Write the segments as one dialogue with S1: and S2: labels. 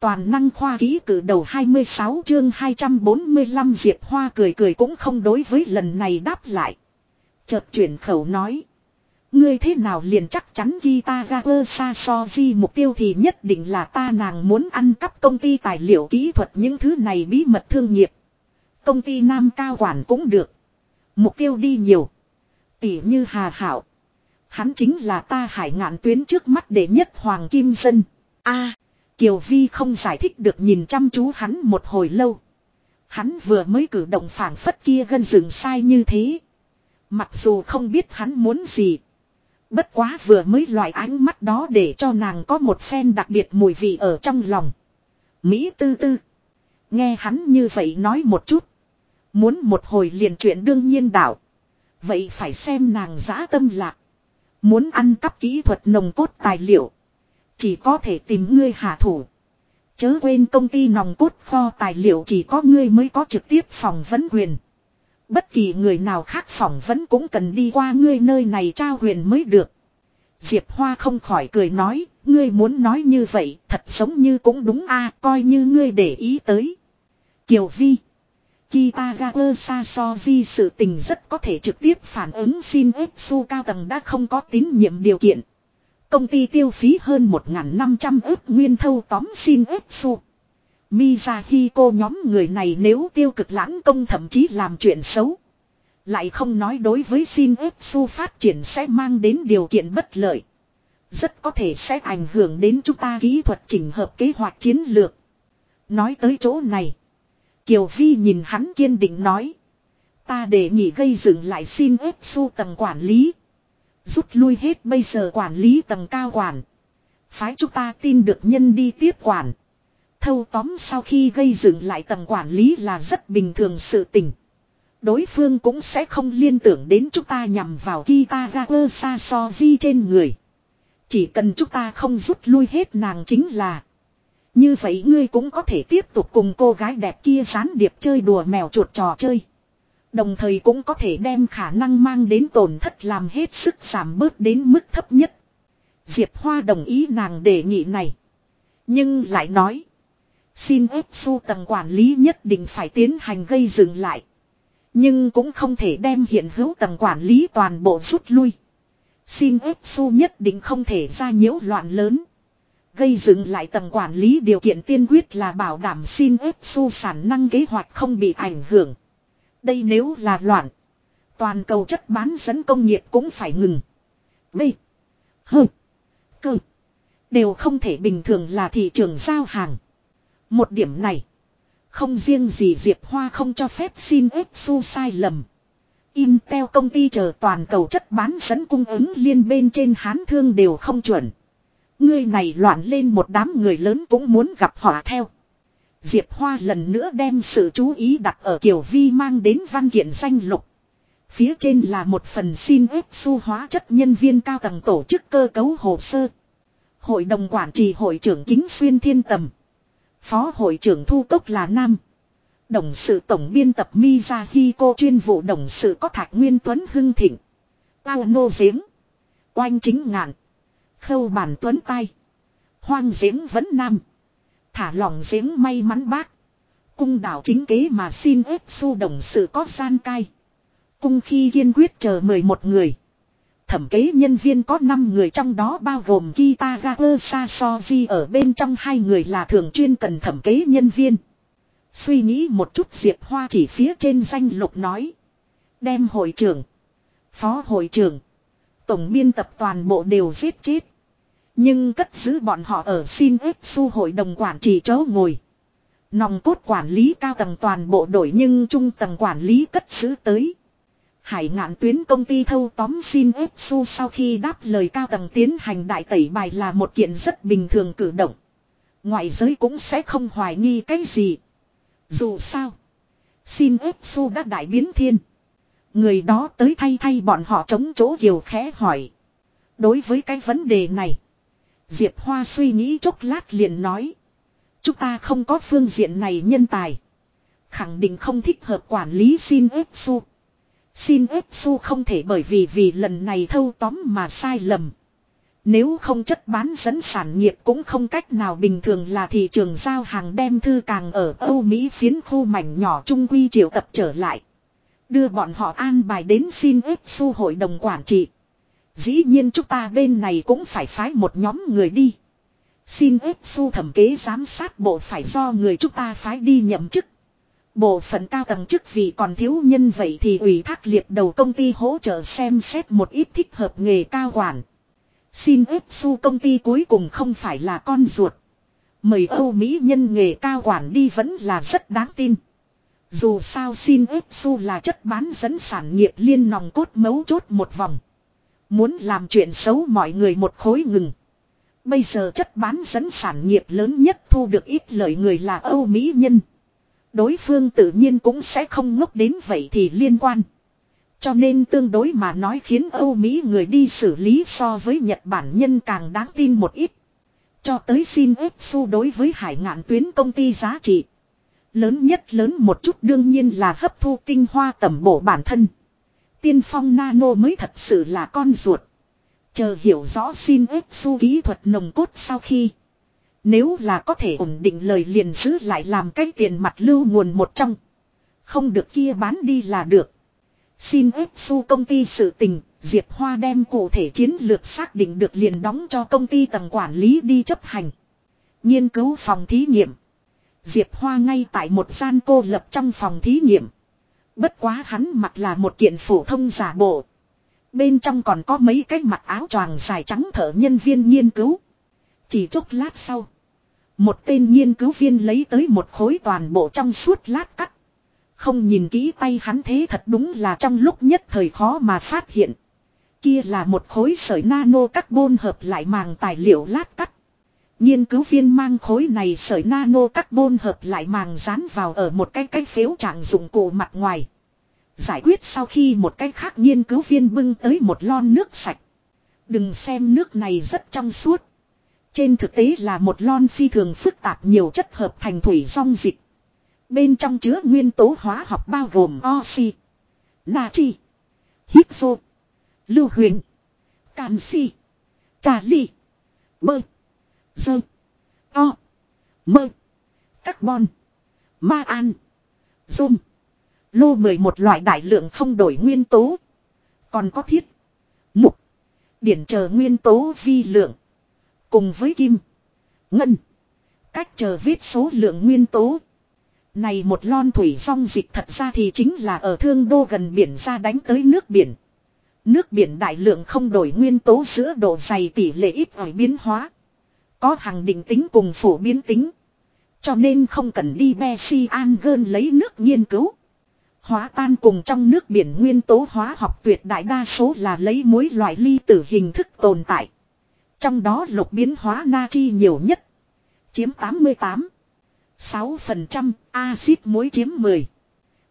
S1: Toàn năng khoa ký cử đầu 26 chương 245 Diệp Hoa cười cười cũng không đối với lần này đáp lại. Chợt chuyển khẩu nói. Ngươi thế nào liền chắc chắn guitar gaper sa so di mục tiêu thì nhất định là ta nàng muốn ăn cắp công ty tài liệu kỹ thuật những thứ này bí mật thương nghiệp. Công ty nam cao quản cũng được. Mục tiêu đi nhiều. Tỉ như hà hảo. Hắn chính là ta hải ngạn tuyến trước mắt để nhất Hoàng Kim Dân. a Kiều Vi không giải thích được nhìn chăm chú hắn một hồi lâu. Hắn vừa mới cử động phản phất kia gân rừng sai như thế. Mặc dù không biết hắn muốn gì. Bất quá vừa mới loại ánh mắt đó để cho nàng có một phen đặc biệt mùi vị ở trong lòng. Mỹ tư tư. Nghe hắn như vậy nói một chút. Muốn một hồi liền chuyện đương nhiên đảo. Vậy phải xem nàng giã tâm lạc. Muốn ăn cắp kỹ thuật nồng cốt tài liệu. Chỉ có thể tìm ngươi hạ thủ. Chớ quên công ty nòng cốt kho tài liệu chỉ có ngươi mới có trực tiếp phỏng vấn quyền. Bất kỳ người nào khác phỏng vấn cũng cần đi qua ngươi nơi này trao huyền mới được. Diệp Hoa không khỏi cười nói, ngươi muốn nói như vậy, thật giống như cũng đúng a coi như ngươi để ý tới. Kiều Vi Kitagawa Sasoji sự tình rất có thể trực tiếp phản ứng xin ép su cao tầng đã không có tín nhiệm điều kiện. Công ty tiêu phí hơn 1.500 ức nguyên thâu tóm xin ép su. Mizahiko nhóm người này nếu tiêu cực lãng công thậm chí làm chuyện xấu. Lại không nói đối với xin ép su phát triển sẽ mang đến điều kiện bất lợi. Rất có thể sẽ ảnh hưởng đến chúng ta kỹ thuật chỉnh hợp kế hoạch chiến lược. Nói tới chỗ này. Kiều Vi nhìn hắn kiên định nói. Ta để nghỉ gây dựng lại xin ép su tầng quản lý. Rút lui hết bây giờ quản lý tầng cao quản. Phái chúng ta tin được nhân đi tiếp quản. Thâu tóm sau khi gây dựng lại tầng quản lý là rất bình thường sự tình. Đối phương cũng sẽ không liên tưởng đến chúng ta nhằm vào Kitagawa Sasoji trên người. Chỉ cần chúng ta không rút lui hết nàng chính là. Như vậy ngươi cũng có thể tiếp tục cùng cô gái đẹp kia gián điệp chơi đùa mèo chuột trò chơi. Đồng thời cũng có thể đem khả năng mang đến tổn thất làm hết sức giảm bớt đến mức thấp nhất. Diệp Hoa đồng ý nàng đề nghị này. Nhưng lại nói. Xin ép su tầng quản lý nhất định phải tiến hành gây dừng lại. Nhưng cũng không thể đem hiện hữu tầng quản lý toàn bộ rút lui. Xin ép su nhất định không thể ra nhiễu loạn lớn. Gây dựng lại tầng quản lý điều kiện tiên quyết là bảo đảm xin ép su sản năng kế hoạch không bị ảnh hưởng. Đây nếu là loạn. Toàn cầu chất bán dẫn công nghiệp cũng phải ngừng. B. H. Cơ. Đều không thể bình thường là thị trường giao hàng. Một điểm này. Không riêng gì Diệp Hoa không cho phép xin ép su sai lầm. Intel công ty chờ toàn cầu chất bán dẫn cung ứng liên bên trên hán thương đều không chuẩn. Ngươi này loạn lên một đám người lớn cũng muốn gặp họ theo. Diệp Hoa lần nữa đem sự chú ý đặt ở Kiều Vi mang đến văn kiện danh lục. Phía trên là một phần xin ép su hóa chất nhân viên cao tầng tổ chức cơ cấu hồ sơ. Hội đồng quản trị hội trưởng kính xuyên thiên tầm. Phó hội trưởng thu cốc là nam. Đồng sự tổng biên tập Mizahiko chuyên vụ đồng sự có thạch nguyên tuấn hưng thịnh. Ao nô giếng. Oanh chính ngạn. Khâu bản tuấn tay. Hoang giếng vẫn nam. Thả lòng giếng may mắn bác. Cung đảo chính kế mà xin ép su đồng sự có gian cai. Cung khi kiên quyết chờ mời một người. Thẩm kế nhân viên có 5 người trong đó bao gồm Kitagawa Sasoji ở bên trong hai người là thường chuyên cần thẩm kế nhân viên. Suy nghĩ một chút Diệp Hoa chỉ phía trên danh lục nói. Đem hội trưởng. Phó hội trưởng. Tổng biên tập toàn bộ đều giết chết. Nhưng cất giữ bọn họ ở xin ếp su hội đồng quản trị chỗ ngồi. Nòng cốt quản lý cao tầng toàn bộ đổi nhưng trung tầng quản lý cất giữ tới. Hải ngạn tuyến công ty thâu tóm xin ép su sau khi đáp lời cao tầng tiến hành đại tẩy bài là một kiện rất bình thường cử động. Ngoại giới cũng sẽ không hoài nghi cái gì. Dù sao. Xin ép su đã đại biến thiên. Người đó tới thay thay bọn họ chống chỗ kiều khẽ hỏi. Đối với cái vấn đề này. Diệp Hoa suy nghĩ chốc lát liền nói. Chúng ta không có phương diện này nhân tài. Khẳng định không thích hợp quản lý xin ếp su. Xin ếp su không thể bởi vì vì lần này thâu tóm mà sai lầm. Nếu không chất bán dẫn sản nghiệp cũng không cách nào bình thường là thị trường giao hàng đem thư càng ở Âu Mỹ phiến khu mảnh nhỏ trung quy triệu tập trở lại. Đưa bọn họ an bài đến xin ếp su hội đồng quản trị. Dĩ nhiên chúng ta bên này cũng phải phái một nhóm người đi. Xin ếp su thẩm kế giám sát bộ phải do người chúng ta phái đi nhậm chức. Bộ phận cao tầng chức vì còn thiếu nhân vậy thì ủy thác liệt đầu công ty hỗ trợ xem xét một ít thích hợp nghề cao quản. Xin ếp su công ty cuối cùng không phải là con ruột. Mời Âu Mỹ nhân nghề cao quản đi vẫn là rất đáng tin. Dù sao xin ếp su là chất bán dẫn sản nghiệp liên nòng cốt mấu chốt một vòng. Muốn làm chuyện xấu mọi người một khối ngừng. Bây giờ chất bán dẫn sản nghiệp lớn nhất thu được ít lợi người là Âu Mỹ nhân. Đối phương tự nhiên cũng sẽ không ngốc đến vậy thì liên quan. Cho nên tương đối mà nói khiến Âu Mỹ người đi xử lý so với Nhật Bản nhân càng đáng tin một ít. Cho tới xin ép su đối với hải ngạn tuyến công ty giá trị. Lớn nhất lớn một chút đương nhiên là hấp thu tinh hoa tầm bổ bản thân. Tiên phong nano mới thật sự là con ruột. Chờ hiểu rõ xin ếp su kỹ thuật nồng cốt sau khi. Nếu là có thể ổn định lời liền giữ lại làm cái tiền mặt lưu nguồn một trong. Không được kia bán đi là được. Xin ếp su công ty sự tình, Diệp Hoa đem cụ thể chiến lược xác định được liền đóng cho công ty tầng quản lý đi chấp hành. Nghiên cứu phòng thí nghiệm. Diệp Hoa ngay tại một gian cô lập trong phòng thí nghiệm. Bất quá hắn mặc là một kiện phổ thông giả bộ. Bên trong còn có mấy cái mặc áo choàng dài trắng thở nhân viên nghiên cứu. Chỉ chốc lát sau. Một tên nghiên cứu viên lấy tới một khối toàn bộ trong suốt lát cắt. Không nhìn kỹ tay hắn thế thật đúng là trong lúc nhất thời khó mà phát hiện. Kia là một khối sợi nano carbon hợp lại màng tài liệu lát cắt. Nghiên cứu viên mang khối này sợi nano carbon hợp lại màng dán vào ở một cái cái phiếu trạng dụng cụ mặt ngoài. Giải quyết sau khi một cái khác nghiên cứu viên bưng tới một lon nước sạch. Đừng xem nước này rất trong suốt. Trên thực tế là một lon phi thường phức tạp nhiều chất hợp thành thủy song dịch. Bên trong chứa nguyên tố hóa học bao gồm oxy, natri, hydro, lưu huyền, canxi, kali, bơ, dơ, to, mơ, carbon, ma an, zoom, lô mười một loại đại lượng không đổi nguyên tố. Còn có thiết, mục, điển chờ nguyên tố vi lượng. Cùng với kim, ngân, cách chờ viết số lượng nguyên tố. Này một lon thủy song dịch thật ra thì chính là ở thương đô gần biển ra đánh tới nước biển. Nước biển đại lượng không đổi nguyên tố giữa độ dày tỷ lệ ít ỏi biến hóa. Có hàng định tính cùng phổ biến tính. Cho nên không cần đi be si an gơn lấy nước nghiên cứu. Hóa tan cùng trong nước biển nguyên tố hóa học tuyệt đại đa số là lấy mối loại ly tử hình thức tồn tại. Trong đó lục biến hóa natri nhiều nhất. Chiếm 88. 6% axit muối chiếm 10.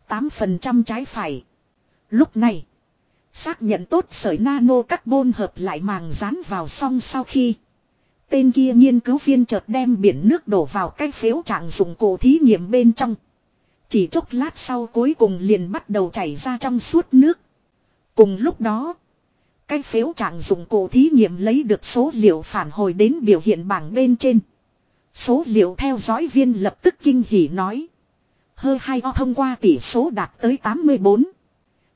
S1: 8% trái phải. Lúc này. Xác nhận tốt sợi nano carbon hợp lại màng dán vào xong sau khi. Tên kia nghiên cứu viên chợt đem biển nước đổ vào cái phếu trạng dụng cổ thí nghiệm bên trong. Chỉ chốc lát sau cuối cùng liền bắt đầu chảy ra trong suốt nước. Cùng lúc đó. Cái phếu trạng dụng cổ thí nghiệm lấy được số liệu phản hồi đến biểu hiện bảng bên trên. Số liệu theo dõi viên lập tức kinh hỉ nói. Hơ hai o thông qua tỷ số đạt tới 84.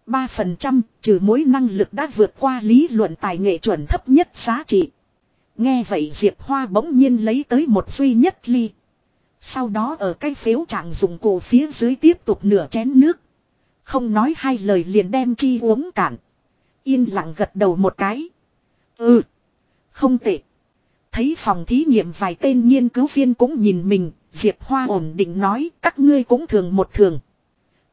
S1: 3% trừ mối năng lực đã vượt qua lý luận tài nghệ chuẩn thấp nhất giá trị. Nghe vậy Diệp Hoa bỗng nhiên lấy tới một duy nhất ly. Sau đó ở cái phếu trạng dùng cổ phía dưới tiếp tục nửa chén nước. Không nói hai lời liền đem chi uống cạn. Yên lặng gật đầu một cái. Ừ. Không tệ. Thấy phòng thí nghiệm vài tên nghiên cứu viên cũng nhìn mình, Diệp Hoa ổn định nói các ngươi cũng thường một thường.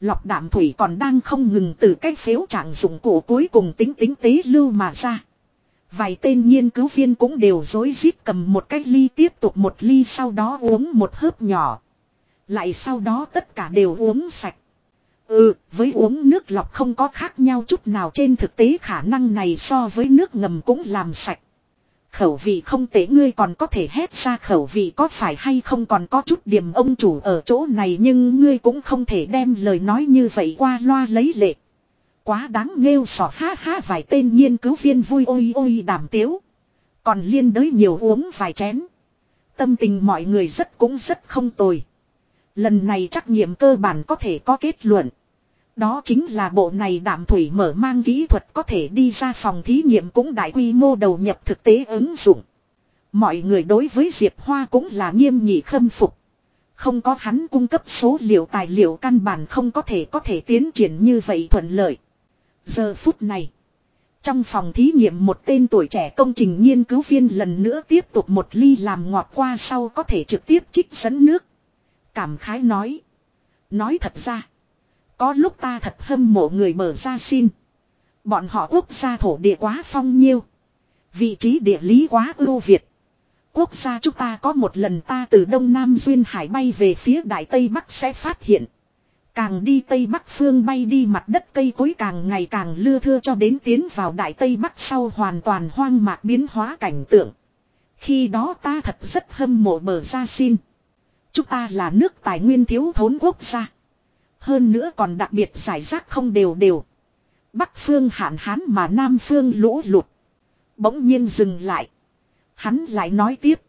S1: Lọc đạm thủy còn đang không ngừng từ cái phếu trạng dụng cổ cuối cùng tính tính tế lưu mà ra. Vài tên nghiên cứu viên cũng đều dối rít cầm một cái ly tiếp tục một ly sau đó uống một hớp nhỏ. Lại sau đó tất cả đều uống sạch. Ừ, với uống nước lọc không có khác nhau chút nào trên thực tế khả năng này so với nước ngầm cũng làm sạch. Khẩu vị không tệ ngươi còn có thể hét ra khẩu vị có phải hay không còn có chút điểm ông chủ ở chỗ này nhưng ngươi cũng không thể đem lời nói như vậy qua loa lấy lệ. Quá đáng nghêu sỏ ha ha vài tên nghiên cứu viên vui ôi ôi đàm tiếu. Còn liên đới nhiều uống vài chén. Tâm tình mọi người rất cũng rất không tồi. Lần này trắc nghiệm cơ bản có thể có kết luận. Đó chính là bộ này đảm thủy mở mang kỹ thuật có thể đi ra phòng thí nghiệm cũng đại quy mô đầu nhập thực tế ứng dụng. Mọi người đối với Diệp Hoa cũng là nghiêm nhị khâm phục. Không có hắn cung cấp số liệu tài liệu căn bản không có thể có thể tiến triển như vậy thuận lợi. Giờ phút này. Trong phòng thí nghiệm một tên tuổi trẻ công trình nghiên cứu viên lần nữa tiếp tục một ly làm ngọt qua sau có thể trực tiếp trích dẫn nước. Cảm khái nói. Nói thật ra. Có lúc ta thật hâm mộ người mở ra xin. Bọn họ quốc gia thổ địa quá phong nhiêu. Vị trí địa lý quá ưu việt. Quốc gia chúng ta có một lần ta từ Đông Nam Duyên Hải bay về phía Đại Tây Bắc sẽ phát hiện. Càng đi Tây Bắc phương bay đi mặt đất cây cối càng ngày càng lưa thưa cho đến tiến vào Đại Tây Bắc sau hoàn toàn hoang mạc biến hóa cảnh tượng. Khi đó ta thật rất hâm mộ bờ ra xin. Chúng ta là nước tài nguyên thiếu thốn quốc gia. Hơn nữa còn đặc biệt giải rác không đều đều. Bắc phương hạn hán mà Nam phương lũ lụt. Bỗng nhiên dừng lại. Hắn lại nói tiếp.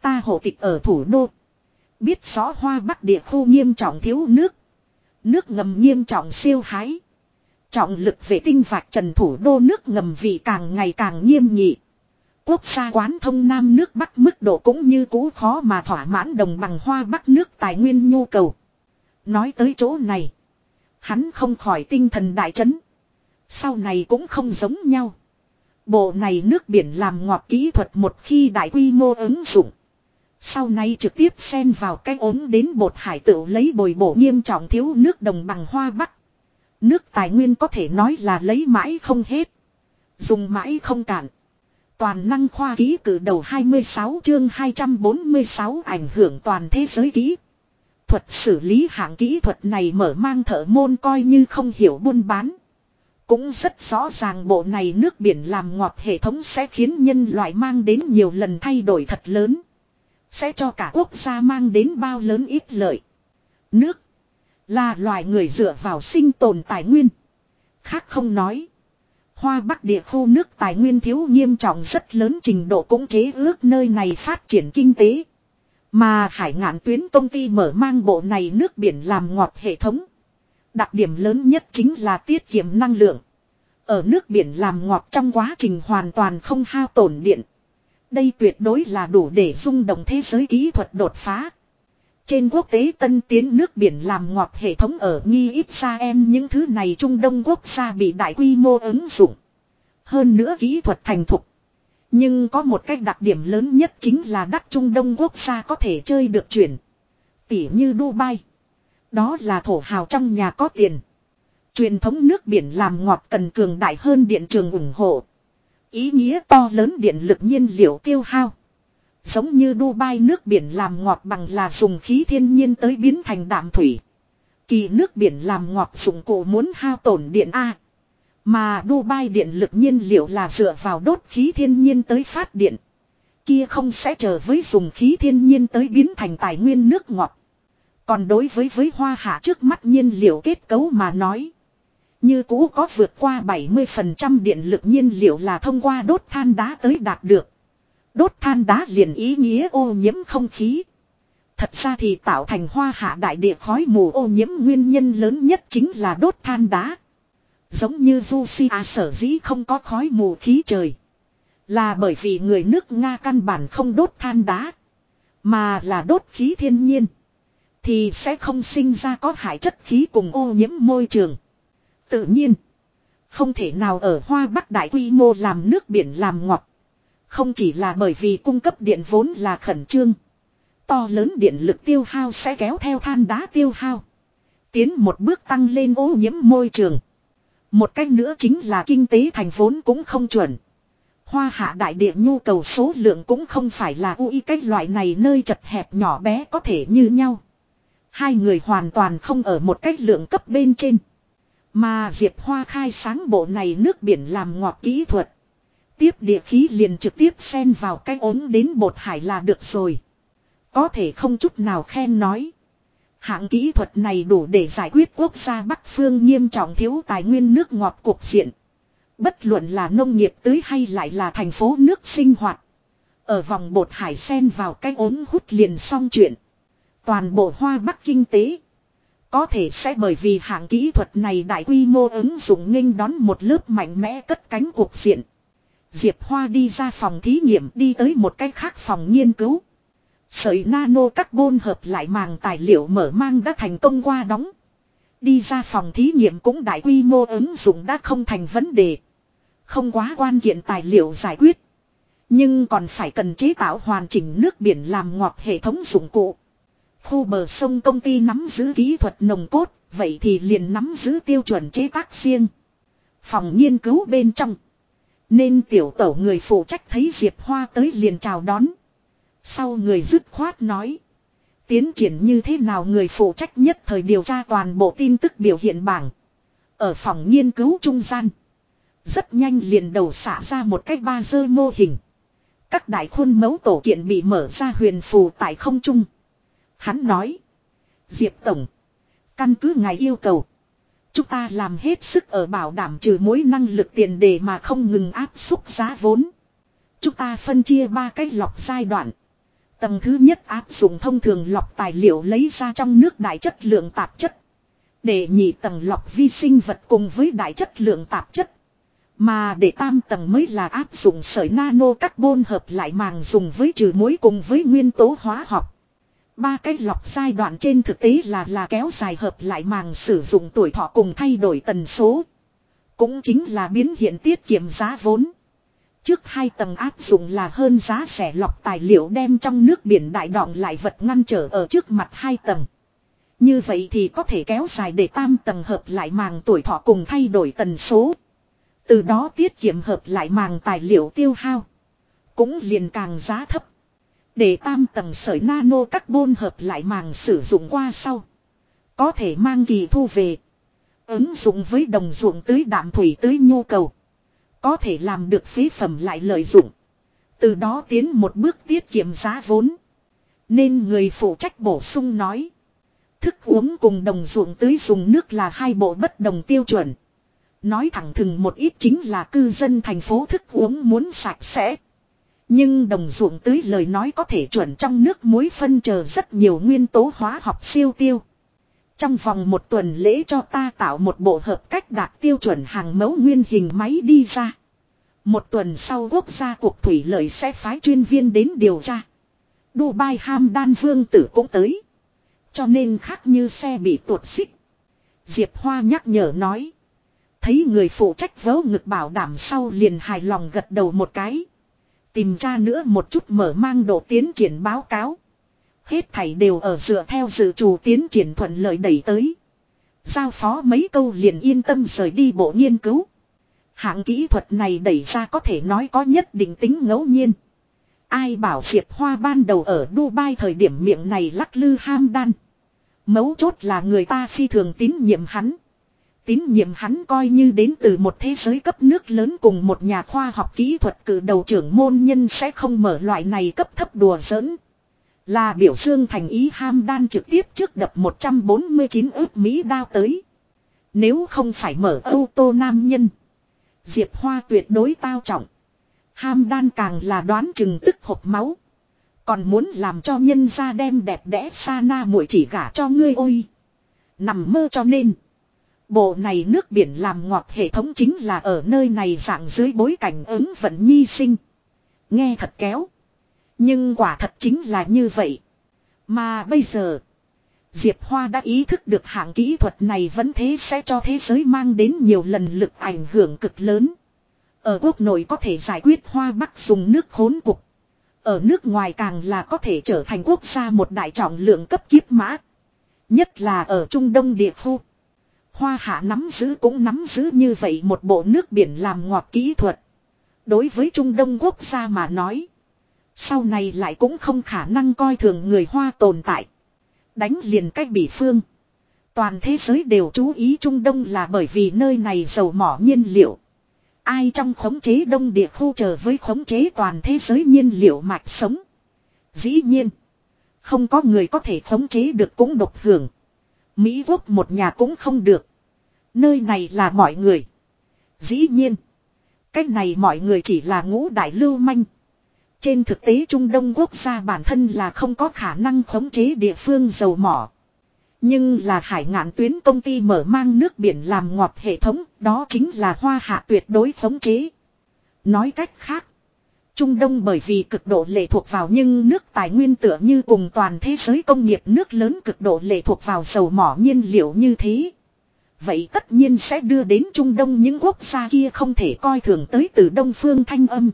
S1: Ta hộ tịch ở thủ đô. Biết rõ hoa bắc địa khu nghiêm trọng thiếu nước. Nước ngầm nghiêm trọng siêu hái. Trọng lực vệ tinh vạch trần thủ đô nước ngầm vị càng ngày càng nghiêm nhị. Quốc gia quán thông nam nước bắc mức độ cũng như cũ khó mà thỏa mãn đồng bằng hoa bắc nước tài nguyên nhu cầu. Nói tới chỗ này. Hắn không khỏi tinh thần đại chấn. Sau này cũng không giống nhau. Bộ này nước biển làm ngọt kỹ thuật một khi đại quy mô ứng dụng. Sau này trực tiếp xen vào cái ốm đến bột hải tử lấy bồi bổ nghiêm trọng thiếu nước đồng bằng hoa bắc. Nước tài nguyên có thể nói là lấy mãi không hết. Dùng mãi không cạn. Toàn năng khoa ký cử đầu 26 chương 246 ảnh hưởng toàn thế giới ký. Thuật xử lý hạng kỹ thuật này mở mang thợ môn coi như không hiểu buôn bán. Cũng rất rõ ràng bộ này nước biển làm ngọt hệ thống sẽ khiến nhân loại mang đến nhiều lần thay đổi thật lớn. Sẽ cho cả quốc gia mang đến bao lớn ít lợi. Nước là loài người dựa vào sinh tồn tài nguyên. Khác không nói. Hoa Bắc địa khu nước tài nguyên thiếu nghiêm trọng rất lớn trình độ cũng chế ước nơi này phát triển kinh tế. Mà hải ngạn tuyến công ty mở mang bộ này nước biển làm ngọt hệ thống. Đặc điểm lớn nhất chính là tiết kiệm năng lượng. Ở nước biển làm ngọt trong quá trình hoàn toàn không hao tổn điện. Đây tuyệt đối là đủ để rung động thế giới kỹ thuật đột phá. Trên quốc tế tân tiến nước biển làm ngọt hệ thống ở nghi ít xa em, những thứ này Trung Đông quốc gia bị đại quy mô ứng dụng. Hơn nữa kỹ thuật thành thục. Nhưng có một cách đặc điểm lớn nhất chính là đắt Trung Đông quốc gia có thể chơi được chuyển. Tỉ như Dubai. Đó là thổ hào trong nhà có tiền. Truyền thống nước biển làm ngọt cần cường đại hơn điện trường ủng hộ. Ý nghĩa to lớn điện lực nhiên liệu tiêu hao. Giống như Dubai nước biển làm ngọt bằng là dùng khí thiên nhiên tới biến thành đạm thủy. Kỳ nước biển làm ngọt dụng cụ muốn hao tổn điện A. Mà Dubai điện lực nhiên liệu là dựa vào đốt khí thiên nhiên tới phát điện. Kia không sẽ chờ với dùng khí thiên nhiên tới biến thành tài nguyên nước ngọt. Còn đối với với hoa hạ trước mắt nhiên liệu kết cấu mà nói. Như cũ có vượt qua 70% điện lực nhiên liệu là thông qua đốt than đá tới đạt được. Đốt than đá liền ý nghĩa ô nhiễm không khí. Thật ra thì tạo thành hoa hạ đại địa khói mù ô nhiễm nguyên nhân lớn nhất chính là đốt than đá. Giống như Russia sở dĩ không có khói mù khí trời. Là bởi vì người nước Nga căn bản không đốt than đá. Mà là đốt khí thiên nhiên. Thì sẽ không sinh ra có hại chất khí cùng ô nhiễm môi trường. Tự nhiên. Không thể nào ở Hoa Bắc đại quy mô làm nước biển làm ngọt. Không chỉ là bởi vì cung cấp điện vốn là khẩn trương. To lớn điện lực tiêu hao sẽ kéo theo than đá tiêu hao. Tiến một bước tăng lên ô nhiễm môi trường. Một cách nữa chính là kinh tế thành vốn cũng không chuẩn. Hoa hạ đại địa nhu cầu số lượng cũng không phải là ui cách loại này nơi chật hẹp nhỏ bé có thể như nhau. Hai người hoàn toàn không ở một cách lượng cấp bên trên. Mà Diệp Hoa khai sáng bộ này nước biển làm ngọt kỹ thuật. Tiếp địa khí liền trực tiếp xen vào cái ống đến bột hải là được rồi. Có thể không chút nào khen nói. Hạng kỹ thuật này đủ để giải quyết quốc gia Bắc Phương nghiêm trọng thiếu tài nguyên nước ngọt cuộc diện. Bất luận là nông nghiệp tưới hay lại là thành phố nước sinh hoạt. Ở vòng bột hải sen vào cái ốm hút liền xong chuyện. Toàn bộ hoa bắc kinh tế. Có thể sẽ bởi vì hạng kỹ thuật này đại quy mô ứng dụng nghênh đón một lớp mạnh mẽ cất cánh cuộc diện. Diệp Hoa đi ra phòng thí nghiệm, đi tới một cái khác phòng nghiên cứu. Sợi nano carbon hợp lại màng tài liệu mở mang đã thành công qua đóng. Đi ra phòng thí nghiệm cũng đại quy mô ứng dụng đã không thành vấn đề. Không quá quan kiện tài liệu giải quyết. Nhưng còn phải cần chế tạo hoàn chỉnh nước biển làm ngọt hệ thống dụng cụ. Khu bờ sông công ty nắm giữ kỹ thuật nồng cốt, vậy thì liền nắm giữ tiêu chuẩn chế tác riêng. Phòng nghiên cứu bên trong. Nên tiểu tẩu người phụ trách thấy Diệp Hoa tới liền chào đón. Sau người dứt khoát nói. Tiến triển như thế nào người phụ trách nhất thời điều tra toàn bộ tin tức biểu hiện bảng. Ở phòng nghiên cứu trung gian. Rất nhanh liền đầu xả ra một cách ba dơ mô hình. Các đại khuôn mẫu tổ kiện bị mở ra huyền phù tại không trung. Hắn nói. Diệp Tổng. Căn cứ ngài yêu cầu. Chúng ta làm hết sức ở bảo đảm trừ mối năng lực tiền đề mà không ngừng áp xúc giá vốn. Chúng ta phân chia ba cách lọc giai đoạn. Tầng thứ nhất áp dụng thông thường lọc tài liệu lấy ra trong nước đại chất lượng tạp chất. Để nhị tầng lọc vi sinh vật cùng với đại chất lượng tạp chất. Mà để tam tầng mới là áp dụng sợi nano carbon hợp lại màng dùng với trừ muối cùng với nguyên tố hóa học. Ba cái lọc giai đoạn trên thực tế là là kéo dài hợp lại màng sử dụng tuổi thọ cùng thay đổi tần số. Cũng chính là biến hiện tiết kiệm giá vốn. Trước hai tầng áp dụng là hơn giá rẻ lọc tài liệu đem trong nước biển đại đọng lại vật ngăn trở ở trước mặt hai tầng. Như vậy thì có thể kéo dài để tam tầng hợp lại màng tuổi thọ cùng thay đổi tần số. Từ đó tiết kiệm hợp lại màng tài liệu tiêu hao. Cũng liền càng giá thấp. Để tam tầng sợi nano carbon hợp lại màng sử dụng qua sau. Có thể mang kỳ thu về. Ứng dụng với đồng ruộng tưới đạm thủy tưới nhu cầu. Có thể làm được phí phẩm lại lợi dụng. Từ đó tiến một bước tiết kiệm giá vốn. Nên người phụ trách bổ sung nói. Thức uống cùng đồng ruộng tưới dùng nước là hai bộ bất đồng tiêu chuẩn. Nói thẳng thừng một ít chính là cư dân thành phố thức uống muốn sạch sẽ. Nhưng đồng ruộng tưới lời nói có thể chuẩn trong nước muối phân chờ rất nhiều nguyên tố hóa học siêu tiêu. Trong vòng một tuần lễ cho ta tạo một bộ hợp cách đạt tiêu chuẩn hàng mẫu nguyên hình máy đi ra. Một tuần sau quốc gia cuộc thủy lợi sẽ phái chuyên viên đến điều tra. Dubai ham đan vương tử cũng tới. Cho nên khác như xe bị tuột xích. Diệp Hoa nhắc nhở nói. Thấy người phụ trách vớ ngực bảo đảm sau liền hài lòng gật đầu một cái. Tìm tra nữa một chút mở mang độ tiến triển báo cáo. Hết thảy đều ở dựa theo dự trù tiến triển thuận lợi đẩy tới. Giao phó mấy câu liền yên tâm rời đi bộ nghiên cứu. Hạng kỹ thuật này đẩy ra có thể nói có nhất định tính ngẫu nhiên. Ai bảo Diệp Hoa ban đầu ở Dubai thời điểm miệng này lắc lư ham đan. Mấu chốt là người ta phi thường tín nhiệm hắn. Tín nhiệm hắn coi như đến từ một thế giới cấp nước lớn cùng một nhà khoa học kỹ thuật cử đầu trưởng môn nhân sẽ không mở loại này cấp thấp đùa giỡn. Là biểu dương thành ý ham đan trực tiếp trước đập 149 ước Mỹ đao tới. Nếu không phải mở ô tô nam nhân. Diệp Hoa tuyệt đối tao trọng. Ham đan càng là đoán chừng tức hộp máu. Còn muốn làm cho nhân ra đem đẹp đẽ sa na muội chỉ gả cho ngươi ôi. Nằm mơ cho nên. Bộ này nước biển làm ngọt hệ thống chính là ở nơi này dạng dưới bối cảnh ứng vận nhi sinh. Nghe thật kéo. Nhưng quả thật chính là như vậy. Mà bây giờ. Diệp Hoa đã ý thức được hạng kỹ thuật này vẫn thế sẽ cho thế giới mang đến nhiều lần lực ảnh hưởng cực lớn. Ở quốc nội có thể giải quyết Hoa Bắc dùng nước khốn cục. Ở nước ngoài càng là có thể trở thành quốc gia một đại trọng lượng cấp kiếp mã. Nhất là ở Trung Đông địa khu. Hoa hạ nắm giữ cũng nắm giữ như vậy một bộ nước biển làm ngọt kỹ thuật. Đối với Trung Đông quốc gia mà nói. Sau này lại cũng không khả năng coi thường người Hoa tồn tại. Đánh liền cách bị phương. Toàn thế giới đều chú ý Trung Đông là bởi vì nơi này giàu mỏ nhiên liệu. Ai trong khống chế đông địa khu chờ với khống chế toàn thế giới nhiên liệu mạch sống. Dĩ nhiên. Không có người có thể khống chế được cũng độc hưởng. Mỹ quốc một nhà cũng không được. Nơi này là mọi người. Dĩ nhiên. Cách này mọi người chỉ là ngũ đại lưu manh. Trên thực tế Trung Đông quốc gia bản thân là không có khả năng khống chế địa phương dầu mỏ. Nhưng là hải ngạn tuyến công ty mở mang nước biển làm ngọt hệ thống, đó chính là hoa hạ tuyệt đối khống chế. Nói cách khác, Trung Đông bởi vì cực độ lệ thuộc vào nhưng nước tài nguyên tựa như cùng toàn thế giới công nghiệp nước lớn cực độ lệ thuộc vào dầu mỏ nhiên liệu như thế. Vậy tất nhiên sẽ đưa đến Trung Đông những quốc gia kia không thể coi thường tới từ Đông Phương Thanh Âm.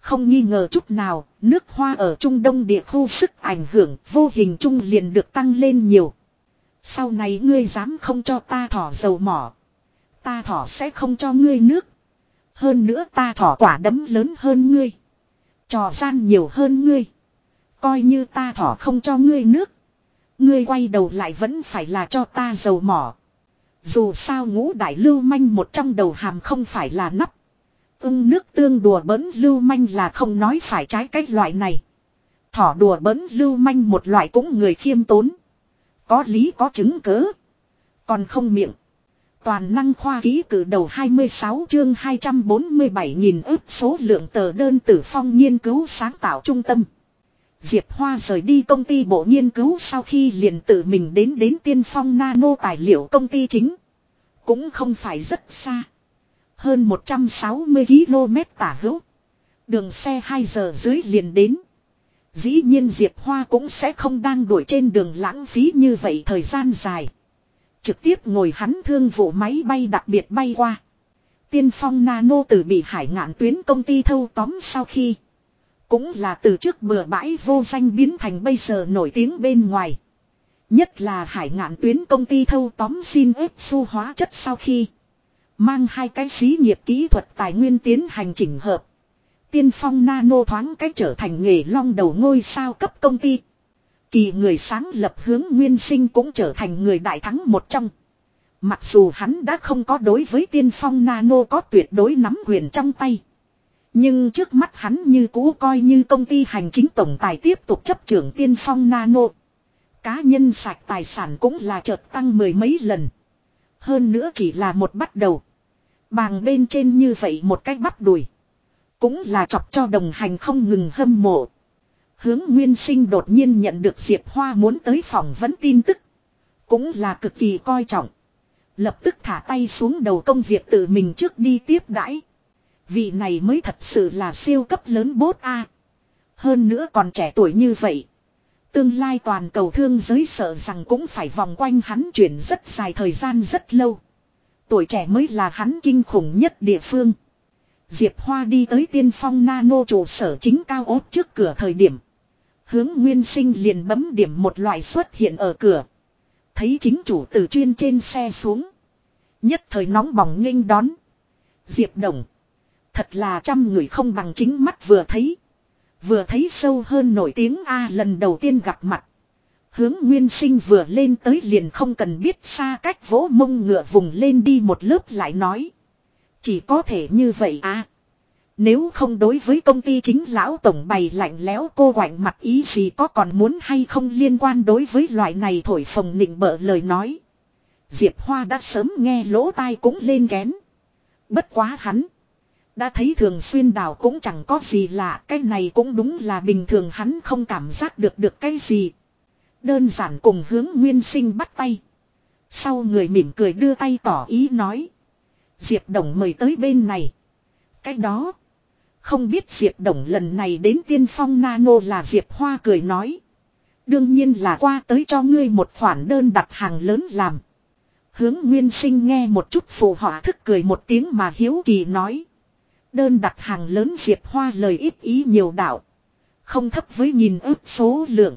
S1: Không nghi ngờ chút nào, nước hoa ở Trung Đông địa khu sức ảnh hưởng vô hình chung liền được tăng lên nhiều. Sau này ngươi dám không cho ta thỏ dầu mỏ. Ta thỏ sẽ không cho ngươi nước. Hơn nữa ta thỏ quả đấm lớn hơn ngươi. Trò gian nhiều hơn ngươi. Coi như ta thỏ không cho ngươi nước. Ngươi quay đầu lại vẫn phải là cho ta dầu mỏ. Dù sao ngũ đại lưu manh một trong đầu hàm không phải là nắp. Ưng nước tương đùa bỡn lưu manh là không nói phải trái cái loại này. Thỏ đùa bỡn lưu manh một loại cũng người khiêm tốn. Có lý có chứng cớ. Còn không miệng. Toàn năng khoa ký cử đầu 26 chương 247 nghìn ước số lượng tờ đơn tử phong nghiên cứu sáng tạo trung tâm. Diệp Hoa rời đi công ty bộ nghiên cứu sau khi liền tự mình đến đến tiên phong nano tài liệu công ty chính. Cũng không phải rất xa. Hơn 160 km tả hữu. Đường xe 2 giờ dưới liền đến. Dĩ nhiên Diệp Hoa cũng sẽ không đang đuổi trên đường lãng phí như vậy thời gian dài. Trực tiếp ngồi hắn thương vụ máy bay đặc biệt bay qua. Tiên phong nano từ bị hải ngạn tuyến công ty thâu tóm sau khi. Cũng là từ trước bừa bãi vô danh biến thành bây giờ nổi tiếng bên ngoài. Nhất là hải ngạn tuyến công ty thâu tóm xin ép su hóa chất sau khi. Mang hai cái xí nghiệp kỹ thuật tài nguyên tiến hành chỉnh hợp. Tiên phong nano thoáng cách trở thành nghề long đầu ngôi sao cấp công ty. Kỳ người sáng lập hướng nguyên sinh cũng trở thành người đại thắng một trong. Mặc dù hắn đã không có đối với tiên phong nano có tuyệt đối nắm quyền trong tay. Nhưng trước mắt hắn như cũ coi như công ty hành chính tổng tài tiếp tục chấp trưởng tiên phong nano. Cá nhân sạch tài sản cũng là chợt tăng mười mấy lần. Hơn nữa chỉ là một bắt đầu. Bàng bên trên như vậy một cách bắt đùi. Cũng là chọc cho đồng hành không ngừng hâm mộ. Hướng Nguyên Sinh đột nhiên nhận được Diệp Hoa muốn tới phòng vấn tin tức. Cũng là cực kỳ coi trọng. Lập tức thả tay xuống đầu công việc tự mình trước đi tiếp đãi. Vị này mới thật sự là siêu cấp lớn bốt a. Hơn nữa còn trẻ tuổi như vậy. Tương lai toàn cầu thương giới sợ rằng cũng phải vòng quanh hắn chuyển rất dài thời gian rất lâu. Tuổi trẻ mới là hắn kinh khủng nhất địa phương. Diệp Hoa đi tới tiên phong nano trụ sở chính cao ốt trước cửa thời điểm. Hướng nguyên sinh liền bấm điểm một loại xuất hiện ở cửa. Thấy chính chủ từ chuyên trên xe xuống. Nhất thời nóng bỏng nghênh đón. Diệp Đồng. Thật là trăm người không bằng chính mắt vừa thấy. Vừa thấy sâu hơn nổi tiếng A lần đầu tiên gặp mặt. Hướng nguyên sinh vừa lên tới liền không cần biết xa cách vỗ mông ngựa vùng lên đi một lớp lại nói. Chỉ có thể như vậy à. Nếu không đối với công ty chính lão tổng bày lạnh lẽo cô quạnh mặt ý gì có còn muốn hay không liên quan đối với loại này thổi phồng nịnh bợ lời nói. Diệp Hoa đã sớm nghe lỗ tai cũng lên kén. Bất quá hắn. Đã thấy thường xuyên đào cũng chẳng có gì lạ. Cái này cũng đúng là bình thường, hắn không cảm giác được được cái gì. Đơn giản cùng hướng nguyên sinh bắt tay. Sau người mỉm cười đưa tay tỏ ý nói. Diệp Đồng mời tới bên này. Cái đó. Không biết Diệp Đồng lần này đến tiên phong nano là Diệp Hoa cười nói. Đương nhiên là qua tới cho ngươi một khoản đơn đặt hàng lớn làm. Hướng Nguyên Sinh nghe một chút phù họa thức cười một tiếng mà hiếu kỳ nói. Đơn đặt hàng lớn Diệp Hoa lời ít ý nhiều đạo. Không thấp với nhìn ước số lượng.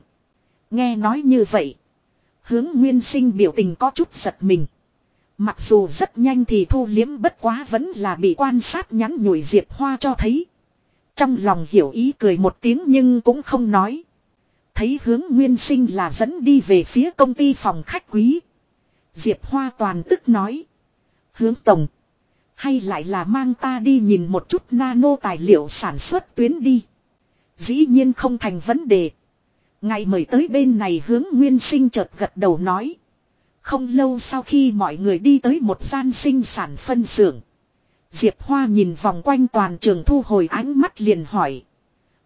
S1: Nghe nói như vậy. Hướng Nguyên Sinh biểu tình có chút giật mình. Mặc dù rất nhanh thì thu liếm bất quá vẫn là bị quan sát nhắn nhủi Diệp Hoa cho thấy. Trong lòng hiểu ý cười một tiếng nhưng cũng không nói. Thấy hướng nguyên sinh là dẫn đi về phía công ty phòng khách quý. Diệp Hoa toàn tức nói. Hướng tổng. Hay lại là mang ta đi nhìn một chút nano tài liệu sản xuất tuyến đi. Dĩ nhiên không thành vấn đề. Ngày mời tới bên này hướng nguyên sinh chợt gật đầu nói. Không lâu sau khi mọi người đi tới một gian sinh sản phân xưởng. Diệp Hoa nhìn vòng quanh toàn trường thu hồi ánh mắt liền hỏi.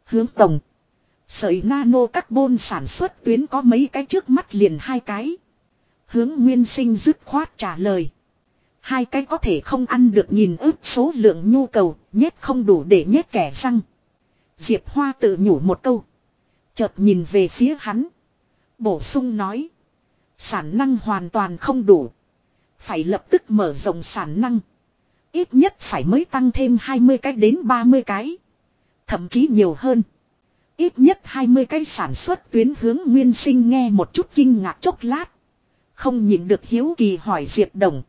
S1: Hướng tổng. Sợi nano carbon sản xuất tuyến có mấy cái trước mắt liền hai cái. Hướng nguyên sinh dứt khoát trả lời. Hai cái có thể không ăn được nhìn ước số lượng nhu cầu, nhét không đủ để nhét kẻ răng. Diệp Hoa tự nhủ một câu. Chợt nhìn về phía hắn. Bổ sung nói. Sản năng hoàn toàn không đủ. Phải lập tức mở rộng sản năng. Ít nhất phải mới tăng thêm 20 cái đến 30 cái. Thậm chí nhiều hơn. Ít nhất 20 cái sản xuất tuyến hướng nguyên sinh nghe một chút kinh ngạc chốc lát. Không nhìn được hiếu kỳ hỏi Diệp Đồng.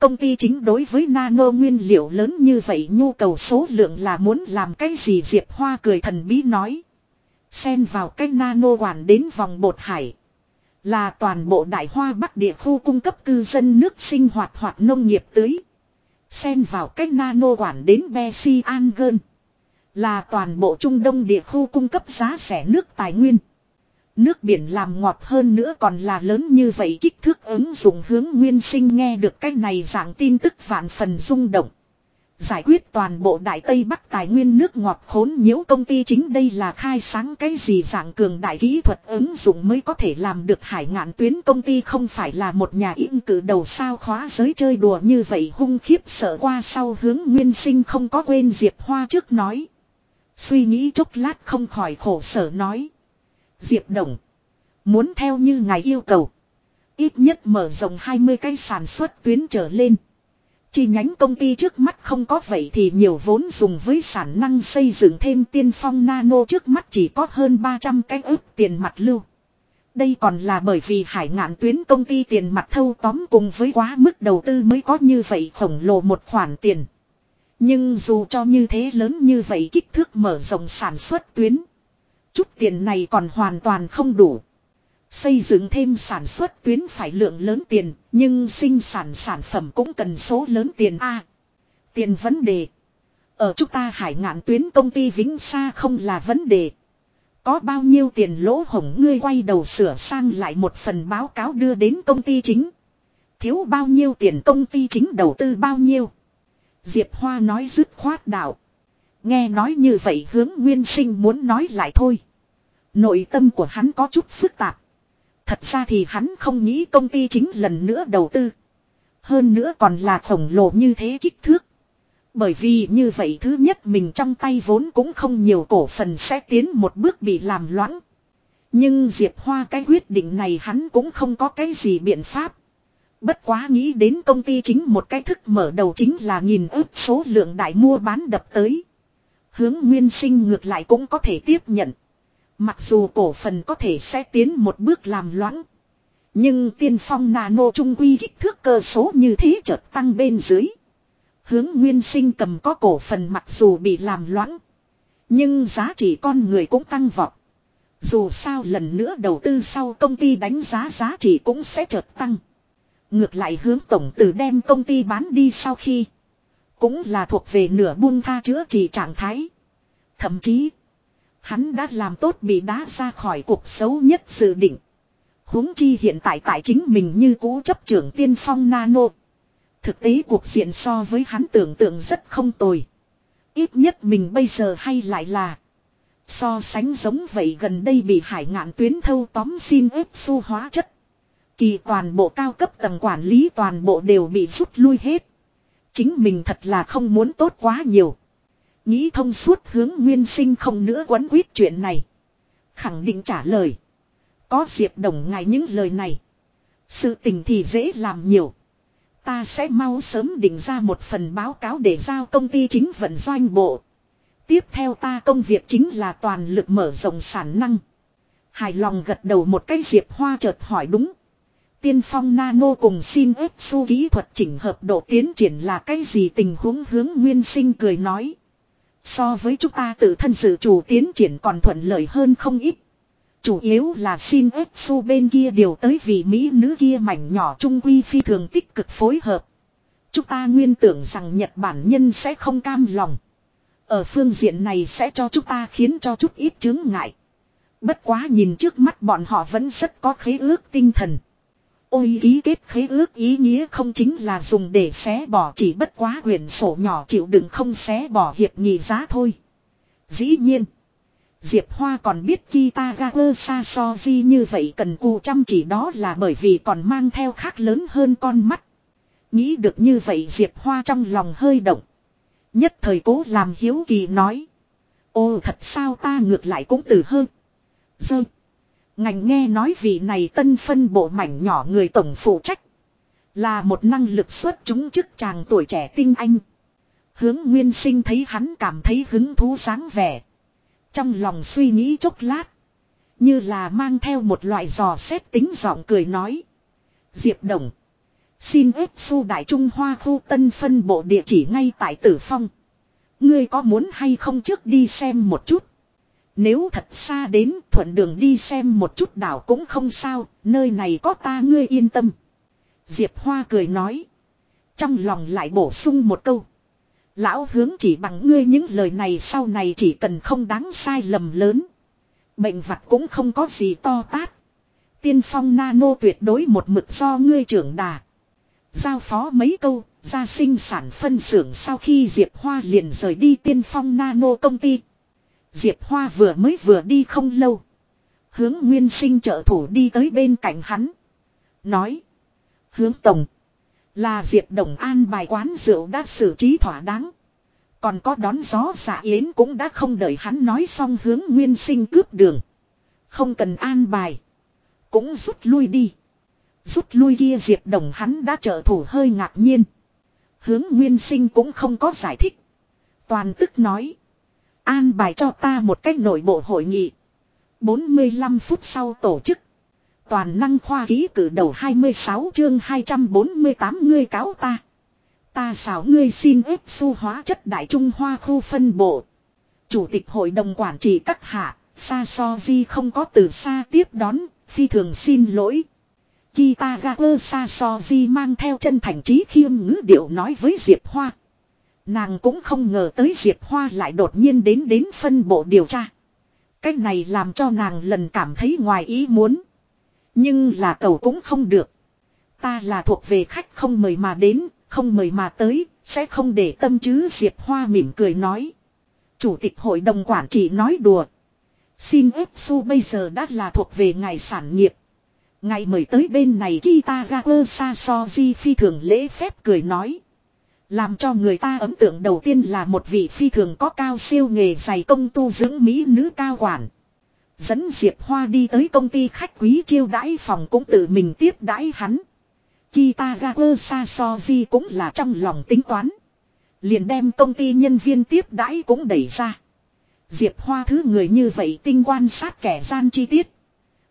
S1: Công ty chính đối với nano nguyên liệu lớn như vậy nhu cầu số lượng là muốn làm cái gì Diệp Hoa cười thần bí nói. Xen vào cái nano quản đến vòng bột hải. Là toàn bộ đại hoa bắc địa khu cung cấp cư dân nước sinh hoạt hoặc nông nghiệp tưới. Xen vào cái nano quản đến Besi An Gơn. Là toàn bộ Trung Đông địa khu cung cấp giá rẻ nước tài nguyên. Nước biển làm ngọt hơn nữa còn là lớn như vậy kích thước ứng dụng hướng nguyên sinh nghe được cái này dạng tin tức vạn phần rung động. Giải quyết toàn bộ Đại Tây Bắc tài nguyên nước ngọt khốn nhiễu công ty chính đây là khai sáng cái gì dạng cường đại kỹ thuật ứng dụng mới có thể làm được hải ngạn tuyến công ty không phải là một nhà im cử đầu sao khóa giới chơi đùa như vậy hung khiếp sợ qua sau hướng nguyên sinh không có quên Diệp Hoa trước nói. Suy nghĩ chốc lát không khỏi khổ sở nói. Diệp Đồng. Muốn theo như ngài yêu cầu. Ít nhất mở rộng 20 cái sản xuất tuyến trở lên. Chi nhánh công ty trước mắt không có vậy thì nhiều vốn dùng với sản năng xây dựng thêm tiên phong nano trước mắt chỉ có hơn 300 cái ức tiền mặt lưu. Đây còn là bởi vì hải ngạn tuyến công ty tiền mặt thâu tóm cùng với quá mức đầu tư mới có như vậy khổng lồ một khoản tiền. Nhưng dù cho như thế lớn như vậy kích thước mở rộng sản xuất tuyến. Chút tiền này còn hoàn toàn không đủ. Xây dựng thêm sản xuất tuyến phải lượng lớn tiền, nhưng sinh sản sản phẩm cũng cần số lớn tiền A. tiền vấn đề. Ở chúng ta hải ngạn tuyến công ty Vĩnh Sa không là vấn đề. Có bao nhiêu tiền lỗ hổng ngươi quay đầu sửa sang lại một phần báo cáo đưa đến công ty chính. Thiếu bao nhiêu tiền công ty chính đầu tư bao nhiêu. Diệp Hoa nói dứt khoát đạo. Nghe nói như vậy hướng nguyên sinh muốn nói lại thôi. Nội tâm của hắn có chút phức tạp. Thật ra thì hắn không nghĩ công ty chính lần nữa đầu tư. Hơn nữa còn là khổng lồ như thế kích thước. Bởi vì như vậy thứ nhất mình trong tay vốn cũng không nhiều cổ phần sẽ tiến một bước bị làm loãng. Nhưng Diệp Hoa cái quyết định này hắn cũng không có cái gì biện pháp. Bất quá nghĩ đến công ty chính một cái thức mở đầu chính là nhìn ước số lượng đại mua bán đập tới. Hướng nguyên sinh ngược lại cũng có thể tiếp nhận. Mặc dù cổ phần có thể sẽ tiến một bước làm loãng. Nhưng tiên phong nano trung quy kích thước cơ số như thế chợt tăng bên dưới. Hướng nguyên sinh cầm có cổ phần mặc dù bị làm loãng. Nhưng giá trị con người cũng tăng vọt. Dù sao lần nữa đầu tư sau công ty đánh giá giá trị cũng sẽ chợt tăng. Ngược lại hướng tổng từ đem công ty bán đi sau khi. Cũng là thuộc về nửa buông tha chữa trị trạng thái. Thậm chí. Hắn đã làm tốt bị đá ra khỏi cuộc xấu nhất dự định. huống chi hiện tại tại chính mình như cũ chấp trưởng tiên phong nano. Thực tế cuộc diện so với hắn tưởng tượng rất không tồi. Ít nhất mình bây giờ hay lại là. So sánh giống vậy gần đây bị hải ngạn tuyến thâu tóm xin ép su hóa chất. Kỳ toàn bộ cao cấp tầng quản lý toàn bộ đều bị rút lui hết. Chính mình thật là không muốn tốt quá nhiều. Nghĩ thông suốt hướng nguyên sinh không nữa quấn quýt chuyện này. Khẳng định trả lời. Có diệp đồng ngài những lời này. Sự tình thì dễ làm nhiều. Ta sẽ mau sớm định ra một phần báo cáo để giao công ty chính vận doanh bộ. Tiếp theo ta công việc chính là toàn lực mở rộng sản năng. Hài lòng gật đầu một cái diệp hoa chợt hỏi đúng. Tiên phong nano cùng xin ép su kỹ thuật chỉnh hợp độ tiến triển là cái gì tình huống hướng nguyên sinh cười nói. So với chúng ta tự thân sự chủ tiến triển còn thuận lợi hơn không ít. Chủ yếu là xin Etsu su bên kia điều tới vì Mỹ nữ kia mảnh nhỏ trung quy phi thường tích cực phối hợp. Chúng ta nguyên tưởng rằng Nhật Bản nhân sẽ không cam lòng. Ở phương diện này sẽ cho chúng ta khiến cho chút ít chứng ngại. Bất quá nhìn trước mắt bọn họ vẫn rất có khế ước tinh thần. Ôi, ký kết khế ước ý nghĩa không chính là dùng để xé bỏ, chỉ bất quá quyển sổ nhỏ chịu đựng không xé bỏ hiệp nghị giá thôi. Dĩ nhiên. Diệp Hoa còn biết Kitagawa Sasoji như vậy cần cù chăm chỉ đó là bởi vì còn mang theo khác lớn hơn con mắt. Nghĩ được như vậy, Diệp Hoa trong lòng hơi động. Nhất thời cố làm hiếu kỳ nói. Ô thật sao ta ngược lại cũng từ hơn. Dơ. Ngành nghe nói vị này tân phân bộ mảnh nhỏ người tổng phụ trách. Là một năng lực xuất chúng chức chàng tuổi trẻ tinh anh. Hướng nguyên sinh thấy hắn cảm thấy hứng thú sáng vẻ. Trong lòng suy nghĩ chốc lát. Như là mang theo một loại giò xét tính giọng cười nói. Diệp Đồng. Xin ếp su Đại Trung Hoa khu tân phân bộ địa chỉ ngay tại Tử Phong. Ngươi có muốn hay không trước đi xem một chút. Nếu thật xa đến thuận đường đi xem một chút đảo cũng không sao, nơi này có ta ngươi yên tâm. Diệp Hoa cười nói. Trong lòng lại bổ sung một câu. Lão hướng chỉ bằng ngươi những lời này sau này chỉ cần không đáng sai lầm lớn. Bệnh vặt cũng không có gì to tát. Tiên phong nano tuyệt đối một mực do ngươi trưởng đà. Giao phó mấy câu, ra sinh sản phân xưởng sau khi Diệp Hoa liền rời đi tiên phong nano công ty. Diệp Hoa vừa mới vừa đi không lâu. Hướng nguyên sinh trợ thủ đi tới bên cạnh hắn. Nói. Hướng tổng. Là Diệp Đồng An bài quán rượu đã xử trí thỏa đáng. Còn có đón gió giả yến cũng đã không đợi hắn nói xong hướng nguyên sinh cướp đường. Không cần an bài. Cũng rút lui đi. Rút lui kia Diệp Đồng hắn đã trợ thủ hơi ngạc nhiên. Hướng nguyên sinh cũng không có giải thích. Toàn tức nói. An bài cho ta một cách nội bộ hội nghị. 45 phút sau tổ chức. Toàn năng khoa ký cử đầu 26 chương 248 ngươi cáo ta. Ta xảo ngươi xin ép su hóa chất đại trung hoa khu phân bộ. Chủ tịch hội đồng quản trị các hạ, xa So Di không có từ xa tiếp đón, phi thường xin lỗi. Kitagawa Sa So Di mang theo chân thành trí khiêm ngữ điệu nói với Diệp Hoa. Nàng cũng không ngờ tới Diệp Hoa lại đột nhiên đến đến phân bộ điều tra. Cách này làm cho nàng lần cảm thấy ngoài ý muốn. Nhưng là cầu cũng không được. Ta là thuộc về khách không mời mà đến, không mời mà tới, sẽ không để tâm chứ Diệp Hoa mỉm cười nói. Chủ tịch hội đồng quản trị nói đùa. Xin ép su bây giờ đã là thuộc về ngài sản nghiệp. Ngài mời tới bên này Kita Gakusa Sasoji phi thường lễ phép cười nói. Làm cho người ta ấn tượng đầu tiên là một vị phi thường có cao siêu nghề dày công tu dưỡng mỹ nữ cao quản. Dẫn Diệp Hoa đi tới công ty khách quý chiêu đãi phòng cũng tự mình tiếp đãi hắn. Kitagawa Sasoji cũng là trong lòng tính toán. Liền đem công ty nhân viên tiếp đãi cũng đẩy ra. Diệp Hoa thứ người như vậy tinh quan sát kẻ gian chi tiết.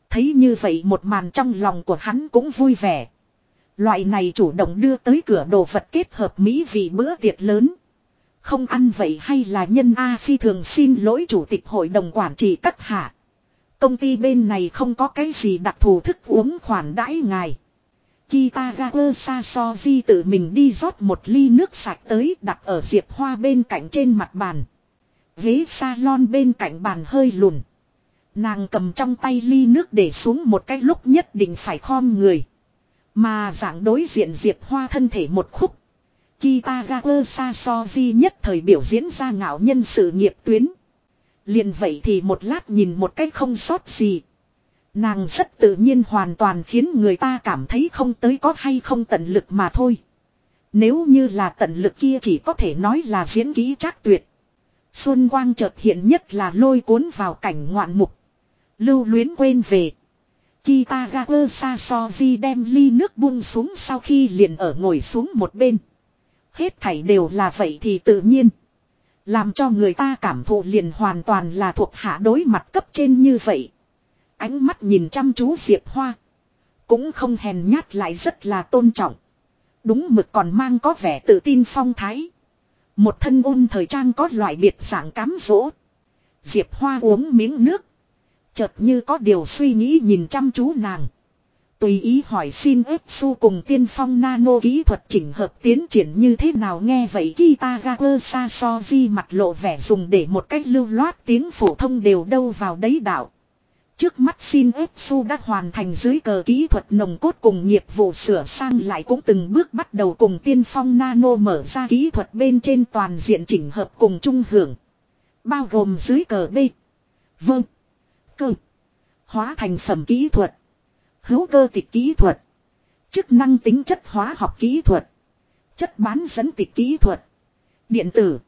S1: Thấy như vậy một màn trong lòng của hắn cũng vui vẻ. Loại này chủ động đưa tới cửa đồ vật kết hợp mỹ vị bữa tiệc lớn. Không ăn vậy hay là nhân A phi thường xin lỗi chủ tịch hội đồng quản trị các hạ. Công ty bên này không có cái gì đặc thù thức uống khoản đãi ngài. Kitagawa Sasoji tự mình đi rót một ly nước sạch tới đặt ở Diệp Hoa bên cạnh trên mặt bàn. Ghế salon bên cạnh bàn hơi lùn. Nàng cầm trong tay ly nước để xuống một cái lúc nhất định phải khom người. Mà dạng đối diện Diệp Hoa thân thể một khúc. Kitagawa Sasoji nhất thời biểu diễn ra ngạo nhân sự nghiệp tuyến. liền vậy thì một lát nhìn một cách không sót gì. Nàng rất tự nhiên hoàn toàn khiến người ta cảm thấy không tới có hay không tận lực mà thôi. Nếu như là tận lực kia chỉ có thể nói là diễn kỹ chắc tuyệt. Xuân quang chợt hiện nhất là lôi cuốn vào cảnh ngoạn mục. Lưu luyến quên về. Kitagawa Sasoji đem ly nước buông xuống sau khi liền ở ngồi xuống một bên. Hết thảy đều là vậy thì tự nhiên. Làm cho người ta cảm thụ liền hoàn toàn là thuộc hạ đối mặt cấp trên như vậy. Ánh mắt nhìn chăm chú Diệp Hoa. Cũng không hèn nhát lại rất là tôn trọng. Đúng mực còn mang có vẻ tự tin phong thái. Một thân ôn thời trang có loại biệt dạng cám dỗ. Diệp Hoa uống miếng nước. Chợt như có điều suy nghĩ nhìn chăm chú nàng. Tùy ý hỏi xin ếp su cùng tiên phong nano kỹ thuật chỉnh hợp tiến triển như thế nào nghe vậy Kitagawa Sasoji mặt lộ vẻ dùng để một cách lưu loát tiếng phổ thông đều đâu vào đấy đạo. Trước mắt xin ếp su đã hoàn thành dưới cờ kỹ thuật nồng cốt cùng nghiệp vụ sửa sang lại cũng từng bước bắt đầu cùng tiên phong nano mở ra kỹ thuật bên trên toàn diện chỉnh hợp cùng trung hưởng. Bao gồm dưới cờ B. Vâng. Cơ. Hóa thành phẩm kỹ thuật. Hữu cơ tịch kỹ thuật. Chức năng tính chất hóa học kỹ thuật. Chất bán dẫn tịch kỹ thuật. Điện tử.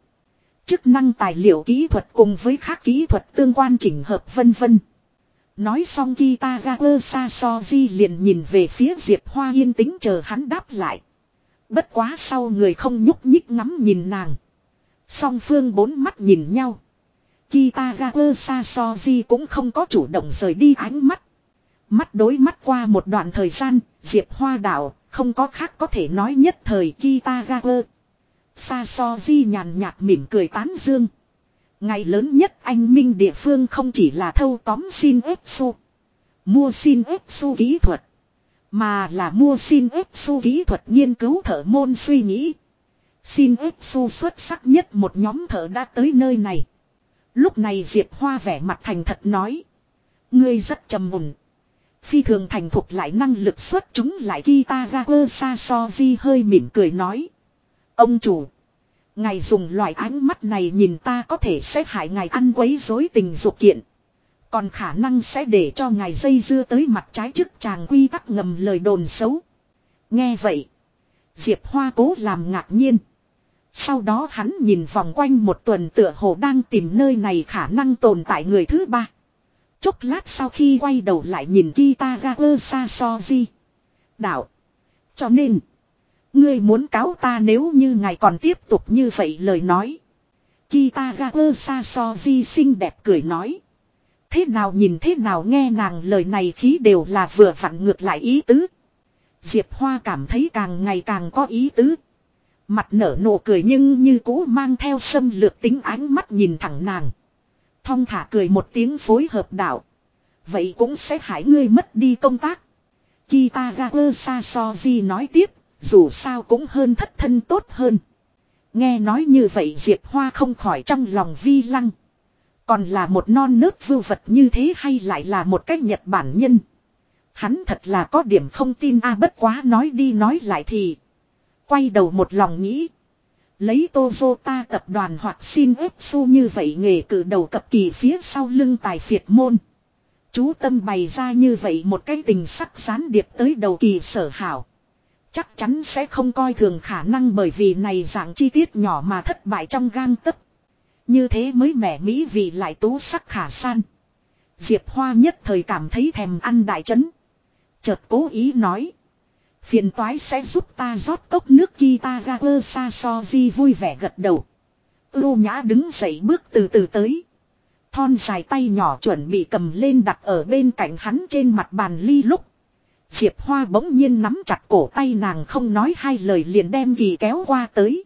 S1: Chức năng tài liệu kỹ thuật cùng với các kỹ thuật tương quan chỉnh hợp vân vân. Nói xong Kitagawa Sasoji liền nhìn về phía Diệp Hoa yên tĩnh chờ hắn đáp lại. Bất quá sau người không nhúc nhích ngắm nhìn nàng. Song phương bốn mắt nhìn nhau. Kitagawa Sasoji cũng không có chủ động rời đi ánh mắt. Mắt đối mắt qua một đoạn thời gian, Diệp Hoa đảo, không có khác có thể nói nhất thời Kitagawa. Sasoji nhàn nhạt mỉm cười tán dương. Ngày lớn nhất anh minh địa phương không chỉ là thâu tóm xin ép su. Mua xin ép su kỹ thuật. Mà là mua xin ép su kỹ thuật nghiên cứu thợ môn suy nghĩ. Xin ép su xuất sắc nhất một nhóm thợ đã tới nơi này. Lúc này Diệp Hoa vẻ mặt thành thật nói. Ngươi rất trầm mùn. Phi thường thành thục lại năng lực xuất chúng lại Kitagawa Sasoji hơi mỉm cười nói. Ông chủ. Ngài dùng loại ánh mắt này nhìn ta có thể sẽ hại ngài ăn quấy rối tình dục kiện. Còn khả năng sẽ để cho ngài dây dưa tới mặt trái chức chàng quy tắc ngầm lời đồn xấu. Nghe vậy. Diệp Hoa cố làm ngạc nhiên. Sau đó hắn nhìn vòng quanh một tuần tựa hồ đang tìm nơi này khả năng tồn tại người thứ ba. Chốc lát sau khi quay đầu lại nhìn Kitagawa Sasoji. Đạo. Cho nên. Ngươi muốn cáo ta nếu như ngài còn tiếp tục như vậy lời nói. Kitagawa Sasoji xinh đẹp cười nói. Thế nào nhìn thế nào nghe nàng lời này khí đều là vừa vặn ngược lại ý tứ. Diệp Hoa cảm thấy càng ngày càng có ý tứ. Mặt nở nụ cười nhưng như cũ mang theo xâm lược tính ánh mắt nhìn thẳng nàng. Thong thả cười một tiếng phối hợp đạo. Vậy cũng sẽ hại ngươi mất đi công tác. Kitagawa Sasoji nói tiếp, dù sao cũng hơn thất thân tốt hơn. Nghe nói như vậy Diệp Hoa không khỏi trong lòng vi lăng. Còn là một non nớt vưu vật như thế hay lại là một cách Nhật Bản nhân. Hắn thật là có điểm không tin a bất quá nói đi nói lại thì. Quay đầu một lòng nghĩ. Lấy Toyota tập đoàn hoặc xin ép su như vậy nghề cử đầu cập kỳ phía sau lưng tài phiệt môn. Chú tâm bày ra như vậy một cái tình sắc gián điệp tới đầu kỳ sở hảo. Chắc chắn sẽ không coi thường khả năng bởi vì này dạng chi tiết nhỏ mà thất bại trong gang tấc. Như thế mới mẻ mỹ vì lại tú sắc khả san. Diệp Hoa nhất thời cảm thấy thèm ăn đại chấn. Chợt cố ý nói. Phiền toái sẽ giúp ta rót cốc nước Kitagawa Sasoji vui vẻ gật đầu. Ưu nhã đứng dậy bước từ từ tới. Thon dài tay nhỏ chuẩn bị cầm lên đặt ở bên cạnh hắn trên mặt bàn ly lúc. Diệp Hoa bỗng nhiên nắm chặt cổ tay nàng không nói hai lời liền đem kỳ kéo qua tới.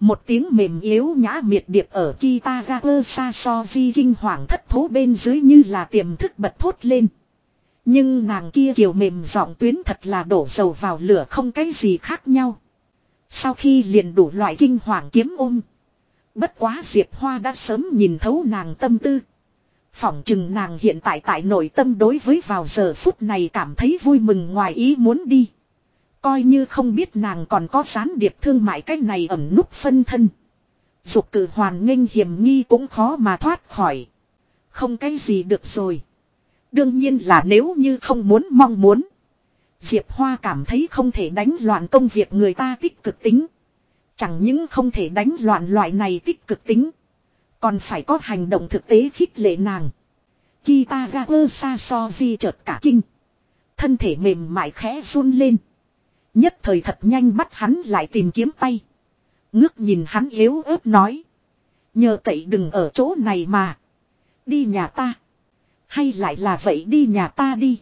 S1: Một tiếng mềm yếu nhã miệt điệp ở Kitagawa Sasoji kinh hoàng thất thố bên dưới như là tiềm thức bật thốt lên. Nhưng nàng kia kiều mềm giọng tuyến thật là đổ dầu vào lửa không cái gì khác nhau. Sau khi liền đủ loại kinh hoàng kiếm ôm. Bất quá Diệp Hoa đã sớm nhìn thấu nàng tâm tư. Phỏng chừng nàng hiện tại tại nội tâm đối với vào giờ phút này cảm thấy vui mừng ngoài ý muốn đi. Coi như không biết nàng còn có gián điệp thương mại cách này ẩn núp phân thân. Dục cử hoàn nghênh hiểm nghi cũng khó mà thoát khỏi. Không cái gì được rồi. Đương nhiên là nếu như không muốn mong muốn. Diệp Hoa cảm thấy không thể đánh loạn công việc người ta tích cực tính. Chẳng những không thể đánh loạn loại này tích cực tính. Còn phải có hành động thực tế khích lệ nàng. Kitagawa Sasoji chợt cả kinh. Thân thể mềm mại khẽ run lên. Nhất thời thật nhanh bắt hắn lại tìm kiếm tay. Ngước nhìn hắn yếu ớt nói. Nhờ cậy đừng ở chỗ này mà. Đi nhà ta. Hay lại là vậy đi nhà ta đi.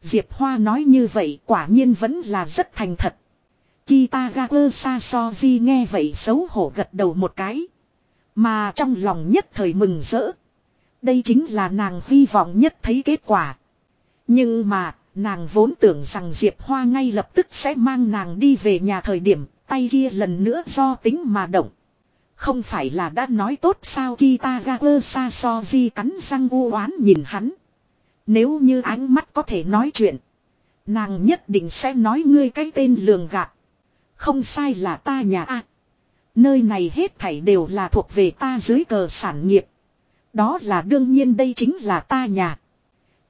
S1: Diệp Hoa nói như vậy quả nhiên vẫn là rất thành thật. Kitagawa Sasoji nghe vậy xấu hổ gật đầu một cái. Mà trong lòng nhất thời mừng rỡ. Đây chính là nàng hy vọng nhất thấy kết quả. Nhưng mà, nàng vốn tưởng rằng Diệp Hoa ngay lập tức sẽ mang nàng đi về nhà thời điểm, tay kia lần nữa do tính mà động. Không phải là đã nói tốt sao Kitagawa Sasoji cắn răng u oán nhìn hắn. Nếu như ánh mắt có thể nói chuyện. Nàng nhất định sẽ nói ngươi cái tên lường gạt. Không sai là ta nhà a Nơi này hết thảy đều là thuộc về ta dưới cờ sản nghiệp. Đó là đương nhiên đây chính là ta nhà.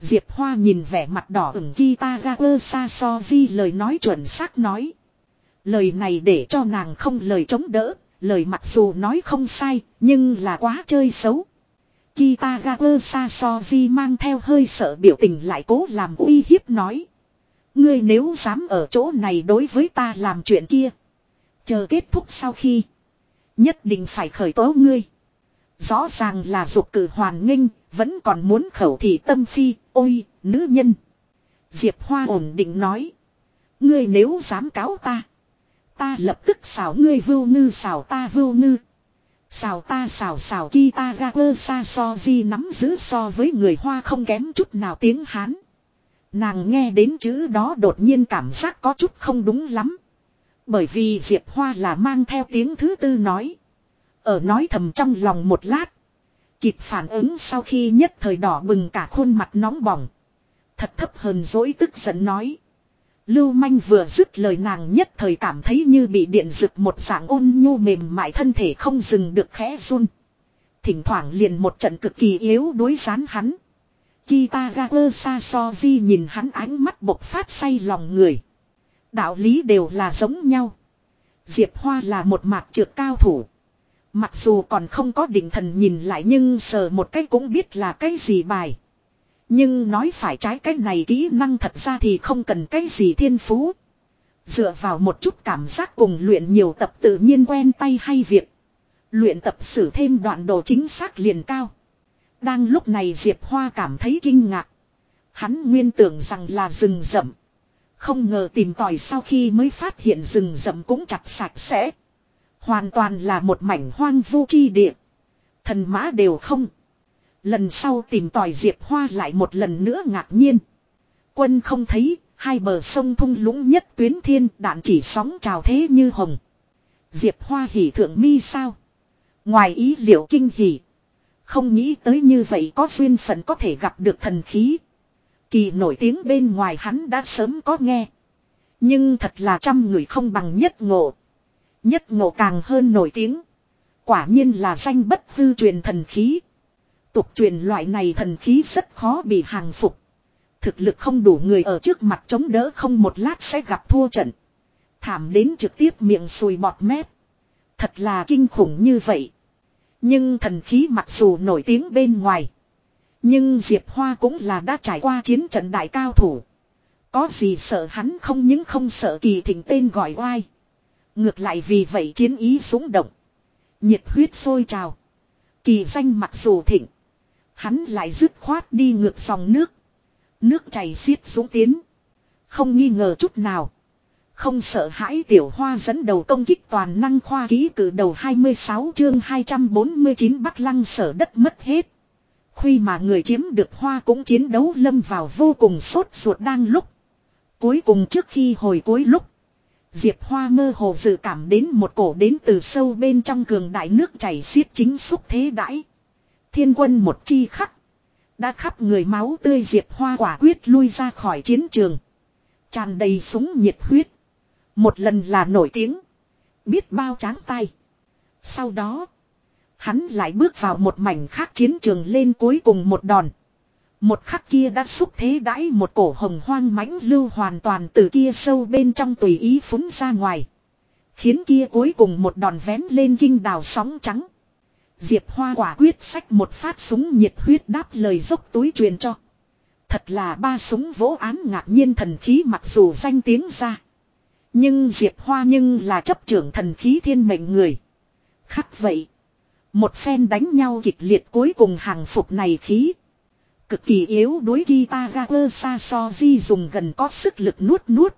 S1: Diệp Hoa nhìn vẻ mặt đỏ ửng Kitagawa Sasoji lời nói chuẩn xác nói. Lời này để cho nàng không lời chống đỡ, lời mặc dù nói không sai, nhưng là quá chơi xấu. Kitagawa Sasoji mang theo hơi sợ biểu tình lại cố làm uy hiếp nói. Ngươi nếu dám ở chỗ này đối với ta làm chuyện kia. Chờ kết thúc sau khi. Nhất định phải khởi tố ngươi. Rõ ràng là dục cử hoàn nghênh, vẫn còn muốn khẩu thị tâm phi, ôi, nữ nhân. Diệp Hoa ổn định nói. Ngươi nếu dám cáo ta. Ta lập tức xảo ngươi vưu ngư xảo ta vưu ngư. Xào ta, xào xào ki ta ga ơ sa so di nắm giữ so với người hoa không kém chút nào tiếng Hán. Nàng nghe đến chữ đó đột nhiên cảm giác có chút không đúng lắm. Bởi vì Diệp Hoa là mang theo tiếng thứ tư nói. Ở nói thầm trong lòng một lát. Kịp phản ứng sau khi nhất thời đỏ bừng cả khuôn mặt nóng bỏng. Thật thấp hờn dỗi tức giận nói. Lưu manh vừa dứt lời nàng nhất thời cảm thấy như bị điện rực một dạng ôn nhu mềm mại thân thể không dừng được khẽ run. Thỉnh thoảng liền một trận cực kỳ yếu đối rán hắn. Kitagawa Sasoji nhìn hắn ánh mắt bộc phát say lòng người. Đạo lý đều là giống nhau. Diệp Hoa là một mạc trượt cao thủ. Mặc dù còn không có định thần nhìn lại nhưng sờ một cái cũng biết là cái gì bài. Nhưng nói phải trái cái này kỹ năng thật ra thì không cần cái gì thiên phú. Dựa vào một chút cảm giác cùng luyện nhiều tập tự nhiên quen tay hay việc. Luyện tập sử thêm đoạn đồ chính xác liền cao. Đang lúc này Diệp Hoa cảm thấy kinh ngạc. Hắn nguyên tưởng rằng là rừng rậm. Không ngờ tìm tòi sau khi mới phát hiện rừng rậm cũng chặt sạch sẽ. Hoàn toàn là một mảnh hoang vu chi địa. Thần mã đều không. Lần sau tìm tòi Diệp Hoa lại một lần nữa ngạc nhiên. Quân không thấy, hai bờ sông thung lũng nhất tuyến thiên đạn chỉ sóng trào thế như hồng. Diệp Hoa hỉ thượng mi sao? Ngoài ý liệu kinh hỉ. Không nghĩ tới như vậy có duyên phận có thể gặp được thần khí. Kỳ nổi tiếng bên ngoài hắn đã sớm có nghe. Nhưng thật là trăm người không bằng nhất ngộ. Nhất ngộ càng hơn nổi tiếng. Quả nhiên là danh bất hư truyền thần khí. Tục truyền loại này thần khí rất khó bị hàng phục. Thực lực không đủ người ở trước mặt chống đỡ không một lát sẽ gặp thua trận. Thảm đến trực tiếp miệng sùi bọt mép. Thật là kinh khủng như vậy. Nhưng thần khí mặc dù nổi tiếng bên ngoài. Nhưng Diệp Hoa cũng là đã trải qua chiến trận đại cao thủ. Có gì sợ hắn không những không sợ kỳ thỉnh tên gọi oai. Ngược lại vì vậy chiến ý súng động. Nhiệt huyết sôi trào. Kỳ danh mặc dù thịnh. Hắn lại dứt khoát đi ngược dòng nước. Nước chảy xiết xuống tiến. Không nghi ngờ chút nào. Không sợ hãi tiểu hoa dẫn đầu công kích toàn năng khoa ký cử đầu 26 chương 249 Bắc Lăng sở đất mất hết. Khi mà người chiếm được hoa cũng chiến đấu lâm vào vô cùng sốt ruột đang lúc. Cuối cùng trước khi hồi cuối lúc. Diệp Hoa mơ hồ dự cảm đến một cổ đến từ sâu bên trong cường đại nước chảy xiết chính xúc thế đãi. Thiên quân một chi khắc. Đã khắp người máu tươi Diệp Hoa quả quyết lui ra khỏi chiến trường. Tràn đầy súng nhiệt huyết. Một lần là nổi tiếng. Biết bao tráng tay. Sau đó. Hắn lại bước vào một mảnh khác chiến trường lên cuối cùng một đòn. Một khắc kia đã xúc thế đãi một cổ hồng hoang mãnh lưu hoàn toàn từ kia sâu bên trong tùy ý phúng ra ngoài. Khiến kia cuối cùng một đòn vén lên kinh đào sóng trắng. Diệp Hoa quả quyết sách một phát súng nhiệt huyết đáp lời dốc túi truyền cho. Thật là ba súng vỗ án ngạc nhiên thần khí mặc dù danh tiếng ra. Nhưng Diệp Hoa nhưng là chấp trưởng thần khí thiên mệnh người. Khắc vậy. Một phen đánh nhau kịch liệt cuối cùng hàng phục này khí. Cực kỳ yếu đối Kitagawa Sasoji dùng gần có sức lực nuốt nuốt.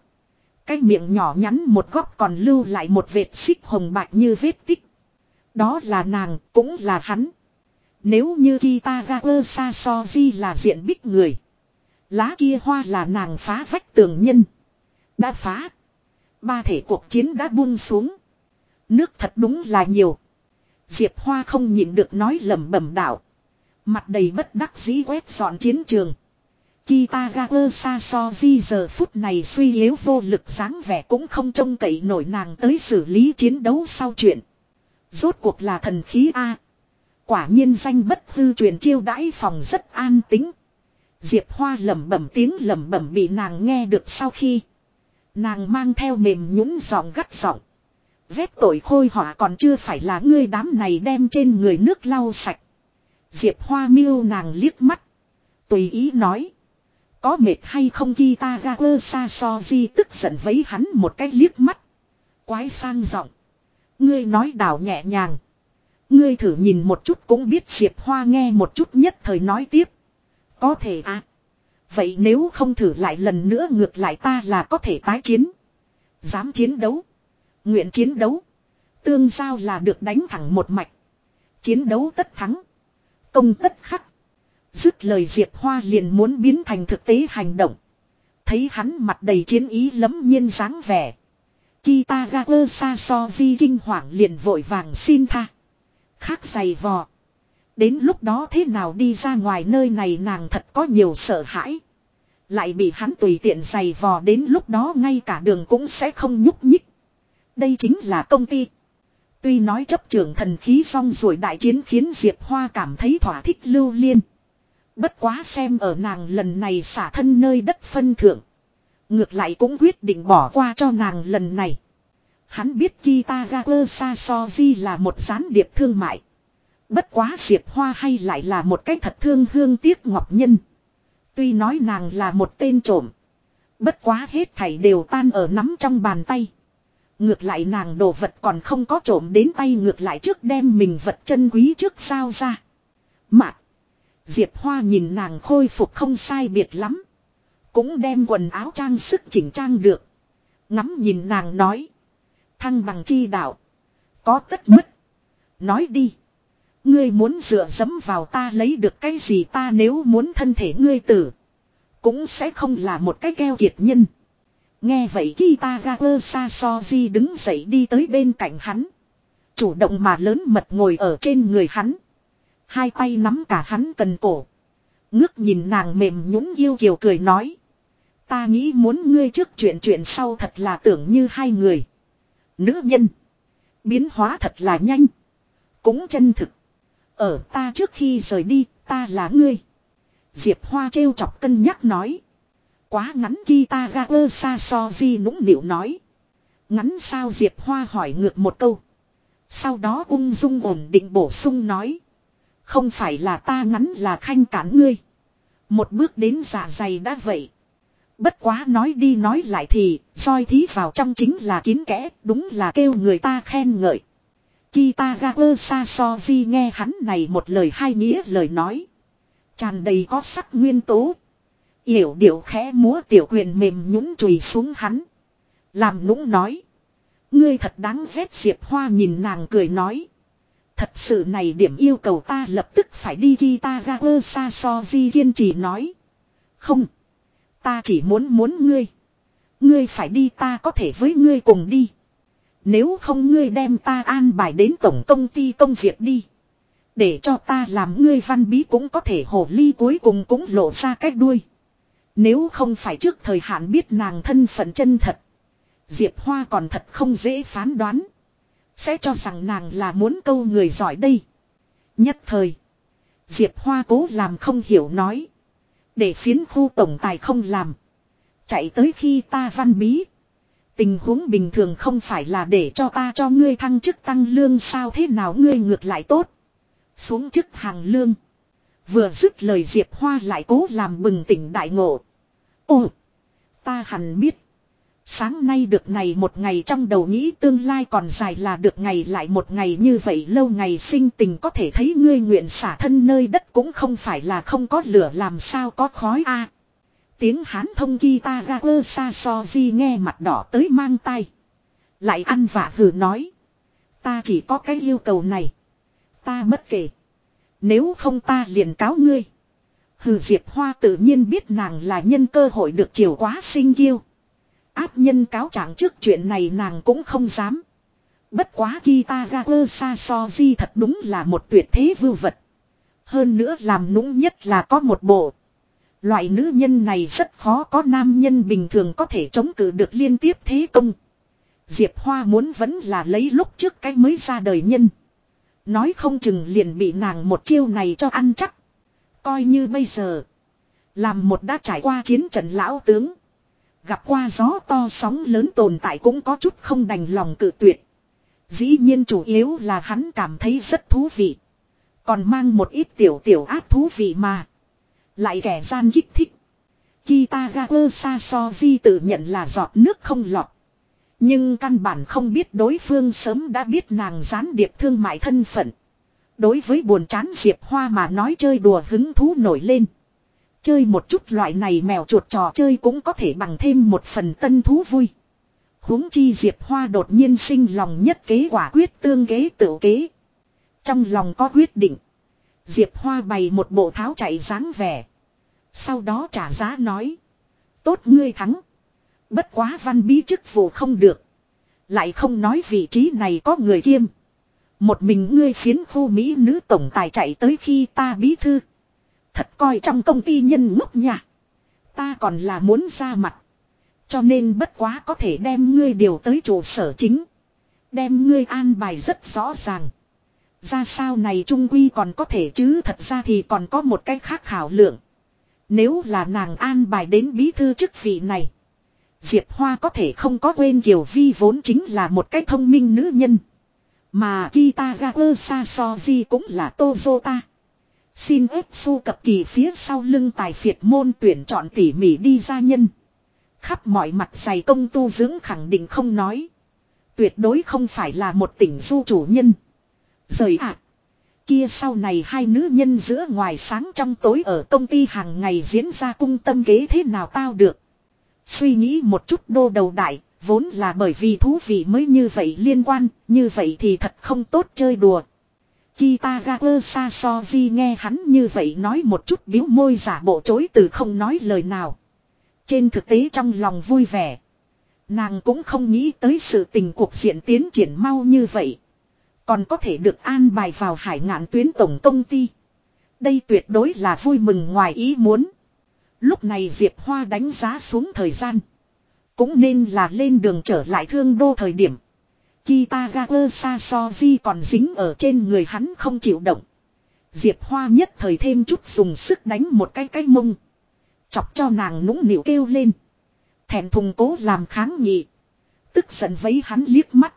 S1: Cái miệng nhỏ nhắn một góc còn lưu lại một vệt xích hồng bạch như vết tích. Đó là nàng, cũng là hắn. Nếu như Kitagawa Sasoji là diện bích người. Lá kia hoa là nàng phá vách tường nhân. Đã phá. Ba thể cuộc chiến đã buông xuống. Nước thật đúng là nhiều. Diệp Hoa không nhịn được nói lẩm bẩm đạo. Mặt đầy bất đắc dĩ quét dọn chiến trường. Kitagawa Sasoji giờ phút này suy yếu vô lực dáng vẻ cũng không trông cậy nổi nàng tới xử lý chiến đấu sau chuyện. Rốt cuộc là thần khí A. Quả nhiên danh bất hư truyền chiêu đãi phòng rất an tính. Diệp Hoa lẩm bẩm tiếng lẩm bẩm bị nàng nghe được sau khi. Nàng mang theo mềm nhũn giọng gắt giọng. Vết tội khôi họa còn chưa phải là ngươi đám này đem trên người nước lau sạch. Diệp Hoa miêu nàng liếc mắt. Tùy ý nói. Có mệt hay không khi ta ra ơ xa so di tức giận với hắn một cái liếc mắt. Quái sang giọng. Ngươi nói đảo nhẹ nhàng. Ngươi thử nhìn một chút cũng biết Diệp Hoa nghe một chút nhất thời nói tiếp. Có thể à. Vậy nếu không thử lại lần nữa ngược lại ta là có thể tái chiến. Dám chiến đấu. Nguyện chiến đấu. Tương giao là được đánh thẳng một mạch. Chiến đấu tất thắng. Công tất khắc. Dứt lời Diệp Hoa liền muốn biến thành thực tế hành động. Thấy hắn mặt đầy chiến ý lấm nhiên dáng vẻ. Kitagawa Sasoji kinh hoảng liền vội vàng xin tha. Khác giày vò. Đến lúc đó thế nào đi ra ngoài nơi này nàng thật có nhiều sợ hãi. Lại bị hắn tùy tiện giày vò đến lúc đó ngay cả đường cũng sẽ không nhúc nhích. Đây chính là công ty. Tuy nói chấp trưởng thần khí xong rồi đại chiến khiến Diệp Hoa cảm thấy thỏa thích lưu liên. Bất quá xem ở nàng lần này xả thân nơi đất phân thượng. Ngược lại cũng quyết định bỏ qua cho nàng lần này. Hắn biết Kitagawa Sasoji là một gián điệp thương mại. Bất quá Diệp Hoa hay lại là một cái thật thương hương tiếc ngọc nhân. Tuy nói nàng là một tên trộm. Bất quá hết thảy đều tan ở nắm trong bàn tay. Ngược lại nàng đồ vật còn không có trộm đến tay ngược lại trước đem mình vật chân quý trước sao ra. Mạc. Diệp Hoa nhìn nàng khôi phục không sai biệt lắm. Cũng đem quần áo trang sức chỉnh trang được. Ngắm nhìn nàng nói. Thăng bằng chi đạo. Có tất mất. Nói đi. Ngươi muốn dựa dẫm vào ta lấy được cái gì ta nếu muốn thân thể ngươi tử. Cũng sẽ không là một cái keo kiệt nhân. Nghe vậy Kitagawa Sasoji đứng dậy đi tới bên cạnh hắn. Chủ động mà lớn mật ngồi ở trên người hắn. Hai tay nắm cả hắn cần cổ. Ngước nhìn nàng mềm nhũng yêu kiều cười nói. Ta nghĩ muốn ngươi trước chuyện chuyện sau thật là tưởng như hai người. Nữ nhân. Biến hóa thật là nhanh. Cũng chân thực. Ở ta trước khi rời đi, ta là ngươi. Diệp Hoa trêu chọc cân nhắc nói. Quá ngắn khi ta ga ơ xa so di nũng nịu nói. Ngắn sao Diệp Hoa hỏi ngược một câu. Sau đó ung dung ổn định bổ sung nói. Không phải là ta ngắn là khanh cản ngươi. Một bước đến dạ dày đã vậy. Bất quá nói đi nói lại thì, soi thí vào trong chính là kín kẽ, đúng là kêu người ta khen ngợi. Kitagawa Sasoji nghe hắn này một lời hai nghĩa lời nói. Tràn đầy có sắc nguyên tố. Yểu điệu khẽ múa tiểu quyền mềm nhũng chùi xuống hắn. Làm nũng nói. Ngươi thật đáng ghét Diệp Hoa nhìn nàng cười nói. Thật sự này điểm yêu cầu ta lập tức phải đi Kitagawa Sasoji kiên trì nói. Không. Ta chỉ muốn muốn ngươi. Ngươi phải đi ta có thể với ngươi cùng đi. Nếu không ngươi đem ta an bài đến tổng công ty công việc đi. Để cho ta làm ngươi văn bí cũng có thể hồ ly cuối cùng cũng lộ ra cách đuôi. Nếu không phải trước thời hạn biết nàng thân phận chân thật. Diệp Hoa còn thật không dễ phán đoán. Sẽ cho rằng nàng là muốn câu người giỏi đây. Nhất thời. Diệp Hoa cố làm không hiểu nói. Để phiến khu tổng tài không làm. Chạy tới khi ta văn bí. Tình huống bình thường không phải là để cho ta cho ngươi thăng chức tăng lương sao thế nào ngươi ngược lại tốt. Xuống chức hàng lương. Vừa dứt lời Diệp Hoa lại cố làm bừng tỉnh đại ngộ. Ồ! Ta hẳn biết. Sáng nay được này một ngày trong đầu nghĩ tương lai còn dài là được ngày lại một ngày như vậy lâu ngày sinh tình có thể thấy ngươi nguyện xả thân nơi đất cũng không phải là không có lửa làm sao có khói a Tiếng hán thông ghi ta ga quơ xa so di nghe mặt đỏ tới mang tay. Lại ăn vạ hừ nói. Ta chỉ có cái yêu cầu này. Ta bất kể. Nếu không ta liền cáo ngươi. Hừ Diệp Hoa tự nhiên biết nàng là nhân cơ hội được chiều quá sinh kiêu. Áp nhân cáo trạng trước chuyện này nàng cũng không dám. Bất quá Kitagawa Sasoji thật đúng là một tuyệt thế vưu vật. Hơn nữa làm nũng nhất là có một bộ. Loại nữ nhân này rất khó có nam nhân bình thường có thể chống cự được liên tiếp thế công. Diệp Hoa muốn vẫn là lấy lúc trước cái mới ra đời nhân. Nói không chừng liền bị nàng một chiêu này cho ăn chắc. Coi như bây giờ. Làm một đã trải qua chiến trận lão tướng. Gặp qua gió to sóng lớn tồn tại cũng có chút không đành lòng cự tuyệt. Dĩ nhiên chủ yếu là hắn cảm thấy rất thú vị. Còn mang một ít tiểu tiểu ác thú vị mà. Lại kẻ gian kích thích. Kitagawa Sasoji tự nhận là giọt nước không lọt. Nhưng căn bản không biết đối phương sớm đã biết nàng gián điệp thương mại thân phận. Đối với buồn chán Diệp Hoa mà nói chơi đùa hứng thú nổi lên. Chơi một chút loại này mèo chuột trò chơi cũng có thể bằng thêm một phần tân thú vui. huống chi Diệp Hoa đột nhiên sinh lòng nhất kế quả quyết tương kế tự kế. Trong lòng có quyết định. Diệp Hoa bày một bộ tháo chạy dáng vẻ. Sau đó trả giá nói. Tốt ngươi thắng. Bất quá văn bí chức vụ không được. Lại không nói vị trí này có người kiêm. Một mình ngươi phiến khu Mỹ nữ tổng tài chạy tới khi ta bí thư. Thật coi trong công ty nhân ngốc nhà. Ta còn là muốn ra mặt. Cho nên bất quá có thể đem ngươi điều tới trụ sở chính. Đem ngươi an bài rất rõ ràng. Ra sao này trung quy còn có thể chứ thật ra thì còn có một cách khác khảo lượng. Nếu là nàng an bài đến bí thư chức vị này. Diệp Hoa có thể không có quên Kiều Vi vốn chính là một cái thông minh nữ nhân. Mà Kitagawa Sasoji cũng là Tozota. Xin ép su cập kỳ phía sau lưng tài phiệt môn tuyển chọn tỉ mỉ đi ra nhân. Khắp mọi mặt dày công tu dưỡng khẳng định không nói. Tuyệt đối không phải là một tỉnh du chủ nhân. Rời ạ. Kia sau này hai nữ nhân giữa ngoài sáng trong tối ở công ty hàng ngày diễn ra cung tâm kế thế nào tao được. Suy nghĩ một chút đô đầu đại, vốn là bởi vì thú vị mới như vậy liên quan, như vậy thì thật không tốt chơi đùa. Kitagawa Sasoji nghe hắn như vậy nói một chút biếu môi giả bộ chối từ không nói lời nào. Trên thực tế trong lòng vui vẻ. Nàng cũng không nghĩ tới sự tình cuộc diện tiến triển mau như vậy. Còn có thể được an bài vào hải ngạn tuyến tổng công ty. Đây tuyệt đối là vui mừng ngoài ý muốn. Lúc này Diệp Hoa đánh giá xuống thời gian. Cũng nên là lên đường trở lại thương đô thời điểm. Kitagawa Sasoji còn dính ở trên người hắn không chịu động. Diệp Hoa nhất thời thêm chút dùng sức đánh một cái cái mông. Chọc cho nàng nũng nịu kêu lên. Thẹn thùng cố làm kháng nghị. Tức giận với hắn liếc mắt.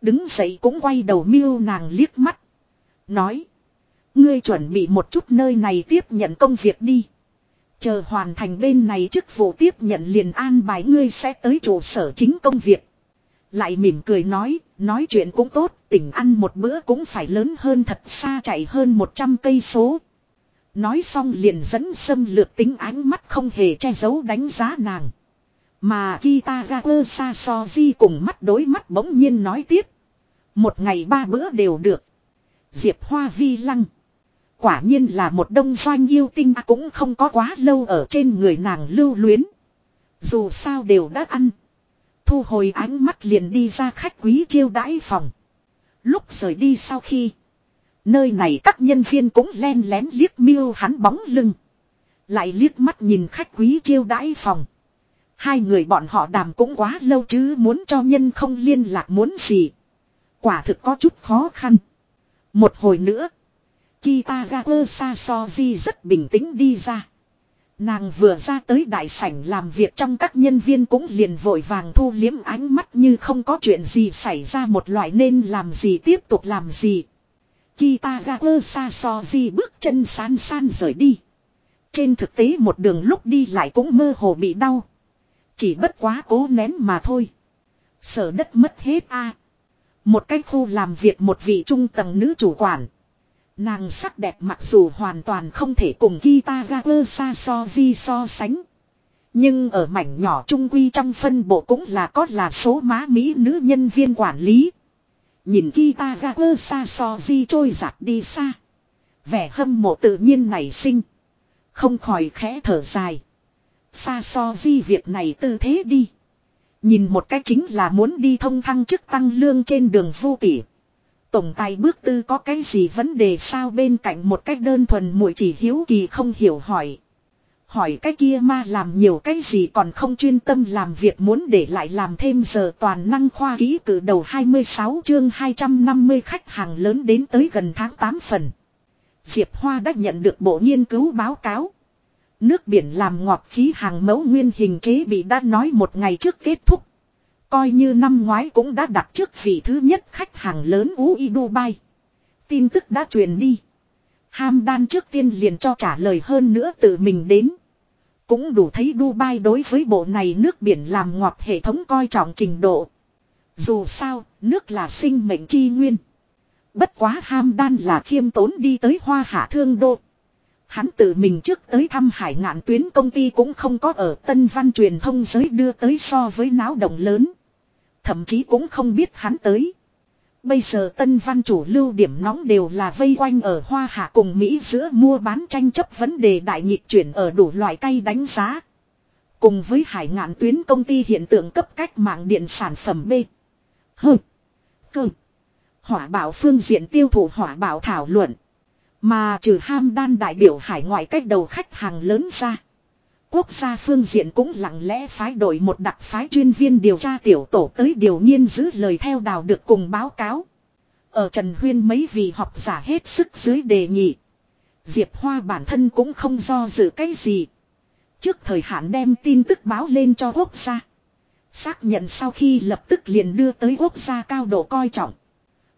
S1: Đứng dậy cũng quay đầu miêu nàng liếc mắt. Nói. Ngươi chuẩn bị một chút nơi này tiếp nhận công việc đi. Chờ hoàn thành bên này chức vụ tiếp nhận liền an bài ngươi sẽ tới trụ sở chính công việc. Lại mỉm cười nói, nói chuyện cũng tốt, tỉnh ăn một bữa cũng phải lớn hơn thật xa chạy hơn 100 cây số. Nói xong liền dẫn xâm lược tính ánh mắt không hề che giấu đánh giá nàng. Mà Kitagawa Sasoji cùng mắt đối mắt bỗng nhiên nói tiếp. Một ngày ba bữa đều được. Diệp Hoa vi lăng. Quả nhiên là một đông doanh yêu tinh cũng không có quá lâu ở trên người nàng lưu luyến. Dù sao đều đã ăn. Thu hồi ánh mắt liền đi ra khách quý chiêu đãi phòng. Lúc rời đi sau khi. Nơi này các nhân viên cũng len lén liếc miêu hắn bóng lưng. Lại liếc mắt nhìn khách quý chiêu đãi phòng. Hai người bọn họ đàm cũng quá lâu chứ muốn cho nhân không liên lạc muốn gì. Quả thực có chút khó khăn. Một hồi nữa. Kitagawa Sasoji rất bình tĩnh đi ra. Nàng vừa ra tới đại sảnh làm việc trong các nhân viên cũng liền vội vàng thu liếm ánh mắt như không có chuyện gì xảy ra một loại nên làm gì tiếp tục làm gì. Kitagawa Sasoji bước chân san san rời đi. Trên thực tế một đường lúc đi lại cũng mơ hồ bị đau. Chỉ bất quá cố nén mà thôi. Sở đất mất hết a. Một cái khu làm việc một vị trung tầng nữ chủ quản. Nàng sắc đẹp mặc dù hoàn toàn không thể cùng Kitagawa Sasoji so sánh. Nhưng ở mảnh nhỏ trung quy trong phân bộ cũng là có là số má Mỹ nữ nhân viên quản lý. Nhìn Kitagawa Sasoji trôi giặt đi xa. Vẻ hâm mộ tự nhiên nảy sinh. Không khỏi khẽ thở dài. Sasoji việc này tư thế đi. Nhìn một cách chính là muốn đi thông thăng chức tăng lương trên đường vô tỉ. Tổng tài bước tư có cái gì vấn đề sao bên cạnh một cách đơn thuần muội chỉ hiếu kỳ không hiểu hỏi. Hỏi cái kia ma làm nhiều cái gì còn không chuyên tâm làm việc muốn để lại làm thêm giờ toàn năng khoa ký cử đầu 26 chương 250 khách hàng lớn đến tới gần tháng 8 phần. Diệp Hoa đã nhận được bộ nghiên cứu báo cáo. Nước biển làm ngọt khí hàng mẫu nguyên hình chế bị đã nói một ngày trước kết thúc. Coi như năm ngoái cũng đã đặt trước vị thứ nhất khách hàng lớn UI Dubai. Tin tức đã truyền đi. Hamdan trước tiên liền cho trả lời hơn nữa tự mình đến. Cũng đủ thấy Dubai đối với bộ này nước biển làm ngọt hệ thống coi trọng trình độ. Dù sao, nước là sinh mệnh chi nguyên. Bất quá Hamdan là khiêm tốn đi tới hoa hạ thương đô. Hắn tự mình trước tới thăm hải ngạn tuyến công ty cũng không có ở tân văn truyền thông giới đưa tới so với náo động lớn. Thậm chí cũng không biết hắn tới. Bây giờ tân văn chủ lưu điểm nóng đều là vây quanh ở Hoa Hạ cùng Mỹ giữa mua bán tranh chấp vấn đề đại nhịp chuyển ở đủ loại cây đánh giá. Cùng với hải ngạn tuyến công ty hiện tượng cấp cách mạng điện sản phẩm B. H. Cơ. Hỏa bảo phương diện tiêu thụ hỏa bảo thảo luận. Mà trừ ham đan đại biểu hải ngoại cách đầu khách hàng lớn ra. Quốc gia phương diện cũng lặng lẽ phái đổi một đặc phái chuyên viên điều tra tiểu tổ tới điều nghiên giữ lời theo đào được cùng báo cáo. Ở Trần Huyên mấy vị học giả hết sức dưới đề nghị. Diệp Hoa bản thân cũng không do dự cái gì. Trước thời hạn đem tin tức báo lên cho quốc gia. Xác nhận sau khi lập tức liền đưa tới quốc gia cao độ coi trọng.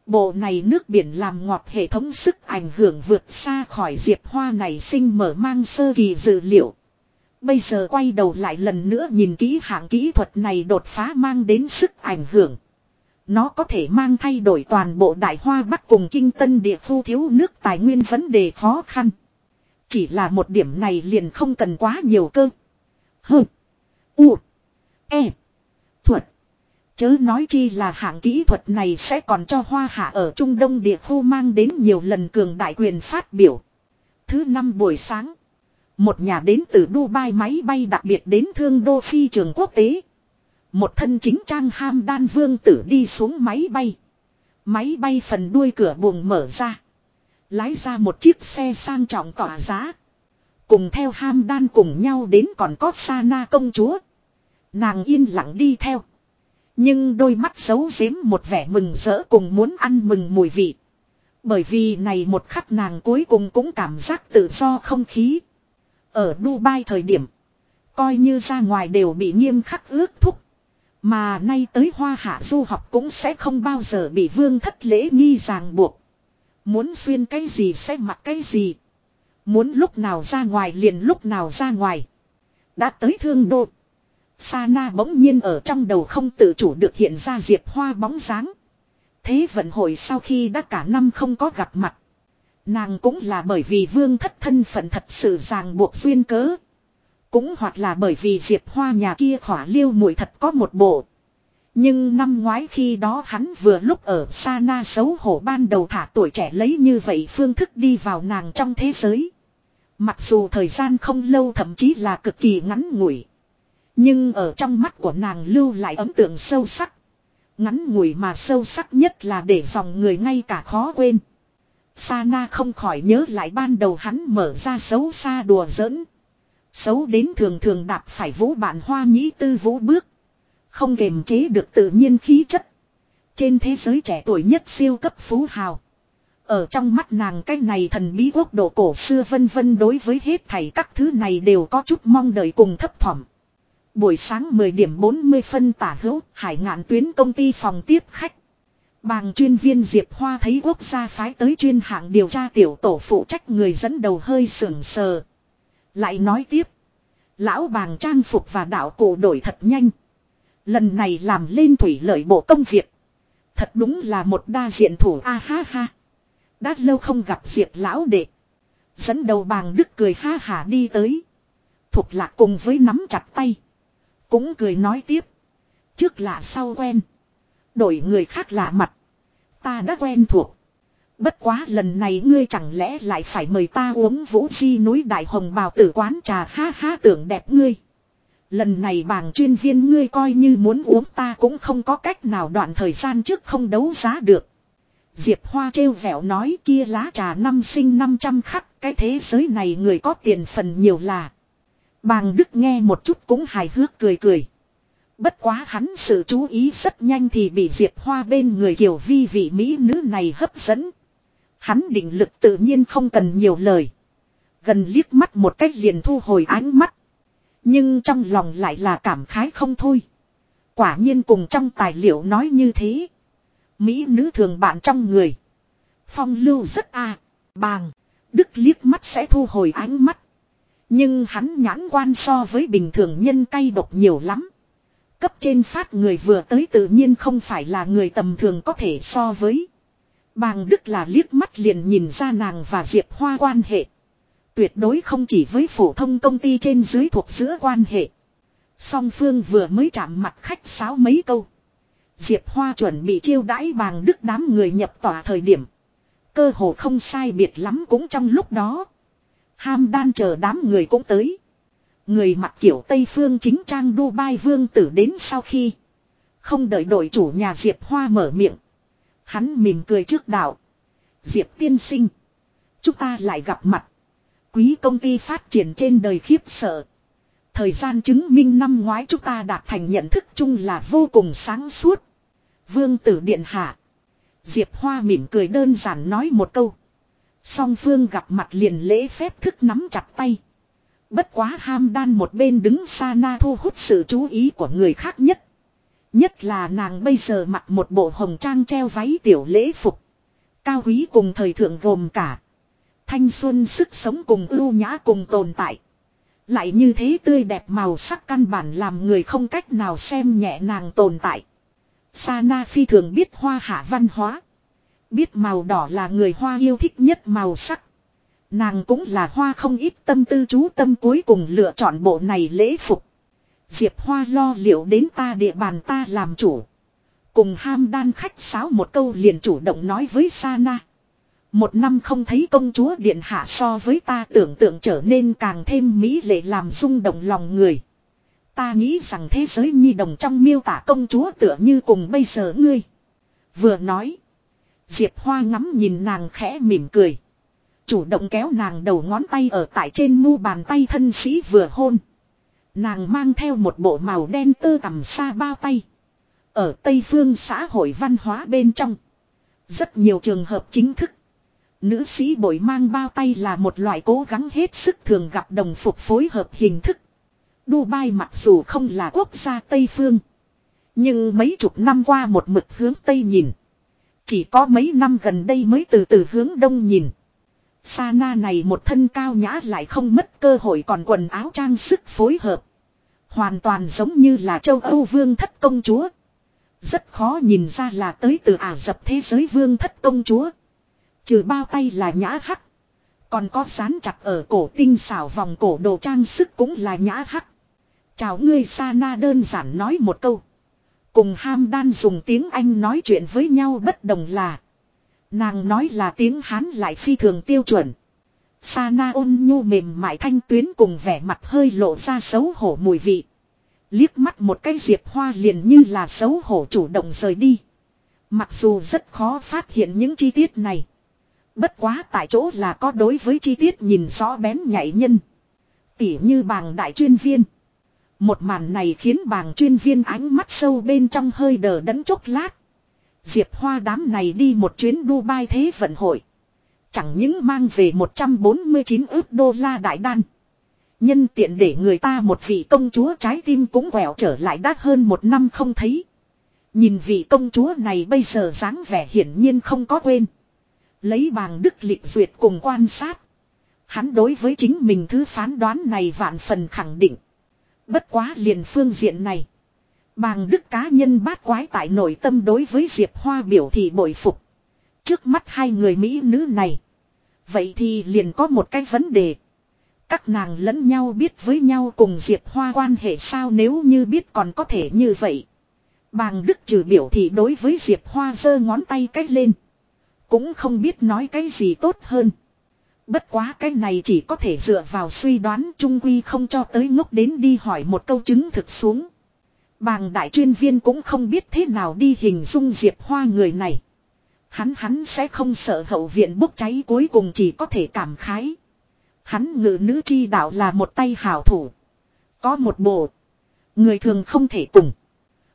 S1: Bộ này nước biển làm ngọt hệ thống sức ảnh hưởng vượt xa khỏi Diệp Hoa này sinh mở mang sơ kỳ dữ liệu. Bây giờ quay đầu lại lần nữa nhìn kỹ hạng kỹ thuật này đột phá mang đến sức ảnh hưởng. Nó có thể mang thay đổi toàn bộ đại hoa bắc cùng kinh tân địa khu thiếu nước tài nguyên vấn đề khó khăn. Chỉ là một điểm này liền không cần quá nhiều cơ. hừ U. E. Thuật. Chớ nói chi là hạng kỹ thuật này sẽ còn cho hoa hạ ở Trung Đông địa khu mang đến nhiều lần cường đại quyền phát biểu. Thứ năm buổi sáng. Một nhà đến từ Dubai máy bay đặc biệt đến thương đô phi trường quốc tế. Một thân chính trang ham đan vương tử đi xuống máy bay. Máy bay phần đuôi cửa buồng mở ra. Lái ra một chiếc xe sang trọng tỏa giá. Cùng theo ham đan cùng nhau đến còn có Sana công chúa. Nàng yên lặng đi theo. Nhưng đôi mắt xấu giếm một vẻ mừng rỡ cùng muốn ăn mừng mùi vị. Bởi vì này một khắc nàng cuối cùng cũng cảm giác tự do không khí. Ở Dubai thời điểm. Coi như ra ngoài đều bị nghiêm khắc ước thúc. Mà nay tới hoa hạ du học cũng sẽ không bao giờ bị vương thất lễ nghi ràng buộc. Muốn xuyên cái gì sẽ mặc cái gì. Muốn lúc nào ra ngoài liền lúc nào ra ngoài. Đã tới thương đô. Sana bỗng nhiên ở trong đầu không tự chủ được hiện ra diệp hoa bóng dáng. Thế vận hội sau khi đã cả năm không có gặp mặt. Nàng cũng là bởi vì vương thất thân phận thật sự ràng buộc duyên cớ. Cũng hoặc là bởi vì diệp hoa nhà kia khỏa liêu mùi thật có một bộ. Nhưng năm ngoái khi đó hắn vừa lúc ở sa na xấu hổ ban đầu thả tuổi trẻ lấy như vậy phương thức đi vào nàng trong thế giới. Mặc dù thời gian không lâu thậm chí là cực kỳ ngắn ngủi. Nhưng ở trong mắt của nàng lưu lại ấn tượng sâu sắc. Ngắn ngủi mà sâu sắc nhất là để dòng người ngay cả khó quên. Sana không khỏi nhớ lại ban đầu hắn mở ra xấu xa đùa giỡn. Xấu đến thường thường đạp phải vũ bạn hoa nhĩ tư vũ bước. Không kềm chế được tự nhiên khí chất. Trên thế giới trẻ tuổi nhất siêu cấp phú hào. Ở trong mắt nàng cái này thần bí quốc độ cổ xưa vân vân đối với hết thảy các thứ này đều có chút mong đợi cùng thấp thỏm. Buổi sáng 10 điểm 40 phân tả hữu, hải ngạn tuyến công ty phòng tiếp khách. Bàng chuyên viên Diệp Hoa thấy quốc gia phái tới chuyên hạng điều tra tiểu tổ phụ trách người dẫn đầu hơi sưởng sờ. Lại nói tiếp. Lão bàng trang phục và đạo cổ đổi thật nhanh. Lần này làm lên thủy lợi bộ công việc. Thật đúng là một đa diện thủ a ha ha. Đã lâu không gặp Diệp lão đệ. Dẫn đầu bàng đức cười ha hả đi tới. Thục lạc cùng với nắm chặt tay. Cũng cười nói tiếp. Trước lạ sau quen. Đổi người khác lạ mặt. Ta đã quen thuộc. Bất quá lần này ngươi chẳng lẽ lại phải mời ta uống vũ chi núi đại hồng bào tử quán trà ha ha tưởng đẹp ngươi. Lần này bảng chuyên viên ngươi coi như muốn uống ta cũng không có cách nào đoạn thời gian trước không đấu giá được. Diệp Hoa trêu vẻo nói kia lá trà năm sinh năm trăm khắc, cái thế giới này người có tiền phần nhiều là. Bàng Đức nghe một chút cũng hài hước cười cười. Bất quá hắn sự chú ý rất nhanh thì bị Diệp Hoa bên người kiểu vi vị Mỹ nữ này hấp dẫn. Hắn định lực tự nhiên không cần nhiều lời. Gần liếc mắt một cách liền thu hồi ánh mắt. Nhưng trong lòng lại là cảm khái không thôi. Quả nhiên cùng trong tài liệu nói như thế. Mỹ nữ thường bạn trong người. Phong lưu rất a, bàng. Đức liếc mắt sẽ thu hồi ánh mắt. Nhưng hắn nhãn quan so với bình thường nhân cay độc nhiều lắm. Cấp trên phát người vừa tới tự nhiên không phải là người tầm thường có thể so với. Bàng Đức là liếc mắt liền nhìn ra nàng và Diệp Hoa quan hệ. Tuyệt đối không chỉ với phổ thông công ty trên dưới thuộc giữa quan hệ. Song phương vừa mới chạm mặt khách sáo mấy câu. Diệp Hoa chuẩn bị chiêu đãi bàng Đức đám người nhập tòa thời điểm. Cơ hồ không sai biệt lắm cũng trong lúc đó. Ham đan chờ đám người cũng tới. Người mặc kiểu Tây Phương chính trang Dubai vương tử đến sau khi. Không đợi đội chủ nhà Diệp Hoa mở miệng. Hắn mỉm cười trước đạo. Diệp tiên sinh. Chúng ta lại gặp mặt. Quý công ty phát triển trên đời khiếp sợ. Thời gian chứng minh năm ngoái chúng ta đạt thành nhận thức chung là vô cùng sáng suốt. Vương tử điện hạ. Diệp Hoa mỉm cười đơn giản nói một câu. Song phương gặp mặt liền lễ phép thức nắm chặt tay. Bất quá ham đan một bên đứng xa na thu hút sự chú ý của người khác nhất. Nhất là nàng bây giờ mặc một bộ hồng trang treo váy tiểu lễ phục. Cao quý cùng thời thượng gồm cả. Thanh xuân sức sống cùng ưu nhã cùng tồn tại. Lại như thế tươi đẹp màu sắc căn bản làm người không cách nào xem nhẹ nàng tồn tại. Sana phi thường biết hoa hạ văn hóa. Biết màu đỏ là người hoa yêu thích nhất màu sắc. Nàng cũng là hoa không ít tâm tư chú tâm cuối cùng lựa chọn bộ này lễ phục. Diệp Hoa lo liệu đến ta địa bàn ta làm chủ. Cùng ham đan khách sáo một câu liền chủ động nói với Sana. Một năm không thấy công chúa điện hạ so với ta tưởng tượng trở nên càng thêm mỹ lệ làm rung động lòng người. Ta nghĩ rằng thế giới nhi đồng trong miêu tả công chúa tựa như cùng bây giờ ngươi. Vừa nói. Diệp Hoa ngắm nhìn nàng khẽ mỉm cười. Chủ động kéo nàng đầu ngón tay ở tại trên mu bàn tay thân sĩ vừa hôn. Nàng mang theo một bộ màu đen tơ tầm xa bao tay. Ở Tây Phương xã hội văn hóa bên trong. Rất nhiều trường hợp chính thức. Nữ sĩ bội mang bao tay là một loại cố gắng hết sức thường gặp đồng phục phối hợp hình thức. Dubai mặc dù không là quốc gia Tây Phương. Nhưng mấy chục năm qua một mực hướng Tây nhìn. Chỉ có mấy năm gần đây mới từ từ hướng Đông nhìn. Sana này một thân cao nhã lại không mất cơ hội còn quần áo trang sức phối hợp. Hoàn toàn giống như là châu Âu vương thất công chúa. Rất khó nhìn ra là tới từ Ả Rập thế giới vương thất công chúa. Trừ bao tay là nhã hắc. Còn có sán chặt ở cổ tinh xảo vòng cổ đồ trang sức cũng là nhã hắc. Chào ngươi Sana đơn giản nói một câu. Cùng ham đan dùng tiếng Anh nói chuyện với nhau bất đồng là. Nàng nói là tiếng Hán lại phi thường tiêu chuẩn. Sana ôn nhu mềm mại thanh tuyến cùng vẻ mặt hơi lộ ra xấu hổ mùi vị. Liếc mắt một cái diệp hoa liền như là xấu hổ chủ động rời đi. Mặc dù rất khó phát hiện những chi tiết này. Bất quá tại chỗ là có đối với chi tiết nhìn rõ bén nhạy nhân. Tỉ như bàng đại chuyên viên. Một màn này khiến bàng chuyên viên ánh mắt sâu bên trong hơi đờ đẫn chốc lát. Diệp Hoa đám này đi một chuyến Dubai thế vận hội. Chẳng những mang về 149 ước đô la đại đan. Nhân tiện để người ta một vị công chúa trái tim cũng quẹo trở lại đắt hơn một năm không thấy. Nhìn vị công chúa này bây giờ dáng vẻ hiển nhiên không có quên. Lấy bàng đức lịch duyệt cùng quan sát. Hắn đối với chính mình thứ phán đoán này vạn phần khẳng định. Bất quá liền phương diện này. Bàng đức cá nhân bát quái tại nội tâm đối với Diệp Hoa biểu thị bội phục. Trước mắt hai người Mỹ nữ này. Vậy thì liền có một cái vấn đề. Các nàng lẫn nhau biết với nhau cùng Diệp Hoa quan hệ sao nếu như biết còn có thể như vậy. Bàng Đức trừ biểu thị đối với Diệp Hoa giơ ngón tay cách lên. Cũng không biết nói cái gì tốt hơn. Bất quá cái này chỉ có thể dựa vào suy đoán trung quy không cho tới ngốc đến đi hỏi một câu chứng thực xuống. Bàng đại chuyên viên cũng không biết thế nào đi hình dung Diệp Hoa người này. Hắn hắn sẽ không sợ hậu viện bốc cháy cuối cùng chỉ có thể cảm khái. Hắn ngự nữ chi đạo là một tay hảo thủ. Có một bộ. Người thường không thể cùng.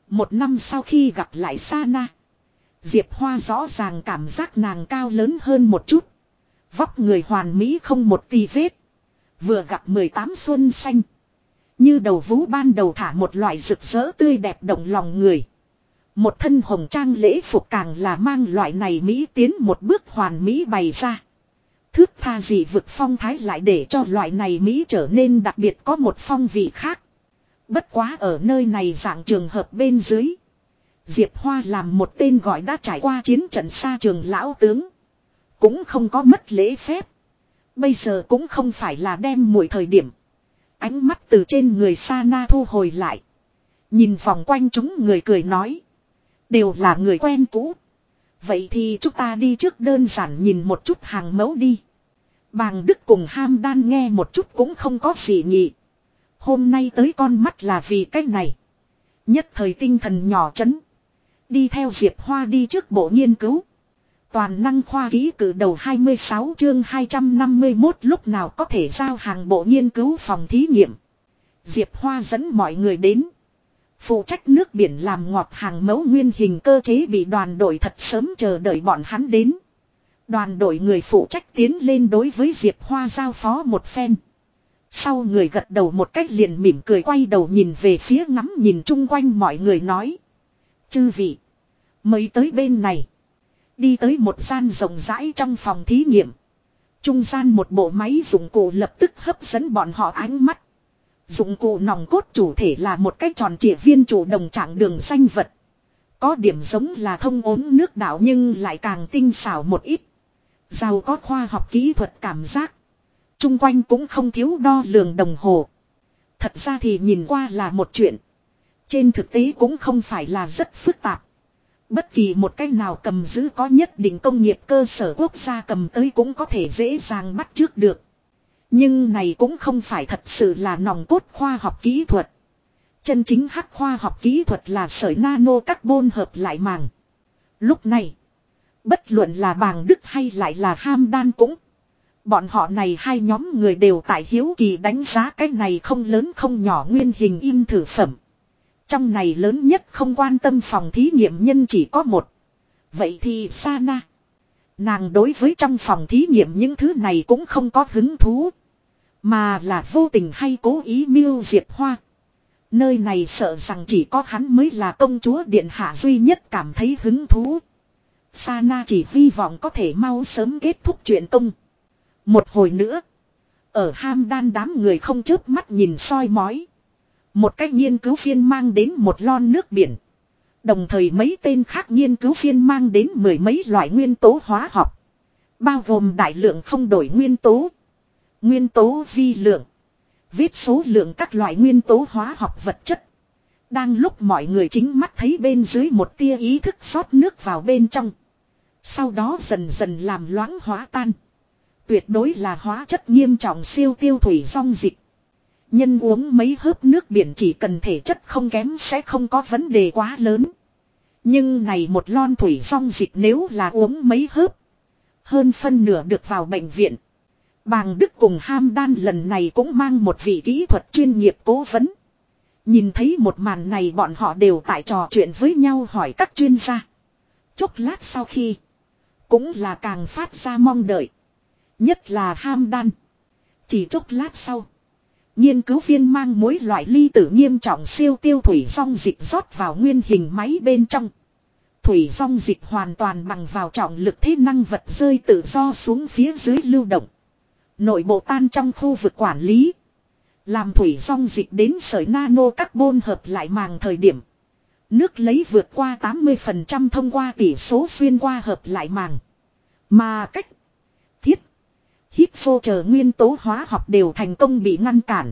S1: Một năm sau khi gặp lại Sana. Diệp Hoa rõ ràng cảm giác nàng cao lớn hơn một chút. Vóc người hoàn mỹ không một tì vết. Vừa gặp 18 xuân xanh. Như đầu vũ ban đầu thả một loại rực rỡ tươi đẹp động lòng người. Một thân hồng trang lễ phục càng là mang loại này Mỹ tiến một bước hoàn Mỹ bày ra. Thước tha gì vực phong thái lại để cho loại này Mỹ trở nên đặc biệt có một phong vị khác. Bất quá ở nơi này dạng trường hợp bên dưới. Diệp Hoa làm một tên gọi đã trải qua chiến trận xa trường lão tướng. Cũng không có mất lễ phép. Bây giờ cũng không phải là đem mùi thời điểm. Ánh mắt từ trên người Sa Na thu hồi lại. Nhìn vòng quanh chúng người cười nói. Đều là người quen cũ. Vậy thì chúng ta đi trước đơn giản nhìn một chút hàng mẫu đi. Bàng Đức cùng ham đan nghe một chút cũng không có gì nhị. Hôm nay tới con mắt là vì cái này. Nhất thời tinh thần nhỏ chấn. Đi theo Diệp Hoa đi trước bộ nghiên cứu. Toàn năng khoa ký cử đầu 26 chương 251 lúc nào có thể giao hàng bộ nghiên cứu phòng thí nghiệm. Diệp Hoa dẫn mọi người đến. Phụ trách nước biển làm ngọt hàng mẫu nguyên hình cơ chế bị đoàn đội thật sớm chờ đợi bọn hắn đến. Đoàn đội người phụ trách tiến lên đối với Diệp Hoa giao phó một phen. Sau người gật đầu một cách liền mỉm cười quay đầu nhìn về phía ngắm nhìn chung quanh mọi người nói. Chư vị. Mới tới bên này. Đi tới một gian rộng rãi trong phòng thí nghiệm. Trung gian một bộ máy dụng cụ lập tức hấp dẫn bọn họ ánh mắt. Dụng cụ nòng cốt chủ thể là một cái tròn trịa viên chủ đồng trạng đường xanh vật. Có điểm giống là thông ốm nước đảo nhưng lại càng tinh xảo một ít. Giàu có khoa học kỹ thuật cảm giác. Trung quanh cũng không thiếu đo lường đồng hồ. Thật ra thì nhìn qua là một chuyện. Trên thực tế cũng không phải là rất phức tạp. Bất kỳ một cách nào cầm giữ có nhất định công nghiệp cơ sở quốc gia cầm tới cũng có thể dễ dàng bắt trước được. Nhưng này cũng không phải thật sự là nòng cốt khoa học kỹ thuật. Chân chính hắc khoa học kỹ thuật là sợi nano carbon hợp lại màng. Lúc này, bất luận là bàng đức hay lại là ham đan cũng. Bọn họ này hai nhóm người đều tại hiếu kỳ đánh giá cái này không lớn không nhỏ nguyên hình in thử phẩm. Trong này lớn nhất không quan tâm phòng thí nghiệm nhân chỉ có một. Vậy thì Sana. Nàng đối với trong phòng thí nghiệm những thứ này cũng không có hứng thú. Mà là vô tình hay cố ý miêu diệt hoa. Nơi này sợ rằng chỉ có hắn mới là công chúa điện hạ duy nhất cảm thấy hứng thú. Sana chỉ hy vọng có thể mau sớm kết thúc chuyện công. Một hồi nữa. Ở ham đan đám người không chớp mắt nhìn soi mói. Một cách nghiên cứu viên mang đến một lon nước biển. Đồng thời mấy tên khác nghiên cứu viên mang đến mười mấy loại nguyên tố hóa học. Bao gồm đại lượng không đổi nguyên tố. Nguyên tố vi lượng. Viết số lượng các loại nguyên tố hóa học vật chất. Đang lúc mọi người chính mắt thấy bên dưới một tia ý thức xót nước vào bên trong. Sau đó dần dần làm loãng hóa tan. Tuyệt đối là hóa chất nghiêm trọng siêu tiêu thủy song dịch. Nhân uống mấy hớp nước biển chỉ cần thể chất không kém sẽ không có vấn đề quá lớn. Nhưng này một lon thủy song dịch nếu là uống mấy hớp. Hơn phân nửa được vào bệnh viện. Bàng Đức cùng Ham Đan lần này cũng mang một vị kỹ thuật chuyên nghiệp cố vấn. Nhìn thấy một màn này bọn họ đều tại trò chuyện với nhau hỏi các chuyên gia. Chốc lát sau khi. Cũng là càng phát ra mong đợi. Nhất là Ham Đan. Chỉ chốc lát sau. Nghiên cứu viên mang mối loại ly tử nghiêm trọng siêu tiêu thủy song dịch rót vào nguyên hình máy bên trong. Thủy song dịch hoàn toàn bằng vào trọng lực thế năng vật rơi tự do xuống phía dưới lưu động. Nội bộ tan trong khu vực quản lý. Làm thủy song dịch đến sợi nano carbon hợp lại màng thời điểm. Nước lấy vượt qua 80% thông qua tỷ số xuyên qua hợp lại màng. Mà cách hít vô chờ nguyên tố hóa học đều thành công bị ngăn cản.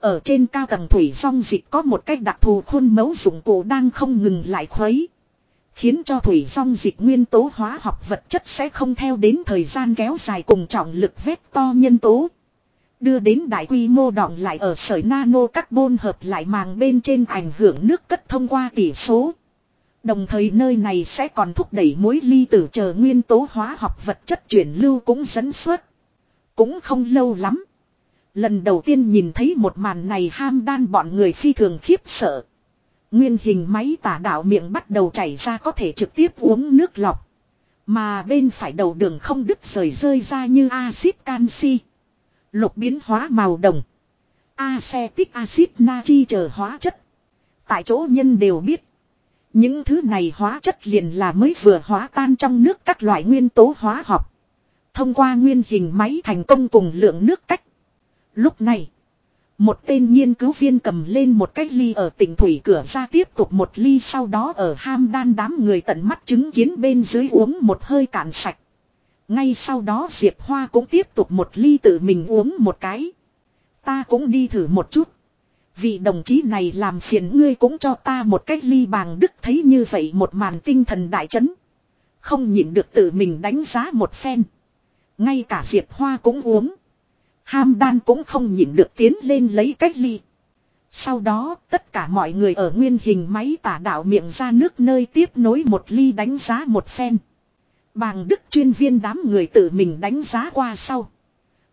S1: Ở trên cao tầng thủy song dịch có một cách đặc thù khuôn mẫu dụng cụ đang không ngừng lại khuấy. Khiến cho thủy song dịch nguyên tố hóa học vật chất sẽ không theo đến thời gian kéo dài cùng trọng lực vết to nhân tố. Đưa đến đại quy mô đọng lại ở sợi nano carbon hợp lại màng bên trên ảnh hưởng nước cất thông qua tỷ số. Đồng thời nơi này sẽ còn thúc đẩy mối ly tử chờ nguyên tố hóa học vật chất chuyển lưu cũng dẫn xuất. Cũng không lâu lắm. Lần đầu tiên nhìn thấy một màn này ham đan bọn người phi thường khiếp sợ. Nguyên hình máy tả đạo miệng bắt đầu chảy ra có thể trực tiếp uống nước lọc. Mà bên phải đầu đường không đứt rời rơi ra như axit canxi. Lục biến hóa màu đồng. Acetic acid natri chờ hóa chất. Tại chỗ nhân đều biết. Những thứ này hóa chất liền là mới vừa hóa tan trong nước các loại nguyên tố hóa học. Thông qua nguyên hình máy thành công cùng lượng nước cách. Lúc này. Một tên nghiên cứu viên cầm lên một cái ly ở tỉnh thủy cửa ra tiếp tục một ly sau đó ở ham đan đám người tận mắt chứng kiến bên dưới uống một hơi cạn sạch. Ngay sau đó Diệp Hoa cũng tiếp tục một ly tự mình uống một cái. Ta cũng đi thử một chút. Vị đồng chí này làm phiền ngươi cũng cho ta một cách ly bàng đức thấy như vậy một màn tinh thần đại chấn. Không nhịn được tự mình đánh giá một phen. Ngay cả Diệp Hoa cũng uống. Ham đan cũng không nhịn được tiến lên lấy cách ly. Sau đó, tất cả mọi người ở nguyên hình máy tả đạo miệng ra nước nơi tiếp nối một ly đánh giá một phen. Bàng đức chuyên viên đám người tự mình đánh giá qua sau.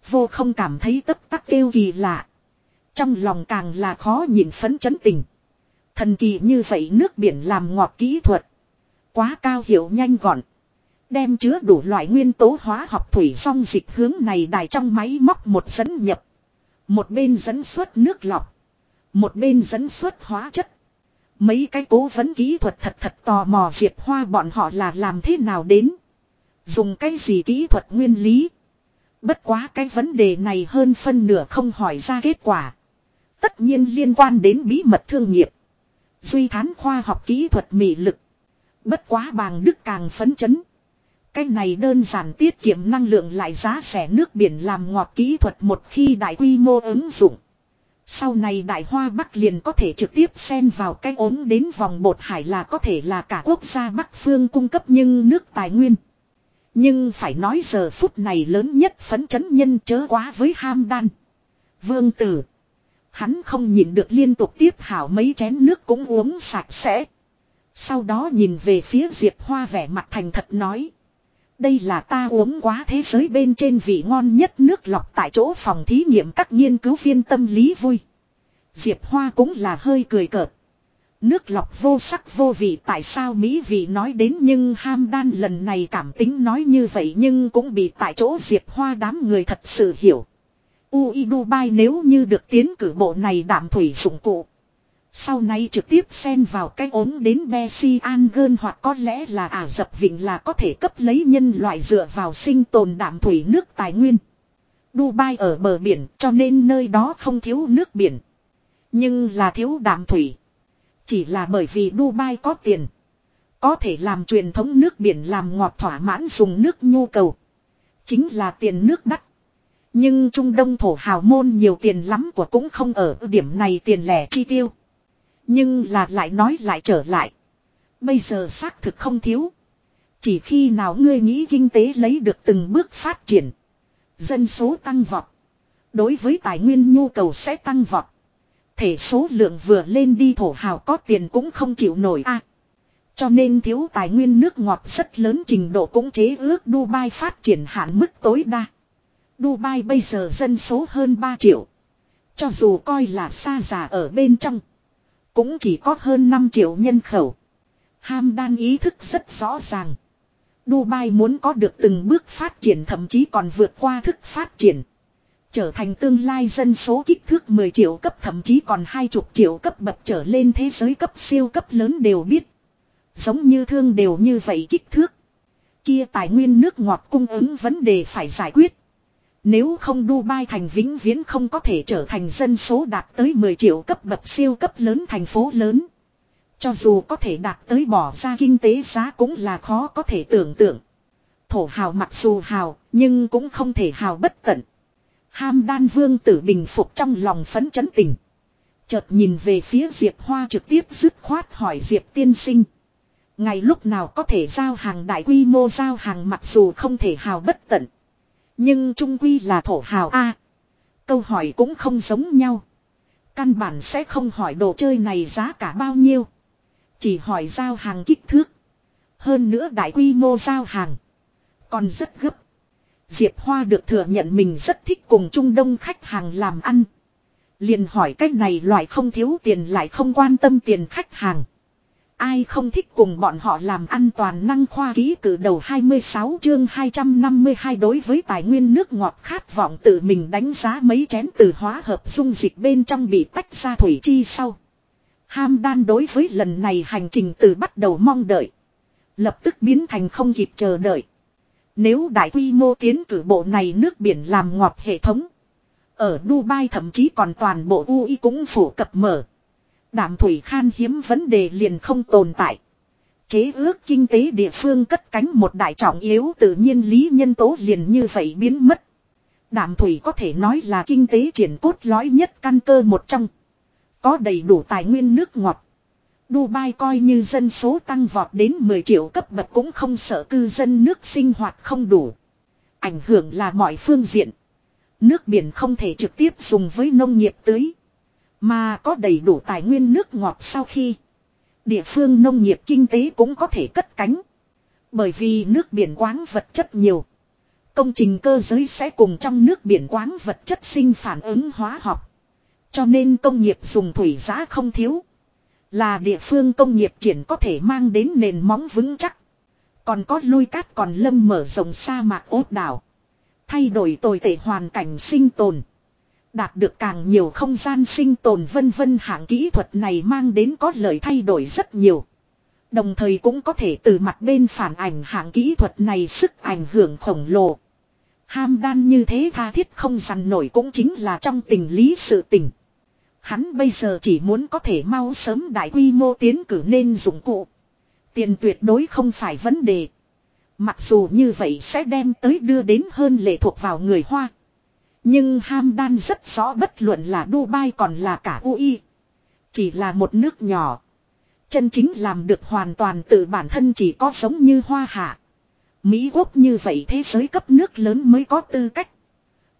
S1: Vô không cảm thấy tất tắc kêu kỳ lạ. Trong lòng càng là khó nhìn phấn chấn tình. Thần kỳ như vậy nước biển làm ngọt kỹ thuật. Quá cao hiểu nhanh gọn. Đem chứa đủ loại nguyên tố hóa học thủy song dịch hướng này đài trong máy móc một dẫn nhập. Một bên dẫn xuất nước lọc. Một bên dẫn xuất hóa chất. Mấy cái cố vấn kỹ thuật thật thật tò mò Diệp Hoa bọn họ là làm thế nào đến. Dùng cái gì kỹ thuật nguyên lý. Bất quá cái vấn đề này hơn phân nửa không hỏi ra kết quả. Tất nhiên liên quan đến bí mật thương nghiệp. Duy thán khoa học kỹ thuật mị lực. Bất quá bàng đức càng phấn chấn. Cái này đơn giản tiết kiệm năng lượng lại giá rẻ nước biển làm ngọt kỹ thuật một khi đại quy mô ứng dụng. Sau này đại hoa Bắc liền có thể trực tiếp xen vào cái ống đến vòng bột hải là có thể là cả quốc gia Bắc phương cung cấp nhưng nước tài nguyên. Nhưng phải nói giờ phút này lớn nhất phấn chấn nhân chớ quá với ham đan. Vương tử. Hắn không nhìn được liên tục tiếp hảo mấy chén nước cũng uống sạch sẽ. Sau đó nhìn về phía Diệp Hoa vẻ mặt thành thật nói. Đây là ta uống quá thế giới bên trên vị ngon nhất nước lọc tại chỗ phòng thí nghiệm các nghiên cứu viên tâm lý vui. Diệp Hoa cũng là hơi cười cợt. Nước lọc vô sắc vô vị, tại sao Mỹ vị nói đến nhưng ham đan lần này cảm tính nói như vậy nhưng cũng bị tại chỗ Diệp Hoa đám người thật sự hiểu. UI Dubai nếu như được tiến cử bộ này đảm thủy dụng cụ. Sau này trực tiếp xen vào cái ống đến Messi An Gơn hoặc có lẽ là Ả Dập Vịnh là có thể cấp lấy nhân loại dựa vào sinh tồn đạm thủy nước tài nguyên. Dubai ở bờ biển, cho nên nơi đó không thiếu nước biển. Nhưng là thiếu đạm thủy. Chỉ là bởi vì Dubai có tiền. Có thể làm truyền thống nước biển làm ngọt thỏa mãn dùng nước nhu cầu. Chính là tiền nước đắt. Nhưng Trung Đông thổ hào môn nhiều tiền lắm của cũng không ở điểm này tiền lẻ chi tiêu. Nhưng là lại nói lại trở lại. Bây giờ xác thực không thiếu. Chỉ khi nào ngươi nghĩ kinh tế lấy được từng bước phát triển. Dân số tăng vọt. Đối với tài nguyên nhu cầu sẽ tăng vọt. Thể số lượng vừa lên đi thổ hào có tiền cũng không chịu nổi a. cho nên thiếu tài nguyên nước ngọt rất lớn trình độ cũng chế ước Dubai phát triển hạn mức tối đa. Dubai bây giờ dân số hơn 3 triệu. Cho dù coi là xa già ở bên trong. Cũng chỉ có hơn 5 triệu nhân khẩu. Ham đan ý thức rất rõ ràng. Dubai muốn có được từng bước phát triển thậm chí còn vượt qua thức phát triển. Trở thành tương lai dân số kích thước 10 triệu cấp thậm chí còn 20 triệu cấp bậc trở lên thế giới cấp siêu cấp lớn đều biết. Giống như thương đều như vậy kích thước. Kia tài nguyên nước ngọt cung ứng vấn đề phải giải quyết. Nếu không Dubai thành vĩnh viễn không có thể trở thành dân số đạt tới 10 triệu cấp bậc siêu cấp lớn thành phố lớn. Cho dù có thể đạt tới bỏ ra kinh tế giá cũng là khó có thể tưởng tượng. Thổ hào mặc dù hào, nhưng cũng không thể hào bất tận. Ham đan vương tử bình phục trong lòng phấn chấn tình. Chợt nhìn về phía Diệp Hoa trực tiếp dứt khoát hỏi Diệp tiên sinh. Ngày lúc nào có thể giao hàng đại quy mô giao hàng mặc dù không thể hào bất tận. Nhưng trung quy là thổ hào A. câu hỏi cũng không giống nhau. Căn bản sẽ không hỏi đồ chơi này giá cả bao nhiêu. Chỉ hỏi giao hàng kích thước. Hơn nữa đại quy mô giao hàng. Còn rất gấp. Diệp Hoa được thừa nhận mình rất thích cùng Trung Đông khách hàng làm ăn. Liền hỏi cách này loại không thiếu tiền lại không quan tâm tiền khách hàng. Ai không thích cùng bọn họ làm ăn toàn năng khoa ký cử đầu 26 chương 252 đối với tài nguyên nước ngọt khát vọng tự mình đánh giá mấy chén từ hóa hợp dung dịch bên trong bị tách ra thủy chi sau. Ham đan đối với lần này hành trình từ bắt đầu mong đợi. Lập tức biến thành không kịp chờ đợi. Nếu đại quy mô tiến cử bộ này nước biển làm ngọt hệ thống. Ở Dubai thậm chí còn toàn bộ UI cũng phủ cập mở. Đảm thủy khan hiếm vấn đề liền không tồn tại. Chế ước kinh tế địa phương cất cánh một đại trọng yếu tự nhiên lý nhân tố liền như vậy biến mất. Đảm thủy có thể nói là kinh tế triển cốt lõi nhất căn cơ một trong. Có đầy đủ tài nguyên nước ngọt. Dubai coi như dân số tăng vọt đến 10 triệu cấp bậc cũng không sợ cư dân nước sinh hoạt không đủ. Ảnh hưởng là mọi phương diện. Nước biển không thể trực tiếp dùng với nông nghiệp tưới. Mà có đầy đủ tài nguyên nước ngọt sau khi. Địa phương nông nghiệp kinh tế cũng có thể cất cánh. Bởi vì nước biển quáng vật chất nhiều. Công trình cơ giới sẽ cùng trong nước biển quáng vật chất sinh phản ứng hóa học. Cho nên công nghiệp dùng thủy giá không thiếu. Là địa phương công nghiệp triển có thể mang đến nền móng vững chắc. Còn có lôi cát còn lâm mở rộng sa mạc ốt đảo. Thay đổi tồi tệ hoàn cảnh sinh tồn. Đạt được càng nhiều không gian sinh tồn vân vân hạng kỹ thuật này mang đến có lợi thay đổi rất nhiều. Đồng thời cũng có thể từ mặt bên phản ảnh hạng kỹ thuật này sức ảnh hưởng khổng lồ. Ham đan như thế tha thiết không dằn nổi cũng chính là trong tình lý sự tình. Hắn bây giờ chỉ muốn có thể mau sớm đại quy mô tiến cử nên dụng cụ. Tiền tuyệt đối không phải vấn đề. Mặc dù như vậy sẽ đem tới đưa đến hơn lệ thuộc vào người Hoa. Nhưng Hamdan rất rõ bất luận là Dubai còn là cả UI. Chỉ là một nước nhỏ. Chân chính làm được hoàn toàn tự bản thân chỉ có giống như Hoa Hạ. Mỹ Quốc như vậy thế giới cấp nước lớn mới có tư cách.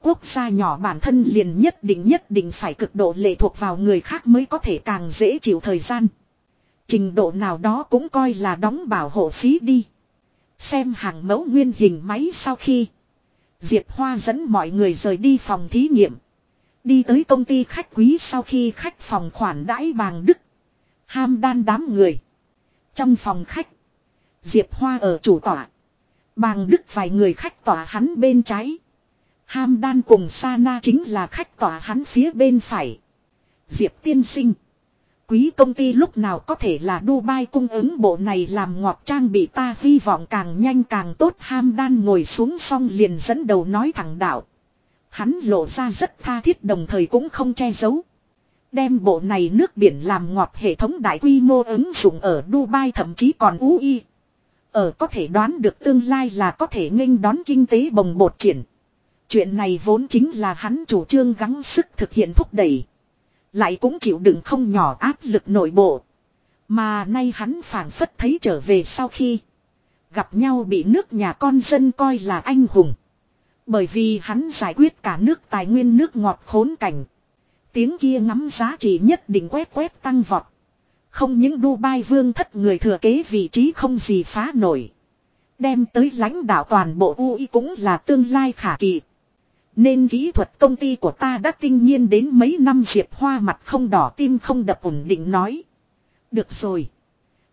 S1: Quốc gia nhỏ bản thân liền nhất định nhất định phải cực độ lệ thuộc vào người khác mới có thể càng dễ chịu thời gian. Trình độ nào đó cũng coi là đóng bảo hộ phí đi. Xem hàng mẫu nguyên hình máy sau khi. Diệp Hoa dẫn mọi người rời đi phòng thí nghiệm. Đi tới công ty khách quý sau khi khách phòng khoản đãi bàng đức. Ham đan đám người. Trong phòng khách. Diệp Hoa ở chủ tọa. Bàng đức vài người khách tọa hắn bên trái. Ham đan cùng Sana chính là khách tọa hắn phía bên phải. Diệp tiên sinh. Quý công ty lúc nào có thể là Dubai cung ứng bộ này làm ngọt trang bị ta hy vọng càng nhanh càng tốt ham đan ngồi xuống xong liền dẫn đầu nói thẳng đạo. Hắn lộ ra rất tha thiết đồng thời cũng không che giấu. Đem bộ này nước biển làm ngọt hệ thống đại quy mô ứng dụng ở Dubai thậm chí còn UI. Ở có thể đoán được tương lai là có thể nghênh đón kinh tế bồng bột triển. Chuyện này vốn chính là hắn chủ trương gắng sức thực hiện thúc đẩy. Lại cũng chịu đựng không nhỏ áp lực nội bộ. Mà nay hắn phảng phất thấy trở về sau khi. Gặp nhau bị nước nhà con dân coi là anh hùng. Bởi vì hắn giải quyết cả nước tài nguyên nước ngọt khốn cảnh. Tiếng kia ngắm giá trị nhất định quét quét tăng vọt. Không những Dubai vương thất người thừa kế vị trí không gì phá nổi. Đem tới lãnh đạo toàn bộ UI cũng là tương lai khả kỳ. Nên kỹ thuật công ty của ta đã tinh nhiên đến mấy năm diệp hoa mặt không đỏ tim không đập ổn định nói. Được rồi.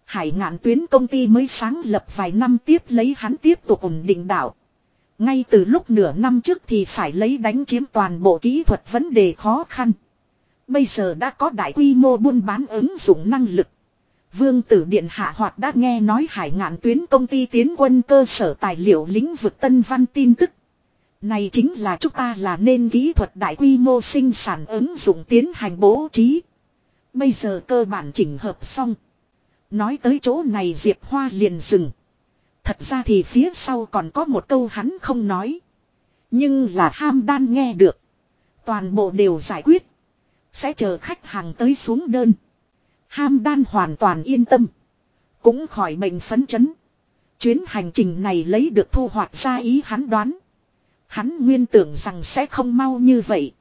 S1: Hải ngạn tuyến công ty mới sáng lập vài năm tiếp lấy hắn tiếp tục ổn định đạo. Ngay từ lúc nửa năm trước thì phải lấy đánh chiếm toàn bộ kỹ thuật vấn đề khó khăn. Bây giờ đã có đại quy mô buôn bán ứng dụng năng lực. Vương tử điện hạ hoạt đã nghe nói hải ngạn tuyến công ty tiến quân cơ sở tài liệu lĩnh vực tân văn tin tức. Này chính là chúng ta là nên kỹ thuật đại quy mô sinh sản ứng dụng tiến hành bố trí. Bây giờ cơ bản chỉnh hợp xong. Nói tới chỗ này Diệp Hoa liền dừng. Thật ra thì phía sau còn có một câu hắn không nói. Nhưng là ham đan nghe được. Toàn bộ đều giải quyết. Sẽ chờ khách hàng tới xuống đơn. Ham đan hoàn toàn yên tâm. Cũng khỏi bệnh phấn chấn. Chuyến hành trình này lấy được thu hoạch ra ý hắn đoán. Hắn nguyên tưởng rằng sẽ không mau như vậy.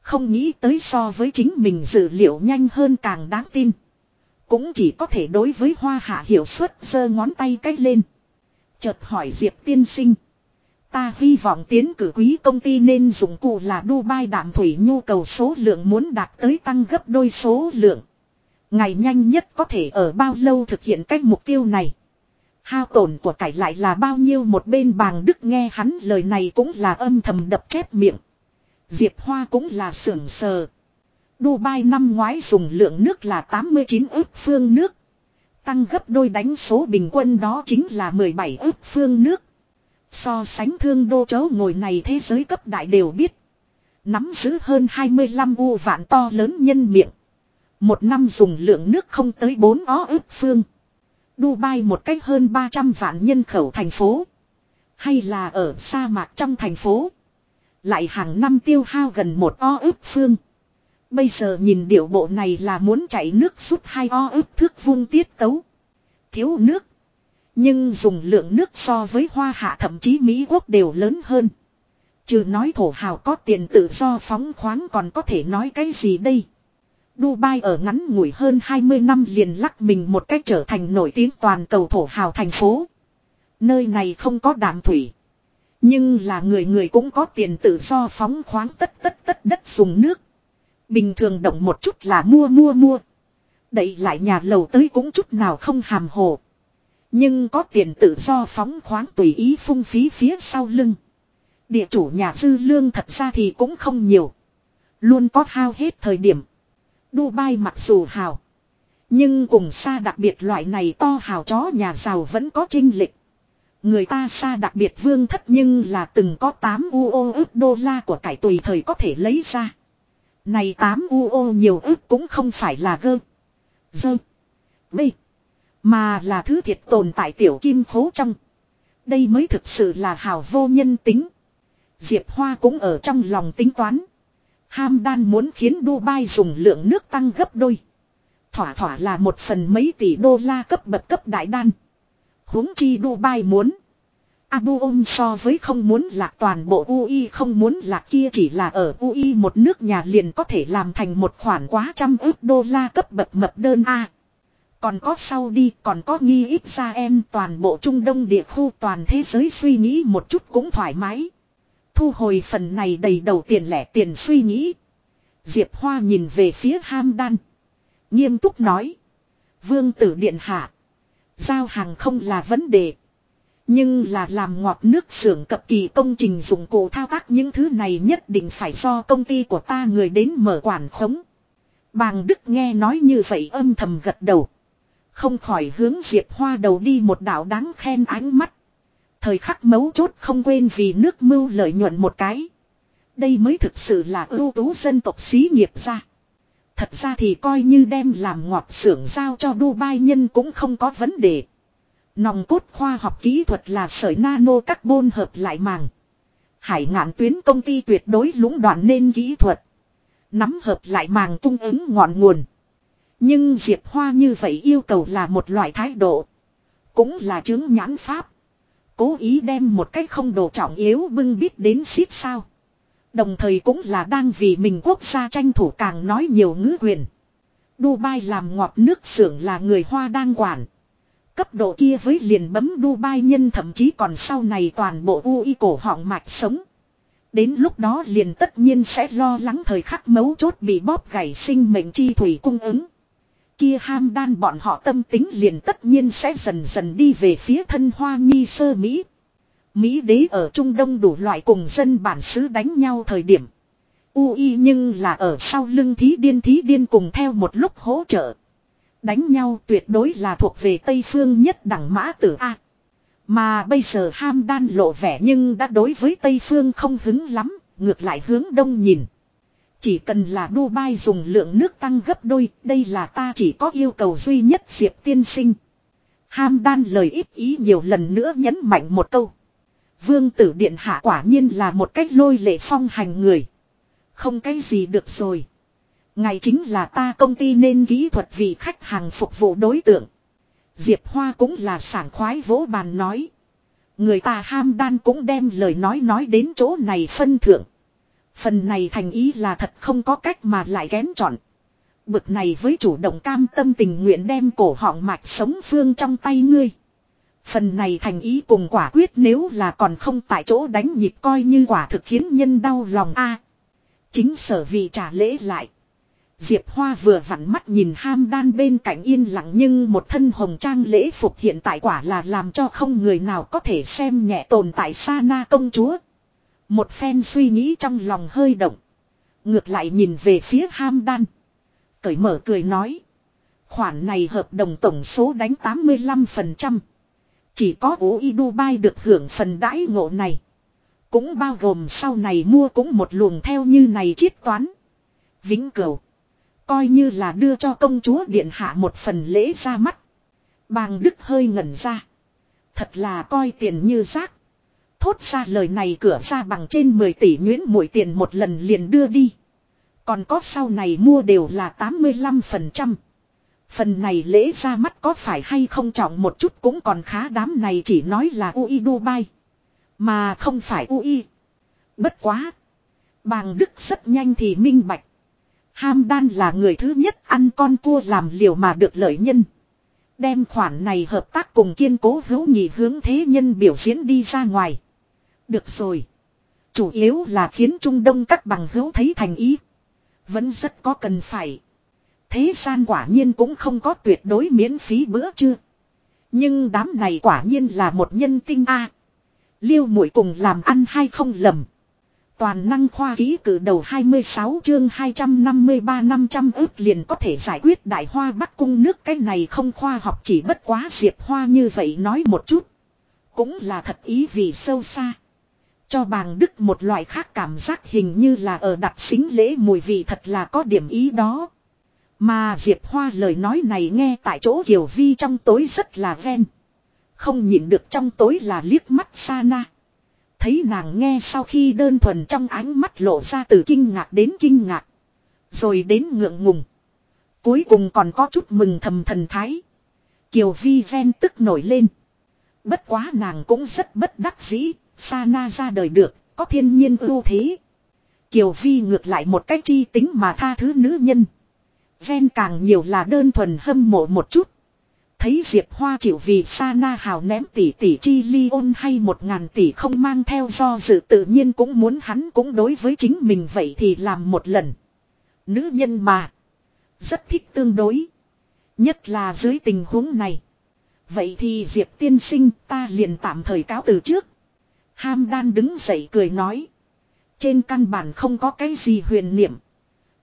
S1: Không nghĩ tới so với chính mình dự liệu nhanh hơn càng đáng tin. Cũng chỉ có thể đối với hoa hạ hiệu suất giơ ngón tay cách lên. Chợt hỏi Diệp tiên sinh. Ta hy vọng tiến cử quý công ty nên dụng cụ là Dubai đạm thủy nhu cầu số lượng muốn đạt tới tăng gấp đôi số lượng. Ngày nhanh nhất có thể ở bao lâu thực hiện cách mục tiêu này. Hao tổn của cải lại là bao nhiêu một bên bàng đức nghe hắn lời này cũng là âm thầm đập chép miệng. Diệp Hoa cũng là sưởng sờ. Dubai năm ngoái dùng lượng nước là 89 ước phương nước. Tăng gấp đôi đánh số bình quân đó chính là 17 ước phương nước. So sánh thương đô chấu ngồi này thế giới cấp đại đều biết. Nắm giữ hơn 25 u vạn to lớn nhân miệng. Một năm dùng lượng nước không tới 4 ó ước phương. Dubai một cách hơn 300 vạn nhân khẩu thành phố. Hay là ở sa mạc trong thành phố. Lại hàng năm tiêu hao gần một o ước phương. Bây giờ nhìn điệu bộ này là muốn chạy nước rút hai o ước thước vung tiết tấu. Thiếu nước. Nhưng dùng lượng nước so với hoa hạ thậm chí Mỹ quốc đều lớn hơn. Trừ nói thổ hào có tiền tự do phóng khoáng còn có thể nói cái gì đây. Dubai ở ngắn ngủi hơn 20 năm liền lắc mình một cách trở thành nổi tiếng toàn cầu thổ hào thành phố. Nơi này không có đàm thủy. Nhưng là người người cũng có tiền tự do phóng khoáng tất tất tất đất dùng nước. Bình thường động một chút là mua mua mua. Đẩy lại nhà lầu tới cũng chút nào không hàm hồ. Nhưng có tiền tự do phóng khoáng tùy ý phung phí phía sau lưng. Địa chủ nhà dư lương thật ra thì cũng không nhiều. Luôn có hao hết thời điểm. Dubai mặc dù hào. Nhưng cùng xa đặc biệt loại này to hào chó nhà giàu vẫn có trinh lịch. Người ta xa đặc biệt vương thất nhưng là từng có 8 UO ước đô la của cải tùy thời có thể lấy ra. Này 8 UO nhiều ước cũng không phải là gơ. Dơ. Bê. Mà là thứ thiệt tồn tại tiểu kim khố trong. Đây mới thực sự là hào vô nhân tính. Diệp Hoa cũng ở trong lòng tính toán. Ham đan muốn khiến Dubai dùng lượng nước tăng gấp đôi. Thỏa thỏa là một phần mấy tỷ đô la cấp bậc cấp đại đan huống chi Dubai muốn. Abu Om so với không muốn lạc toàn bộ UI không muốn lạc kia chỉ là ở UI một nước nhà liền có thể làm thành một khoản quá trăm ước đô la cấp bậc mập đơn A. Còn có sau đi, còn có nghi ít ra em, toàn bộ Trung Đông địa khu, toàn thế giới suy nghĩ một chút cũng thoải mái. Thu hồi phần này đầy đầu tiền lẻ tiền suy nghĩ. Diệp Hoa nhìn về phía ham đan. Nghiêm túc nói. Vương tử điện hạ. Giao hàng không là vấn đề. Nhưng là làm ngọt nước xưởng cập kỳ công trình dụng cụ thao tác những thứ này nhất định phải do công ty của ta người đến mở quản khống. Bàng Đức nghe nói như vậy âm thầm gật đầu. Không khỏi hướng Diệp Hoa đầu đi một đạo đáng khen ánh mắt. Thời khắc mấu chốt không quên vì nước mưu lợi nhuận một cái. Đây mới thực sự là ưu tú dân tộc xí nghiệp ra. Thật ra thì coi như đem làm ngọt xưởng giao cho Dubai nhân cũng không có vấn đề. Nòng cốt khoa học kỹ thuật là sợi nano carbon hợp lại màng. Hải ngạn tuyến công ty tuyệt đối lũng đoạn nên kỹ thuật. Nắm hợp lại màng cung ứng ngọn nguồn. Nhưng Diệp Hoa như vậy yêu cầu là một loại thái độ. Cũng là chứng nhãn pháp. Cố ý đem một cách không đồ trọng yếu bưng biết đến ship sao. Đồng thời cũng là đang vì mình quốc gia tranh thủ càng nói nhiều ngữ quyền. Dubai làm ngọt nước xưởng là người Hoa đang quản. Cấp độ kia với liền bấm Dubai nhân thậm chí còn sau này toàn bộ UI cổ họng mạch sống. Đến lúc đó liền tất nhiên sẽ lo lắng thời khắc mấu chốt bị bóp gãy sinh mệnh chi thủy cung ứng. Kia ham đan bọn họ tâm tính liền tất nhiên sẽ dần dần đi về phía thân hoa nhi sơ Mỹ. Mỹ đế ở Trung Đông đủ loại cùng dân bản xứ đánh nhau thời điểm. UI nhưng là ở sau lưng thí điên thí điên cùng theo một lúc hỗ trợ. Đánh nhau tuyệt đối là thuộc về Tây Phương nhất đẳng mã tử A. Mà bây giờ ham đan lộ vẻ nhưng đã đối với Tây Phương không hứng lắm, ngược lại hướng đông nhìn. Chỉ cần là Dubai dùng lượng nước tăng gấp đôi, đây là ta chỉ có yêu cầu duy nhất Diệp tiên sinh. Ham đan lời ít ý nhiều lần nữa nhấn mạnh một câu. Vương tử điện hạ quả nhiên là một cách lôi lệ phong hành người. Không cái gì được rồi. Ngài chính là ta công ty nên kỹ thuật vì khách hàng phục vụ đối tượng. Diệp Hoa cũng là sảng khoái vỗ bàn nói. Người ta ham đan cũng đem lời nói nói đến chỗ này phân thượng. Phần này thành ý là thật không có cách mà lại kén chọn. Bực này với chủ động cam tâm tình nguyện đem cổ họng mạch sống phương trong tay ngươi. Phần này thành ý cùng quả quyết nếu là còn không tại chỗ đánh nhịp coi như quả thực khiến nhân đau lòng a Chính sở vì trả lễ lại. Diệp Hoa vừa vặn mắt nhìn ham đan bên cạnh yên lặng nhưng một thân hồng trang lễ phục hiện tại quả là làm cho không người nào có thể xem nhẹ tồn tại sa na công chúa. Một phen suy nghĩ trong lòng hơi động. Ngược lại nhìn về phía ham đan. Cởi mở cười nói. Khoản này hợp đồng tổng số đánh 85%. Chỉ có ố y Dubai được hưởng phần đãi ngộ này. Cũng bao gồm sau này mua cũng một luồng theo như này chiết toán. Vĩnh cửu. Coi như là đưa cho công chúa điện hạ một phần lễ ra mắt. Bàng Đức hơi ngẩn ra. Thật là coi tiền như rác. Thốt ra lời này cửa ra bằng trên 10 tỷ nguyễn mũi tiền một lần liền đưa đi. Còn có sau này mua đều là 85%. Phần này lễ ra mắt có phải hay không trọng một chút cũng còn khá đám này chỉ nói là UI Dubai. Mà không phải UI. Bất quá. Bàng Đức rất nhanh thì minh bạch. Ham đan là người thứ nhất ăn con cua làm liều mà được lợi nhân. Đem khoản này hợp tác cùng kiên cố hữu nhị hướng thế nhân biểu diễn đi ra ngoài. Được rồi. Chủ yếu là khiến Trung Đông các bằng hữu thấy thành ý. Vẫn rất có cần phải. Thế gian quả nhiên cũng không có tuyệt đối miễn phí bữa trưa. Nhưng đám này quả nhiên là một nhân tinh a. Liêu mũi cùng làm ăn hay không lầm. Toàn năng khoa ký cử đầu 26 chương 253 500 ước liền có thể giải quyết đại hoa bắc cung nước cái này không khoa học chỉ bất quá diệp hoa như vậy nói một chút. Cũng là thật ý vì sâu xa. Cho bàng đức một loại khác cảm giác hình như là ở đặt xính lễ mùi vị thật là có điểm ý đó. Mà Diệp Hoa lời nói này nghe tại chỗ Kiều Vi trong tối rất là ven. Không nhìn được trong tối là liếc mắt xa na Thấy nàng nghe sau khi đơn thuần trong ánh mắt lộ ra từ kinh ngạc đến kinh ngạc. Rồi đến ngượng ngùng. Cuối cùng còn có chút mừng thầm thần thái. Kiều Vi ven tức nổi lên. Bất quá nàng cũng rất bất đắc dĩ. Sa Na ra đời được, có thiên nhiên ưu thế. Kiều Vi ngược lại một cách chi tính mà tha thứ nữ nhân. Ven càng nhiều là đơn thuần hâm mộ một chút. Thấy Diệp Hoa chịu vì Sa Na hào ném tỷ tỷ chi ly ôn hay một ngàn tỷ không mang theo do dự tự nhiên cũng muốn hắn cũng đối với chính mình vậy thì làm một lần. Nữ nhân mà. Rất thích tương đối. Nhất là dưới tình huống này. Vậy thì Diệp tiên sinh ta liền tạm thời cáo từ trước. Ham đan đứng dậy cười nói. Trên căn bản không có cái gì huyền niệm.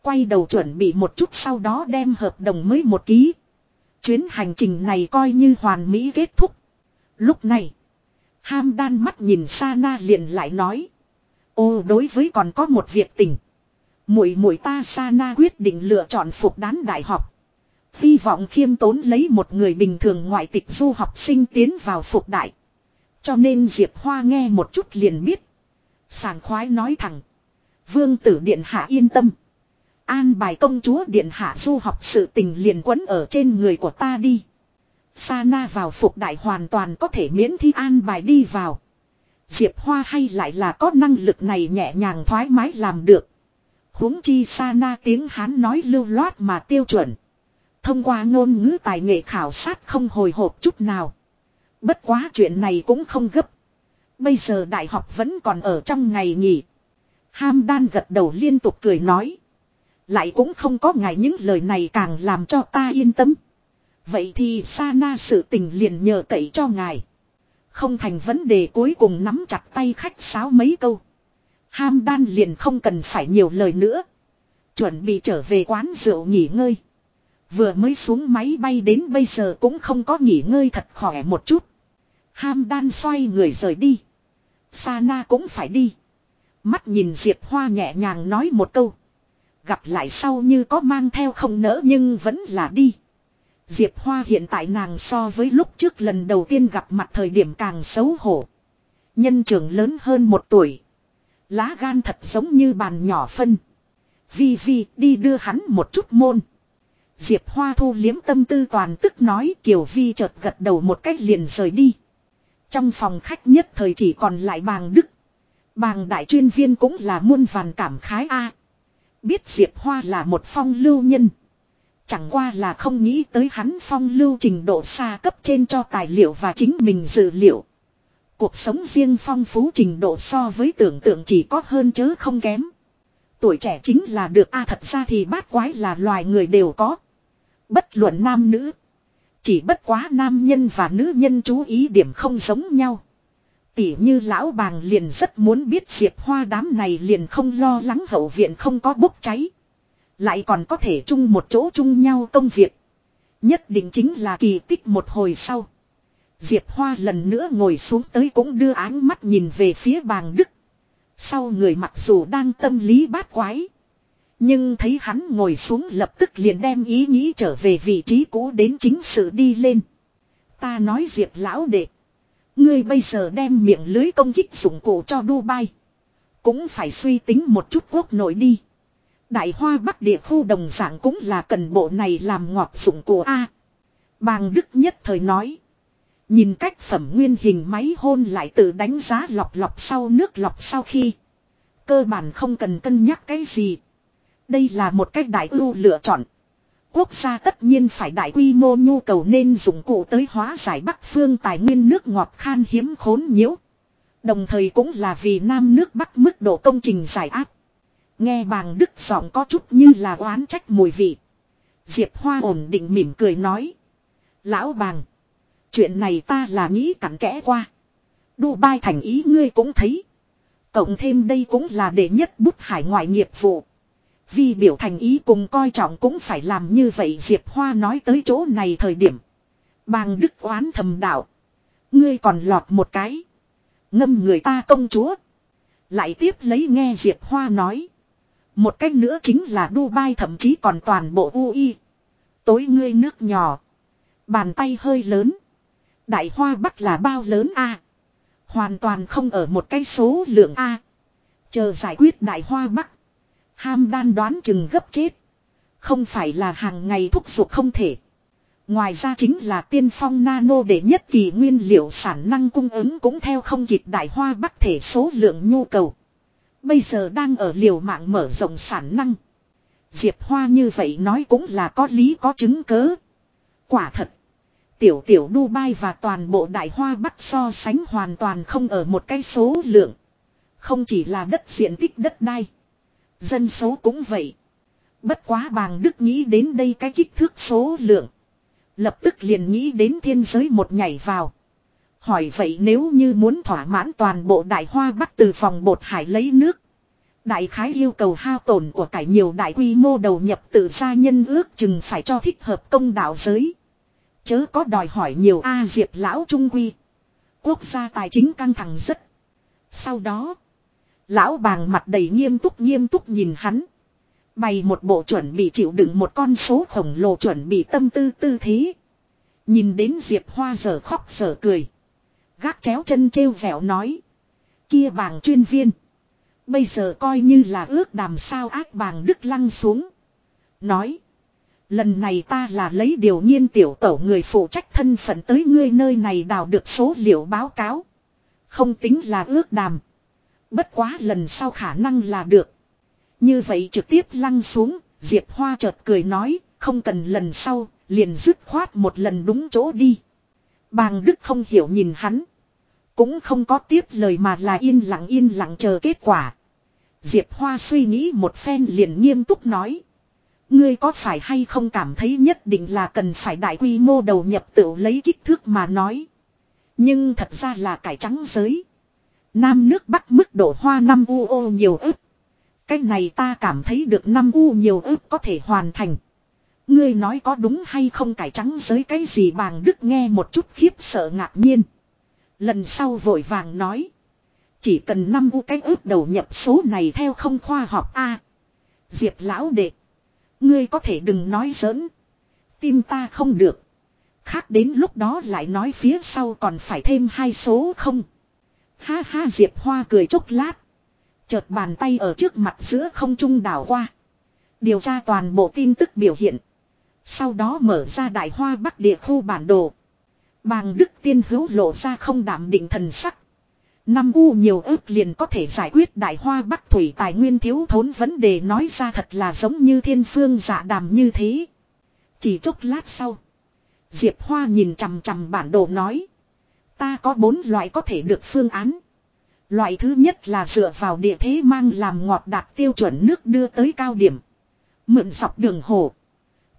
S1: Quay đầu chuẩn bị một chút sau đó đem hợp đồng mới một ký. Chuyến hành trình này coi như hoàn mỹ kết thúc. Lúc này. Ham đan mắt nhìn Sana liền lại nói. Ô, đối với còn có một việc tình. Muội muội ta Sana quyết định lựa chọn phục đán đại học. Hy vọng khiêm tốn lấy một người bình thường ngoại tịch du học sinh tiến vào phục đại. Cho nên Diệp Hoa nghe một chút liền biết. Sàng khoái nói thẳng. Vương tử điện hạ yên tâm. An bài công chúa điện hạ du học sự tình liền quấn ở trên người của ta đi. sa na vào phục đại hoàn toàn có thể miễn thi an bài đi vào. Diệp Hoa hay lại là có năng lực này nhẹ nhàng thoải mái làm được. huống chi sa na tiếng Hán nói lưu loát mà tiêu chuẩn. Thông qua ngôn ngữ tài nghệ khảo sát không hồi hộp chút nào. Bất quá chuyện này cũng không gấp. Bây giờ đại học vẫn còn ở trong ngày nghỉ. Ham đan gật đầu liên tục cười nói. Lại cũng không có ngại những lời này càng làm cho ta yên tâm. Vậy thì sa na sự tình liền nhờ cậy cho ngài. Không thành vấn đề cuối cùng nắm chặt tay khách sáo mấy câu. Ham đan liền không cần phải nhiều lời nữa. Chuẩn bị trở về quán rượu nghỉ ngơi. Vừa mới xuống máy bay đến bây giờ cũng không có nghỉ ngơi thật khỏe một chút. Ham đan xoay người rời đi. Sana cũng phải đi. Mắt nhìn Diệp Hoa nhẹ nhàng nói một câu. Gặp lại sau như có mang theo không nỡ nhưng vẫn là đi. Diệp Hoa hiện tại nàng so với lúc trước lần đầu tiên gặp mặt thời điểm càng xấu hổ. Nhân trưởng lớn hơn một tuổi. Lá gan thật giống như bàn nhỏ phân. Vi Vi đi đưa hắn một chút môn. Diệp Hoa thu liếm tâm tư toàn tức nói Kiều Vi chợt gật đầu một cách liền rời đi. Trong phòng khách nhất thời chỉ còn lại bàng đức. Bàng đại chuyên viên cũng là muôn vàn cảm khái a Biết Diệp Hoa là một phong lưu nhân. Chẳng qua là không nghĩ tới hắn phong lưu trình độ xa cấp trên cho tài liệu và chính mình dự liệu. Cuộc sống riêng phong phú trình độ so với tưởng tượng chỉ có hơn chứ không kém. Tuổi trẻ chính là được a, thật ra thì bát quái là loài người đều có. Bất luận nam nữ. Chỉ bất quá nam nhân và nữ nhân chú ý điểm không giống nhau. Tỉ như lão bàng liền rất muốn biết diệp hoa đám này liền không lo lắng hậu viện không có bốc cháy. Lại còn có thể chung một chỗ chung nhau công việc. Nhất định chính là kỳ tích một hồi sau. Diệp Hoa lần nữa ngồi xuống tới cũng đưa áng mắt nhìn về phía bàng Đức. Sau người mặc dù đang tâm lý bát quái. Nhưng thấy hắn ngồi xuống lập tức liền đem ý nghĩ trở về vị trí cũ đến chính sự đi lên. Ta nói Diệp lão đệ. Ngươi bây giờ đem miệng lưới công kích dụng cụ cho Dubai. Cũng phải suy tính một chút quốc nội đi. Đại hoa bắc địa khu đồng dạng cũng là cần bộ này làm ngọt dụng cụ A. Bàng Đức nhất thời nói. Nhìn cách phẩm nguyên hình máy hôn lại tự đánh giá lọc lọc sau nước lọc sau khi. Cơ bản không cần cân nhắc cái gì. Đây là một cách đại ưu lựa chọn. Quốc gia tất nhiên phải đại quy mô nhu cầu nên dụng cụ tới hóa giải Bắc phương tài nguyên nước ngọt khan hiếm khốn nhiễu. Đồng thời cũng là vì Nam nước Bắc mức độ công trình giải áp. Nghe bàng Đức giọng có chút như là oán trách mùi vị. Diệp Hoa ổn định mỉm cười nói. Lão bàng. Chuyện này ta là nghĩ cặn kẽ qua. Dubai thành ý ngươi cũng thấy. Cộng thêm đây cũng là đệ nhất bút hải ngoại nghiệp vụ. Vì biểu thành ý cùng coi trọng cũng phải làm như vậy, Diệp Hoa nói tới chỗ này thời điểm. Bàng Đức oán thầm đạo. Ngươi còn lọt một cái. Ngâm người ta công chúa. Lại tiếp lấy nghe Diệp Hoa nói. Một cách nữa chính là Dubai thậm chí còn toàn bộ UI. Tối ngươi nước nhỏ. Bàn tay hơi lớn. Đại hoa bắc là bao lớn a Hoàn toàn không ở một cái số lượng a Chờ giải quyết đại hoa bắc. Ham đan đoán chừng gấp chết. Không phải là hàng ngày thúc giục không thể. Ngoài ra chính là tiên phong nano để nhất kỳ nguyên liệu sản năng cung ứng cũng theo không kịp đại hoa bắc thể số lượng nhu cầu. Bây giờ đang ở liều mạng mở rộng sản năng. Diệp Hoa như vậy nói cũng là có lý có chứng cớ. Quả thật. Tiểu tiểu Dubai và toàn bộ đại hoa bắc so sánh hoàn toàn không ở một cái số lượng. Không chỉ là đất diện tích đất đai. Dân số cũng vậy. Bất quá bàng Đức nghĩ đến đây cái kích thước số lượng. Lập tức liền nghĩ đến thiên giới một nhảy vào. Hỏi vậy nếu như muốn thỏa mãn toàn bộ đại hoa bắc từ phòng bột hải lấy nước. Đại khái yêu cầu hao tổn của cải nhiều đại quy mô đầu nhập tự gia nhân ước chừng phải cho thích hợp công đạo giới. Chớ có đòi hỏi nhiều A Diệp lão trung quy. Quốc gia tài chính căng thẳng rất. Sau đó. Lão bàng mặt đầy nghiêm túc nghiêm túc nhìn hắn. Bày một bộ chuẩn bị chịu đựng một con số khổng lồ chuẩn bị tâm tư tư thế. Nhìn đến Diệp Hoa giờ khóc giờ cười. Gác chéo chân treo vẻo nói. Kia bàng chuyên viên. Bây giờ coi như là ước đàm sao ác bàng đức lăng xuống. Nói. Lần này ta là lấy điều nhiên tiểu tổ người phụ trách thân phận tới ngươi nơi này đào được số liệu báo cáo. Không tính là ước đàm. Bất quá lần sau khả năng là được. Như vậy trực tiếp lăn xuống, Diệp Hoa chợt cười nói, không cần lần sau, liền dứt khoát một lần đúng chỗ đi. Bàng Đức không hiểu nhìn hắn. Cũng không có tiếp lời mà là yên lặng yên lặng chờ kết quả. Diệp Hoa suy nghĩ một phen liền nghiêm túc nói. Ngươi có phải hay không cảm thấy nhất định là cần phải đại quy mô đầu nhập tự lấy kích thước mà nói. Nhưng thật ra là cải trắng giới. Nam nước Bắc mức độ hoa năm u ô nhiều ức. Cái này ta cảm thấy được năm u nhiều ức có thể hoàn thành. Ngươi nói có đúng hay không cải trắng giới cái gì bàng đức nghe một chút khiếp sợ ngạc nhiên. Lần sau vội vàng nói. Chỉ cần năm u cái ước đầu nhập số này theo không khoa học A. Diệp lão đệ. Ngươi có thể đừng nói giỡn. Tim ta không được. Khác đến lúc đó lại nói phía sau còn phải thêm hai số không. Ha ha, Diệp Hoa cười chốc lát. Chợt bàn tay ở trước mặt giữa không trung đảo qua. Điều tra toàn bộ tin tức biểu hiện. Sau đó mở ra đại hoa bắc địa khu bản đồ. Bàng Đức Tiên hữu lộ ra không đảm định thần sắc. Năm u nhiều ước liền có thể giải quyết đại hoa bắc thủy tài nguyên thiếu thốn vấn đề nói ra thật là giống như thiên phương dạ đàm như thế. Chỉ chốc lát sau. Diệp Hoa nhìn chằm chằm bản đồ nói. Ta có bốn loại có thể được phương án. Loại thứ nhất là dựa vào địa thế mang làm ngọt đạt tiêu chuẩn nước đưa tới cao điểm. Mượn dọc đường hồ.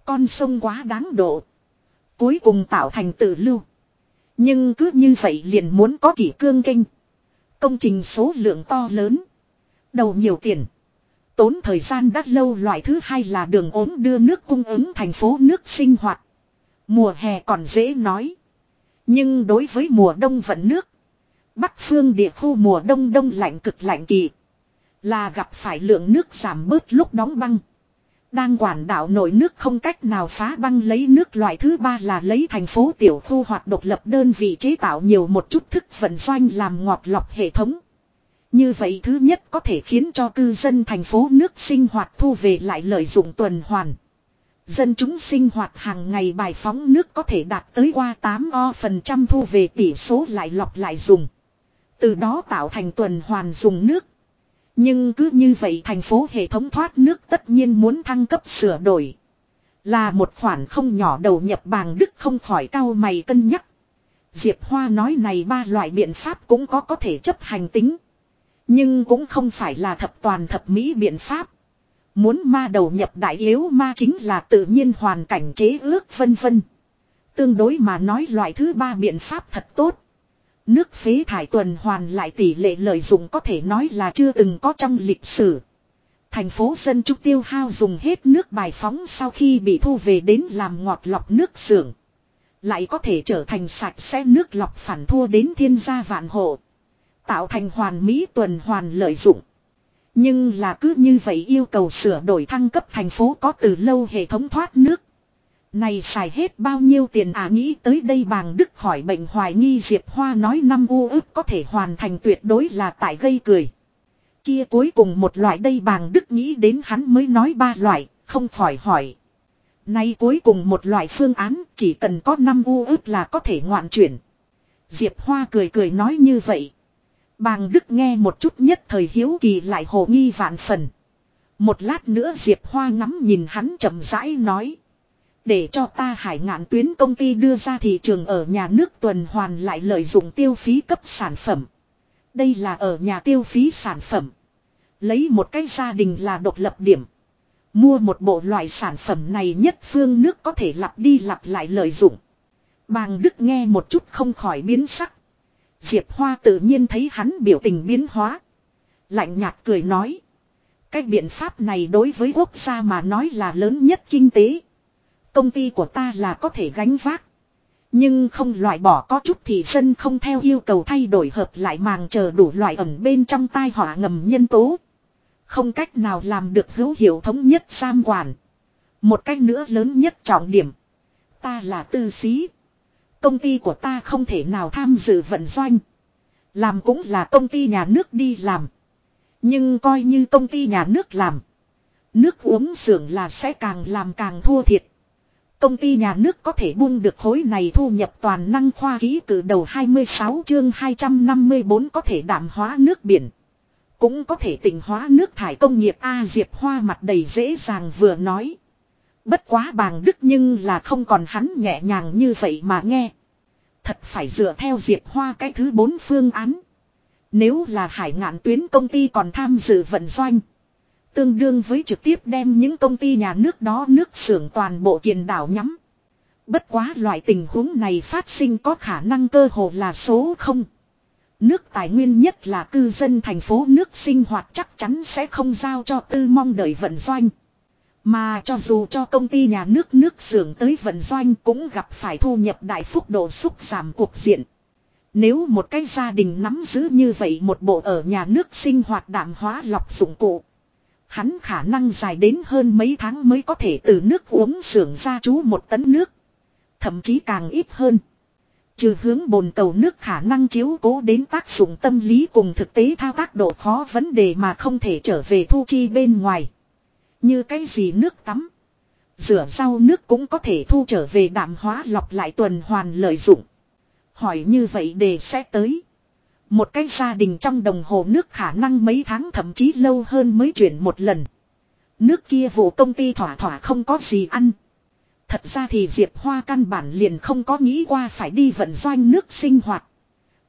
S1: Con sông quá đáng độ. Cuối cùng tạo thành tự lưu. Nhưng cứ như vậy liền muốn có kỷ cương kinh. Công trình số lượng to lớn. Đầu nhiều tiền. Tốn thời gian đắt lâu loại thứ hai là đường ốm đưa nước cung ứng thành phố nước sinh hoạt. Mùa hè còn dễ nói. Nhưng đối với mùa đông vận nước. Bắc phương địa khu mùa đông đông lạnh cực lạnh kỳ. Là gặp phải lượng nước giảm bớt lúc đóng băng. Đang quản đảo nổi nước không cách nào phá băng lấy nước loại thứ ba là lấy thành phố tiểu khu hoạt độc lập đơn vị chế tạo nhiều một chút thức vận doanh làm ngọt lọc hệ thống. Như vậy thứ nhất có thể khiến cho cư dân thành phố nước sinh hoạt thu về lại lợi dụng tuần hoàn. Dân chúng sinh hoạt hàng ngày bài phóng nước có thể đạt tới qua 8 o phần trăm thu về tỷ số lại lọc lại dùng. Từ đó tạo thành tuần hoàn dùng nước. Nhưng cứ như vậy thành phố hệ thống thoát nước tất nhiên muốn thăng cấp sửa đổi. Là một khoản không nhỏ đầu nhập bàng đức không khỏi cao mày cân nhắc. Diệp Hoa nói này ba loại biện pháp cũng có có thể chấp hành tính. Nhưng cũng không phải là thập toàn thập mỹ biện pháp. Muốn ma đầu nhập đại yếu ma chính là tự nhiên hoàn cảnh chế ước vân vân. Tương đối mà nói loại thứ ba biện pháp thật tốt. Nước phế thải tuần hoàn lại tỷ lệ lợi dụng có thể nói là chưa từng có trong lịch sử. Thành phố dân trúc tiêu hao dùng hết nước bài phóng sau khi bị thu về đến làm ngọt lọc nước xưởng. Lại có thể trở thành sạch sẽ nước lọc phản thua đến thiên gia vạn hộ. Tạo thành hoàn mỹ tuần hoàn lợi dụng. Nhưng là cứ như vậy yêu cầu sửa đổi thăng cấp thành phố có từ lâu hệ thống thoát nước. Này xài hết bao nhiêu tiền à nghĩ tới đây bàng đức khỏi bệnh hoài nghi Diệp Hoa nói năm u ức có thể hoàn thành tuyệt đối là tại gây cười. Kia cuối cùng một loại đây bàng đức nghĩ đến hắn mới nói ba loại, không khỏi hỏi. Nay cuối cùng một loại phương án chỉ cần có năm u ức là có thể ngoạn chuyển. Diệp Hoa cười cười nói như vậy. Bàng Đức nghe một chút nhất thời hiếu kỳ lại hồ nghi vạn phần. Một lát nữa Diệp Hoa ngắm nhìn hắn chậm rãi nói. Để cho ta hải ngạn tuyến công ty đưa ra thị trường ở nhà nước tuần hoàn lại lợi dụng tiêu phí cấp sản phẩm. Đây là ở nhà tiêu phí sản phẩm. Lấy một cái gia đình là độc lập điểm. Mua một bộ loại sản phẩm này nhất phương nước có thể lặp đi lặp lại lợi dụng. Bàng Đức nghe một chút không khỏi biến sắc. Diệp Hoa tự nhiên thấy hắn biểu tình biến hóa. Lạnh nhạt cười nói. Cái biện pháp này đối với quốc gia mà nói là lớn nhất kinh tế. Công ty của ta là có thể gánh vác. Nhưng không loại bỏ có chút thì dân không theo yêu cầu thay đổi hợp lại màng chờ đủ loại ẩn bên trong tai họa ngầm nhân tố. Không cách nào làm được hữu hiệu thống nhất giam quản. Một cách nữa lớn nhất trọng điểm. Ta là tư sĩ. Công ty của ta không thể nào tham dự vận doanh. Làm cũng là công ty nhà nước đi làm. Nhưng coi như công ty nhà nước làm. Nước uống xưởng là sẽ càng làm càng thua thiệt. Công ty nhà nước có thể buông được khối này thu nhập toàn năng khoa ký cử đầu 26 chương 254 có thể đảm hóa nước biển. Cũng có thể tỉnh hóa nước thải công nghiệp A Diệp Hoa mặt đầy dễ dàng vừa nói. Bất quá bàng đức nhưng là không còn hắn nhẹ nhàng như vậy mà nghe. Thật phải dựa theo Diệp Hoa cái thứ bốn phương án. Nếu là hải ngạn tuyến công ty còn tham dự vận doanh. Tương đương với trực tiếp đem những công ty nhà nước đó nước xưởng toàn bộ kiền đảo nhắm. Bất quá loại tình huống này phát sinh có khả năng cơ hồ là số không. Nước tài nguyên nhất là cư dân thành phố nước sinh hoạt chắc chắn sẽ không giao cho tư mong đợi vận doanh. Mà cho dù cho công ty nhà nước nước xưởng tới vận doanh cũng gặp phải thu nhập đại phúc độ xúc giảm cuộc diện. Nếu một cái gia đình nắm giữ như vậy một bộ ở nhà nước sinh hoạt đạm hóa lọc dụng cụ. Hắn khả năng dài đến hơn mấy tháng mới có thể từ nước uống xưởng ra chú một tấn nước. Thậm chí càng ít hơn. Trừ hướng bồn cầu nước khả năng chiếu cố đến tác dụng tâm lý cùng thực tế thao tác độ khó vấn đề mà không thể trở về thu chi bên ngoài. Như cái gì nước tắm. Rửa rau nước cũng có thể thu trở về đạm hóa lọc lại tuần hoàn lợi dụng. Hỏi như vậy để sẽ tới. Một cái gia đình trong đồng hồ nước khả năng mấy tháng thậm chí lâu hơn mới chuyển một lần. Nước kia vụ công ty thỏa thỏa không có gì ăn. Thật ra thì Diệp Hoa căn bản liền không có nghĩ qua phải đi vận doanh nước sinh hoạt.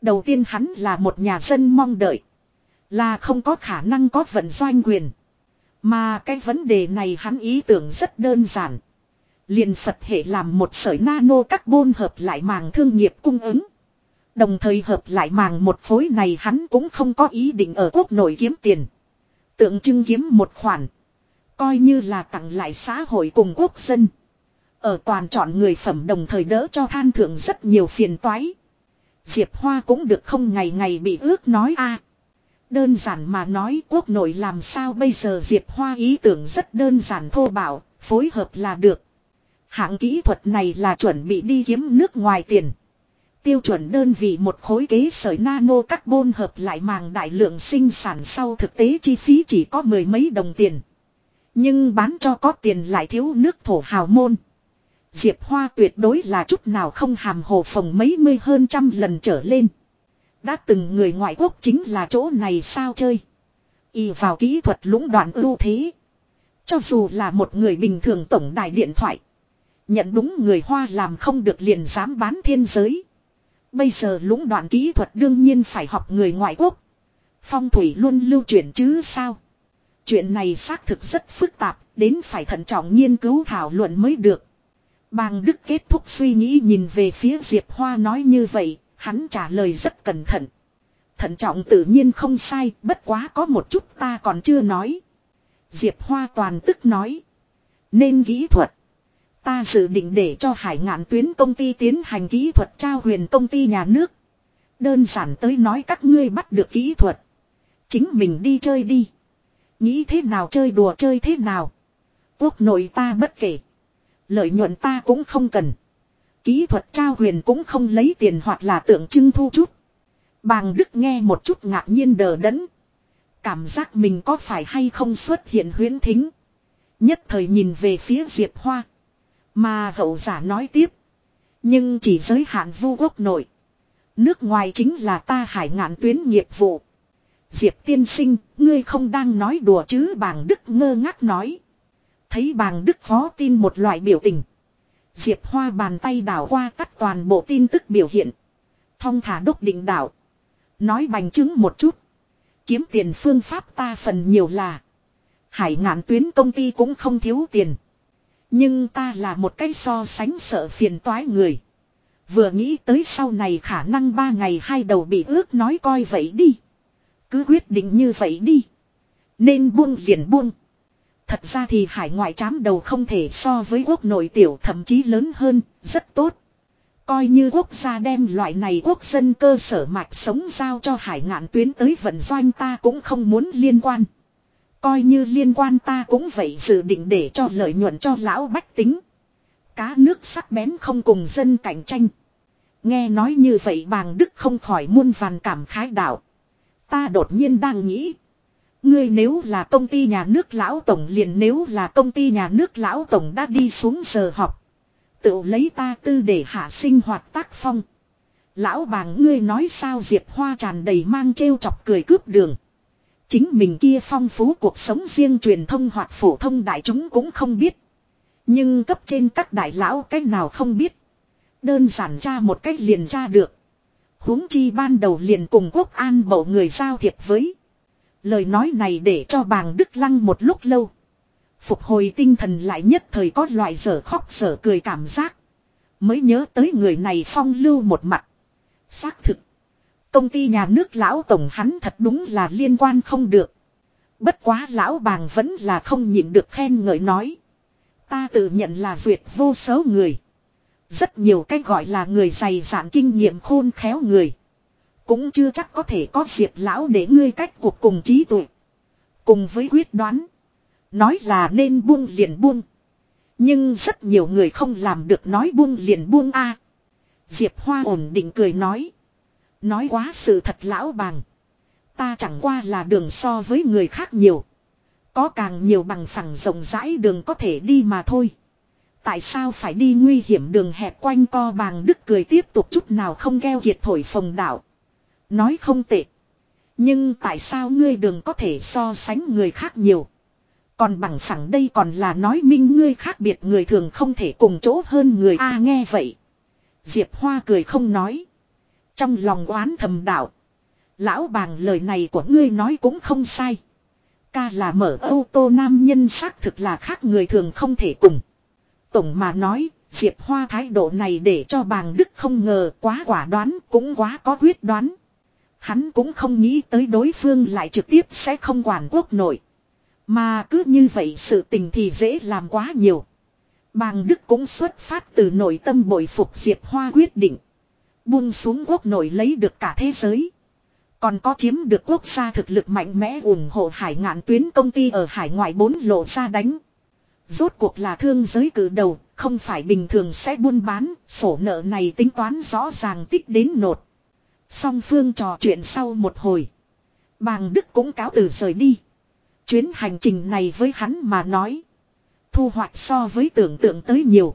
S1: Đầu tiên hắn là một nhà dân mong đợi. Là không có khả năng có vận doanh quyền. Mà cái vấn đề này hắn ý tưởng rất đơn giản. Liền Phật hệ làm một sợi nano carbon hợp lại màng thương nghiệp cung ứng. Đồng thời hợp lại màng một phối này hắn cũng không có ý định ở quốc nội kiếm tiền. Tượng trưng kiếm một khoản. Coi như là tặng lại xã hội cùng quốc dân. Ở toàn chọn người phẩm đồng thời đỡ cho than thượng rất nhiều phiền toái. Diệp Hoa cũng được không ngày ngày bị ước nói a. Đơn giản mà nói quốc nội làm sao bây giờ Diệp Hoa ý tưởng rất đơn giản thô bảo, phối hợp là được. Hạng kỹ thuật này là chuẩn bị đi kiếm nước ngoài tiền. Tiêu chuẩn đơn vị một khối kế sợi nano carbon hợp lại màng đại lượng sinh sản sau thực tế chi phí chỉ có mười mấy đồng tiền. Nhưng bán cho có tiền lại thiếu nước thổ hào môn. Diệp Hoa tuyệt đối là chút nào không hàm hồ phồng mấy mươi hơn trăm lần trở lên. Đã từng người ngoại quốc chính là chỗ này sao chơi. Y vào kỹ thuật lũng đoạn ưu thế. Cho dù là một người bình thường tổng đài điện thoại. Nhận đúng người Hoa làm không được liền dám bán thiên giới. Bây giờ lũng đoạn kỹ thuật đương nhiên phải học người ngoại quốc. Phong thủy luôn lưu truyền chứ sao. Chuyện này xác thực rất phức tạp, đến phải thận trọng nghiên cứu thảo luận mới được. Bàng Đức kết thúc suy nghĩ nhìn về phía Diệp Hoa nói như vậy, hắn trả lời rất cẩn thận. Thận trọng tự nhiên không sai, bất quá có một chút ta còn chưa nói. Diệp Hoa toàn tức nói. Nên kỹ thuật. Ta dự định để cho hải ngạn tuyến công ty tiến hành kỹ thuật trao huyền công ty nhà nước. Đơn giản tới nói các ngươi bắt được kỹ thuật. Chính mình đi chơi đi. Nghĩ thế nào chơi đùa chơi thế nào. Quốc nội ta bất kể. Lợi nhuận ta cũng không cần. Kỹ thuật trao huyền cũng không lấy tiền hoặc là tượng trưng thu chút. Bàng Đức nghe một chút ngạc nhiên đờ đẫn. Cảm giác mình có phải hay không xuất hiện huyến thính. Nhất thời nhìn về phía Diệp Hoa. Mà hậu giả nói tiếp. Nhưng chỉ giới hạn vu quốc nội. Nước ngoài chính là ta hải ngạn tuyến nghiệp vụ. Diệp tiên sinh, ngươi không đang nói đùa chứ bàng Đức ngơ ngác nói. Thấy bàng Đức khó tin một loại biểu tình. Diệp Hoa bàn tay đảo qua tắt toàn bộ tin tức biểu hiện. Thong thả đốc định đảo. Nói bành chứng một chút. Kiếm tiền phương pháp ta phần nhiều là. Hải ngạn tuyến công ty cũng không thiếu tiền. Nhưng ta là một cái so sánh sợ phiền toái người. Vừa nghĩ tới sau này khả năng ba ngày hai đầu bị ước nói coi vậy đi. Cứ quyết định như vậy đi. Nên buông liền buông. Thật ra thì hải ngoại trám đầu không thể so với quốc nội tiểu thậm chí lớn hơn, rất tốt. Coi như quốc gia đem loại này quốc dân cơ sở mạch sống giao cho hải ngạn tuyến tới vận doanh ta cũng không muốn liên quan. Coi như liên quan ta cũng vậy dự định để cho lợi nhuận cho lão bách tính. Cá nước sắc bén không cùng dân cạnh tranh. Nghe nói như vậy bàng đức không khỏi muôn vàn cảm khái đạo. Ta đột nhiên đang nghĩ. Ngươi nếu là công ty nhà nước lão tổng liền nếu là công ty nhà nước lão tổng đã đi xuống giờ học. Tự lấy ta tư để hạ sinh hoạt tác phong. Lão bàng ngươi nói sao Diệp Hoa tràn đầy mang trêu chọc cười cướp đường. Chính mình kia phong phú cuộc sống riêng truyền thông hoặc phổ thông đại chúng cũng không biết. Nhưng cấp trên các đại lão cách nào không biết. Đơn giản tra một cách liền tra được. huống chi ban đầu liền cùng quốc an bộ người giao thiệp với. Lời nói này để cho bàng Đức Lăng một lúc lâu. Phục hồi tinh thần lại nhất thời có loại sở khóc sở cười cảm giác. Mới nhớ tới người này phong lưu một mặt. Xác thực. Công ty nhà nước lão tổng hắn thật đúng là liên quan không được. Bất quá lão bàng vẫn là không nhịn được khen ngợi nói. Ta tự nhận là duyệt vô số người. Rất nhiều cách gọi là người dày dạn kinh nghiệm khôn khéo người. Cũng chưa chắc có thể có diệt lão để ngươi cách cuộc cùng trí tuệ. Cùng với quyết đoán. Nói là nên buông liền buông. Nhưng rất nhiều người không làm được nói buông liền buông a. Diệp Hoa ổn định cười nói. Nói quá sự thật lão bàng. Ta chẳng qua là đường so với người khác nhiều. Có càng nhiều bằng phẳng rộng rãi đường có thể đi mà thôi. Tại sao phải đi nguy hiểm đường hẹp quanh co bàng đức cười tiếp tục chút nào không keo kiệt thổi phồng đảo. Nói không tệ. Nhưng tại sao ngươi đường có thể so sánh người khác nhiều. Còn bằng phẳng đây còn là nói minh ngươi khác biệt người thường không thể cùng chỗ hơn người A nghe vậy. Diệp Hoa cười không nói. Trong lòng oán thầm đạo. Lão bàng lời này của ngươi nói cũng không sai. Ca là mở ô tô nam nhân xác thực là khác người thường không thể cùng. Tổng mà nói, Diệp Hoa thái độ này để cho bàng Đức không ngờ quá quả đoán cũng quá có quyết đoán. Hắn cũng không nghĩ tới đối phương lại trực tiếp sẽ không quản quốc nội. Mà cứ như vậy sự tình thì dễ làm quá nhiều. Bàng Đức cũng xuất phát từ nội tâm bội phục Diệp Hoa quyết định. Buông xuống quốc nội lấy được cả thế giới. Còn có chiếm được quốc gia thực lực mạnh mẽ ủng hộ hải ngạn tuyến công ty ở hải ngoại bốn lộ ra đánh. Rốt cuộc là thương giới cử đầu, không phải bình thường sẽ buôn bán, sổ nợ này tính toán rõ ràng tích đến nột. Song phương trò chuyện sau một hồi. Bàng Đức cũng cáo từ rời đi. Chuyến hành trình này với hắn mà nói. Thu hoạch so với tưởng tượng tới nhiều.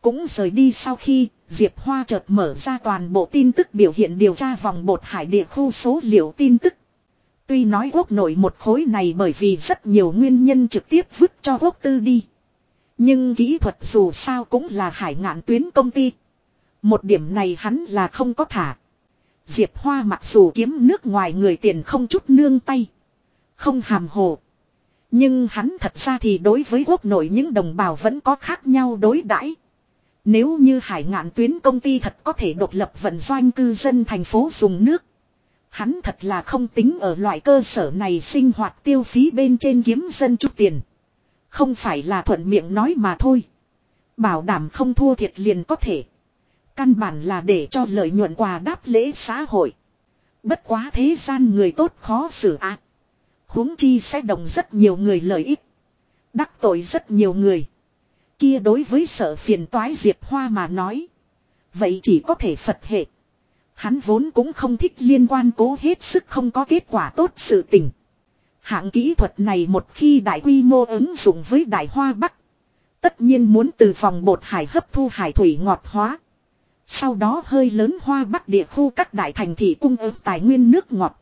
S1: Cũng rời đi sau khi Diệp Hoa chợt mở ra toàn bộ tin tức biểu hiện điều tra vòng bột hải địa khu số liệu tin tức. Tuy nói quốc nội một khối này bởi vì rất nhiều nguyên nhân trực tiếp vứt cho quốc tư đi. Nhưng kỹ thuật dù sao cũng là hải ngạn tuyến công ty. Một điểm này hắn là không có thả. Diệp Hoa mặc dù kiếm nước ngoài người tiền không chút nương tay. Không hàm hồ. Nhưng hắn thật ra thì đối với quốc nội những đồng bào vẫn có khác nhau đối đãi. Nếu như hải ngạn tuyến công ty thật có thể độc lập vận doanh cư dân thành phố dùng nước. Hắn thật là không tính ở loại cơ sở này sinh hoạt tiêu phí bên trên kiếm dân chút tiền. Không phải là thuận miệng nói mà thôi. Bảo đảm không thua thiệt liền có thể. Căn bản là để cho lợi nhuận quà đáp lễ xã hội. Bất quá thế gian người tốt khó xử ạ. À. huống chi sẽ đồng rất nhiều người lợi ích. Đắc tội rất nhiều người. Kia đối với sợ phiền toái Diệp Hoa mà nói. Vậy chỉ có thể Phật hệ. Hắn vốn cũng không thích liên quan cố hết sức không có kết quả tốt sự tình. Hạng kỹ thuật này một khi đại quy mô ứng dụng với đại hoa bắc. Tất nhiên muốn từ phòng bột hải hấp thu hải thủy ngọt hóa. Sau đó hơi lớn hoa bắc địa khu các đại thành thị cung ứng tài nguyên nước ngọt.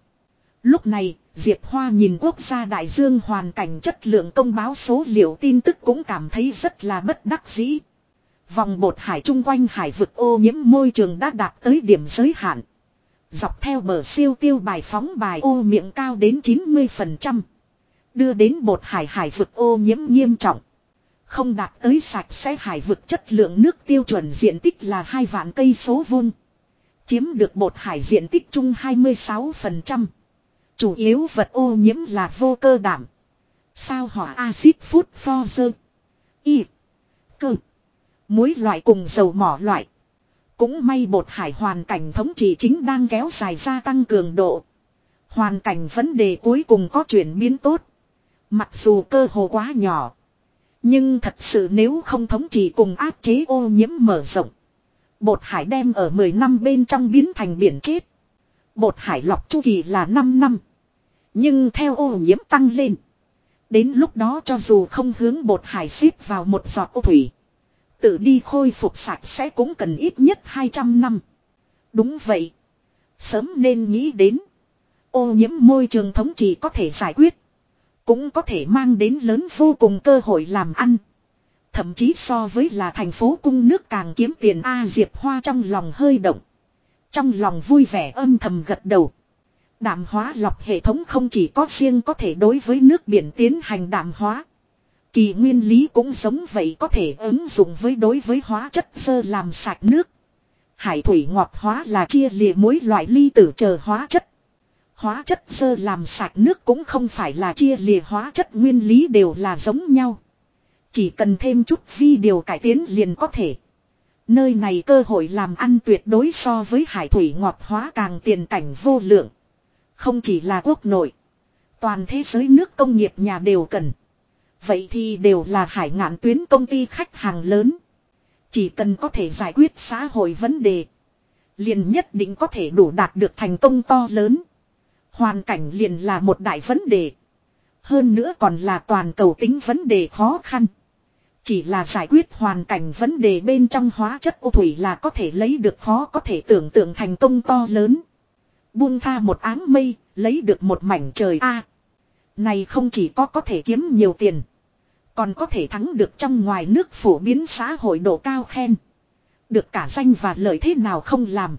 S1: Lúc này, Diệp Hoa nhìn quốc gia đại dương hoàn cảnh chất lượng công báo số liệu tin tức cũng cảm thấy rất là bất đắc dĩ. Vòng bột hải chung quanh hải vực ô nhiễm môi trường đã đạt tới điểm giới hạn. Dọc theo bờ siêu tiêu bài phóng bài ô miệng cao đến 90%. Đưa đến bột hải hải vực ô nhiễm nghiêm trọng. Không đạt tới sạch sẽ hải vực chất lượng nước tiêu chuẩn diện tích là hai vạn cây số vuông. Chiếm được bột hải diện tích chung 26%. Chủ yếu vật ô nhiễm là vô cơ đảm. Sao hỏa axit phút pho dơ. Y. Cơ. Muối loại cùng dầu mỏ loại. Cũng may bột hải hoàn cảnh thống trị chính đang kéo dài gia tăng cường độ. Hoàn cảnh vấn đề cuối cùng có chuyển biến tốt. Mặc dù cơ hồ quá nhỏ. Nhưng thật sự nếu không thống trị cùng áp chế ô nhiễm mở rộng. Bột hải đem ở 10 năm bên trong biến thành biển chết. Bột hải lọc chu kỳ là 5 năm. Nhưng theo ô nhiễm tăng lên. Đến lúc đó cho dù không hướng bột hải xếp vào một giọt ô thủy. Tự đi khôi phục sạch sẽ cũng cần ít nhất 200 năm. Đúng vậy. Sớm nên nghĩ đến. Ô nhiễm môi trường thống trị có thể giải quyết. Cũng có thể mang đến lớn vô cùng cơ hội làm ăn. Thậm chí so với là thành phố cung nước càng kiếm tiền A Diệp Hoa trong lòng hơi động. Trong lòng vui vẻ âm thầm gật đầu. Đạm hóa lọc hệ thống không chỉ có riêng có thể đối với nước biển tiến hành đạm hóa. Kỳ nguyên lý cũng giống vậy có thể ứng dụng với đối với hóa chất sơ làm sạch nước. Hải thủy ngọt hóa là chia lìa mỗi loại ly tử chờ hóa chất. Hóa chất sơ làm sạch nước cũng không phải là chia lìa hóa chất, nguyên lý đều là giống nhau. Chỉ cần thêm chút vi điều cải tiến liền có thể. Nơi này cơ hội làm ăn tuyệt đối so với hải thủy ngọt hóa càng tiền cảnh vô lượng. Không chỉ là quốc nội. Toàn thế giới nước công nghiệp nhà đều cần. Vậy thì đều là hải ngạn tuyến công ty khách hàng lớn. Chỉ cần có thể giải quyết xã hội vấn đề. Liền nhất định có thể đủ đạt được thành công to lớn. Hoàn cảnh liền là một đại vấn đề. Hơn nữa còn là toàn cầu tính vấn đề khó khăn. Chỉ là giải quyết hoàn cảnh vấn đề bên trong hóa chất ô thủy là có thể lấy được khó có thể tưởng tượng thành công to lớn. Buông tha một áng mây, lấy được một mảnh trời A. Này không chỉ có có thể kiếm nhiều tiền. Còn có thể thắng được trong ngoài nước phổ biến xã hội độ cao khen. Được cả danh và lợi thế nào không làm.